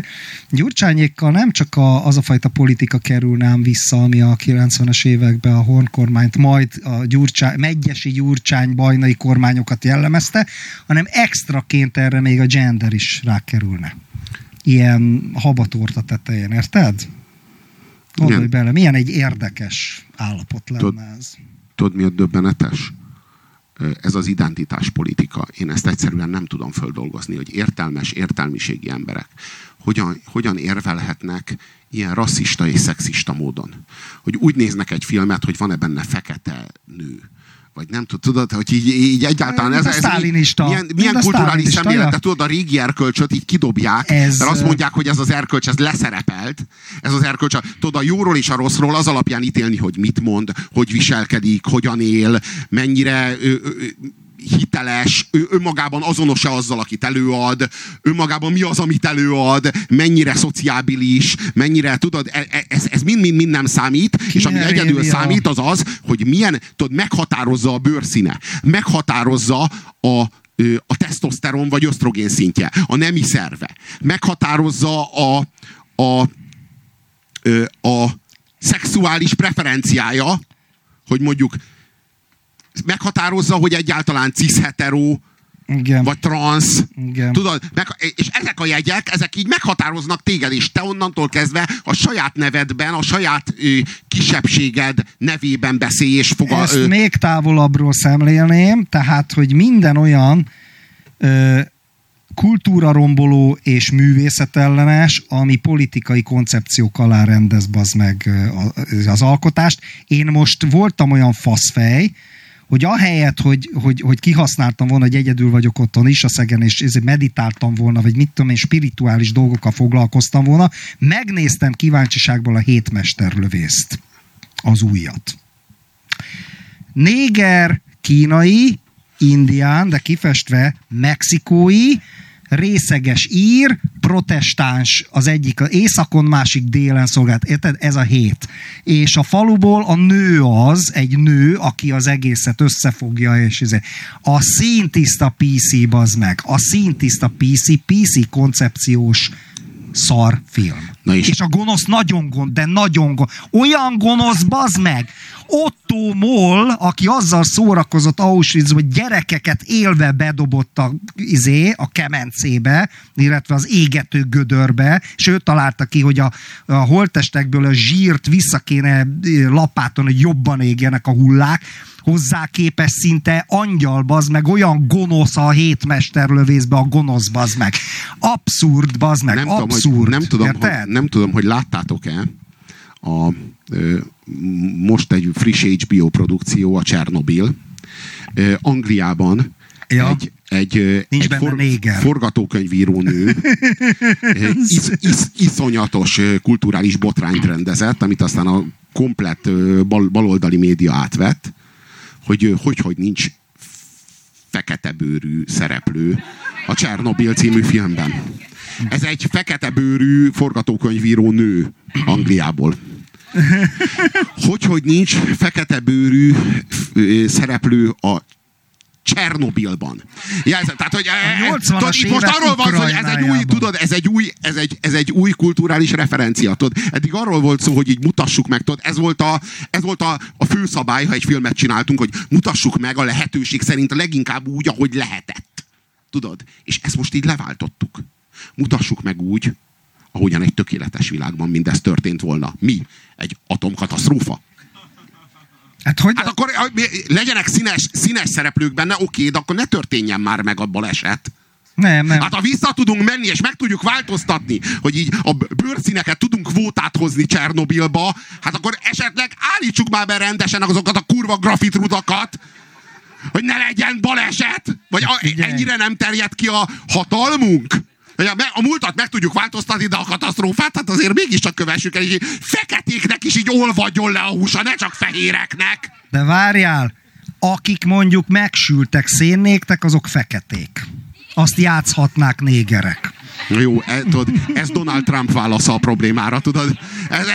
Gyurcsányékkal nem csak a, az a fajta politika kerülnám vissza, ami a 90-es években a Horn kormányt, majd a Gyurcsány, Megyesi Gyurcsány bajnai kormányokat jellemezte, hanem extraként erre még a gender is rákerülne. Ilyen habatorta tetején, érted? Gondolj Igen. bele, milyen egy érdekes állapot lenne Tud, ez. Tudod, mi a döbbenetes? Ez az identitáspolitika. Én ezt egyszerűen nem tudom földolgozni, hogy értelmes, értelmiségi emberek hogyan, hogyan érvelhetnek ilyen rasszista és szexista módon. Hogy úgy néznek egy filmet, hogy van-e benne fekete nő vagy nem tudod, hogy így, így egyáltalán ez, ez így, milyen, milyen kulturális szemléletet, tudod, a régi erkölcsöt így kidobják, ez... mert azt mondják, hogy ez az erkölcs, ez leszerepelt, ez az erkölcs, tudod, a jóról és a rosszról az alapján ítélni, hogy mit mond, hogy viselkedik, hogyan él, mennyire ő, ő, hiteles, ő önmagában azonos-e azzal, akit előad, önmagában mi az, amit előad, mennyire szociábilis, mennyire, tudod, e, e, ez, mind-mind-mind nem számít, Ki és ami egyedül számít, az az, hogy milyen, tudod, meghatározza a bőrszíne, meghatározza a, a tesztoszteron vagy ösztrogén szintje, a nemi szerve, meghatározza a, a, a, a szexuális preferenciája, hogy mondjuk meghatározza, hogy egyáltalán cis-hetero, igen. vagy transz. Igen. Tudod, meg, és ezek a jegyek, ezek így meghatároznak téged, és te onnantól kezdve a saját nevedben, a saját ö, kisebbséged nevében beszélj és fogal... Ezt ö... még távolabbról szemlélném, tehát, hogy minden olyan ö, kultúraromboló és művészetellenes, ami politikai koncepciók alá rendez bazd meg az alkotást. Én most voltam olyan faszfej, hogy ahelyett, hogy, hogy, hogy kihasználtam volna, hogy egyedül vagyok otthon is a szegen, és meditáltam volna, vagy mit tudom én, spirituális dolgokkal foglalkoztam volna, megnéztem kíváncsiságból a hétmesterlövészt, az újat. Néger, kínai, indián, de kifestve mexikói, részeges ír, protestáns az egyik északon, másik délen szolgált. Érted? Ez a hét. És a faluból a nő az, egy nő, aki az egészet összefogja, és ez a színtiszta PC, bazd meg. A színtiszta PC, PC koncepciós szar film. Na és, és a gonosz nagyon gond, de nagyon gond. Olyan gonosz, bazd meg! Otto Moll, aki azzal szórakozott Auschwitz, hogy gyerekeket élve bedobott a, izé, a kemencébe, illetve az égető gödörbe, és ő találta ki, hogy a, a holtestekből a zsírt vissza kéne lapáton, hogy jobban égjenek a hullák, hozzá képes szinte angyal, bazd meg, olyan gonosz a hétmesterlövészbe a gonosz, bazd meg. Abszurd, bazd meg, nem abszurd. Tudom, hogy, nem, tudom, hogy, nem tudom, hogy láttátok-e a, most egy friss HBO produkció, a Csernobil. Angliában ja. egy, egy, Nincs egy for, forgatókönyvíró nő is, is, iszonyatos kulturális botrányt rendezett, amit aztán a komplett bal, baloldali média átvett, hogy hogy, hogy nincs fekete bőrű szereplő a Csernobil című filmben. Ez egy fekete bőrű forgatókönyvíró nő Angliából. Hogy, hogy nincs fekete bőrű szereplő a Csernobilban. Ez, tehát, hogy, e, tudod, itt most arról van hogy ez egy új, tudod, ez egy új, ez egy, ez egy új kulturális referencia. Tudod. Eddig arról volt szó, hogy így mutassuk meg, tudod, ez volt, a, ez volt a, a főszabály, ha egy filmet csináltunk, hogy mutassuk meg a lehetőség szerint a leginkább úgy, ahogy lehetett. Tudod? És ezt most így leváltottuk. Mutassuk meg úgy, ahogyan egy tökéletes világban mindez történt volna. Mi? Egy atomkatasztrófa? Hát, hogy... hát akkor legyenek színes, színes szereplők benne, oké, de akkor ne történjen már meg a baleset. Nem, nem. Hát ha vissza tudunk menni, és meg tudjuk változtatni, hogy így a bőrszíneket tudunk kvótát hozni Csernobilba, hát akkor esetleg állítsuk már be rendesen azokat a kurva grafitrudakat, hogy ne legyen baleset, vagy a, ennyire nem terjed ki a hatalmunk. Hogy a, a múltat meg tudjuk változtatni, de a katasztrófát, hát azért mégiscsak kövessük el, és feketéknek is így olvadjon le a húsa, ne csak fehéreknek. De várjál, akik mondjuk megsültek szénnéktek, azok feketék. Azt játszhatnák négerek. Jó, e, tudod, ez Donald Trump válasza a problémára, tudod? Ez,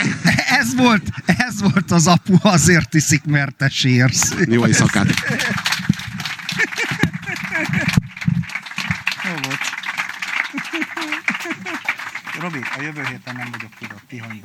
Ez volt, ez volt az apu, azért iszik, mert te sírsz. jó éjszakát. Jó volt. Robi, a jövő héten nem vagyok tudod, pihenj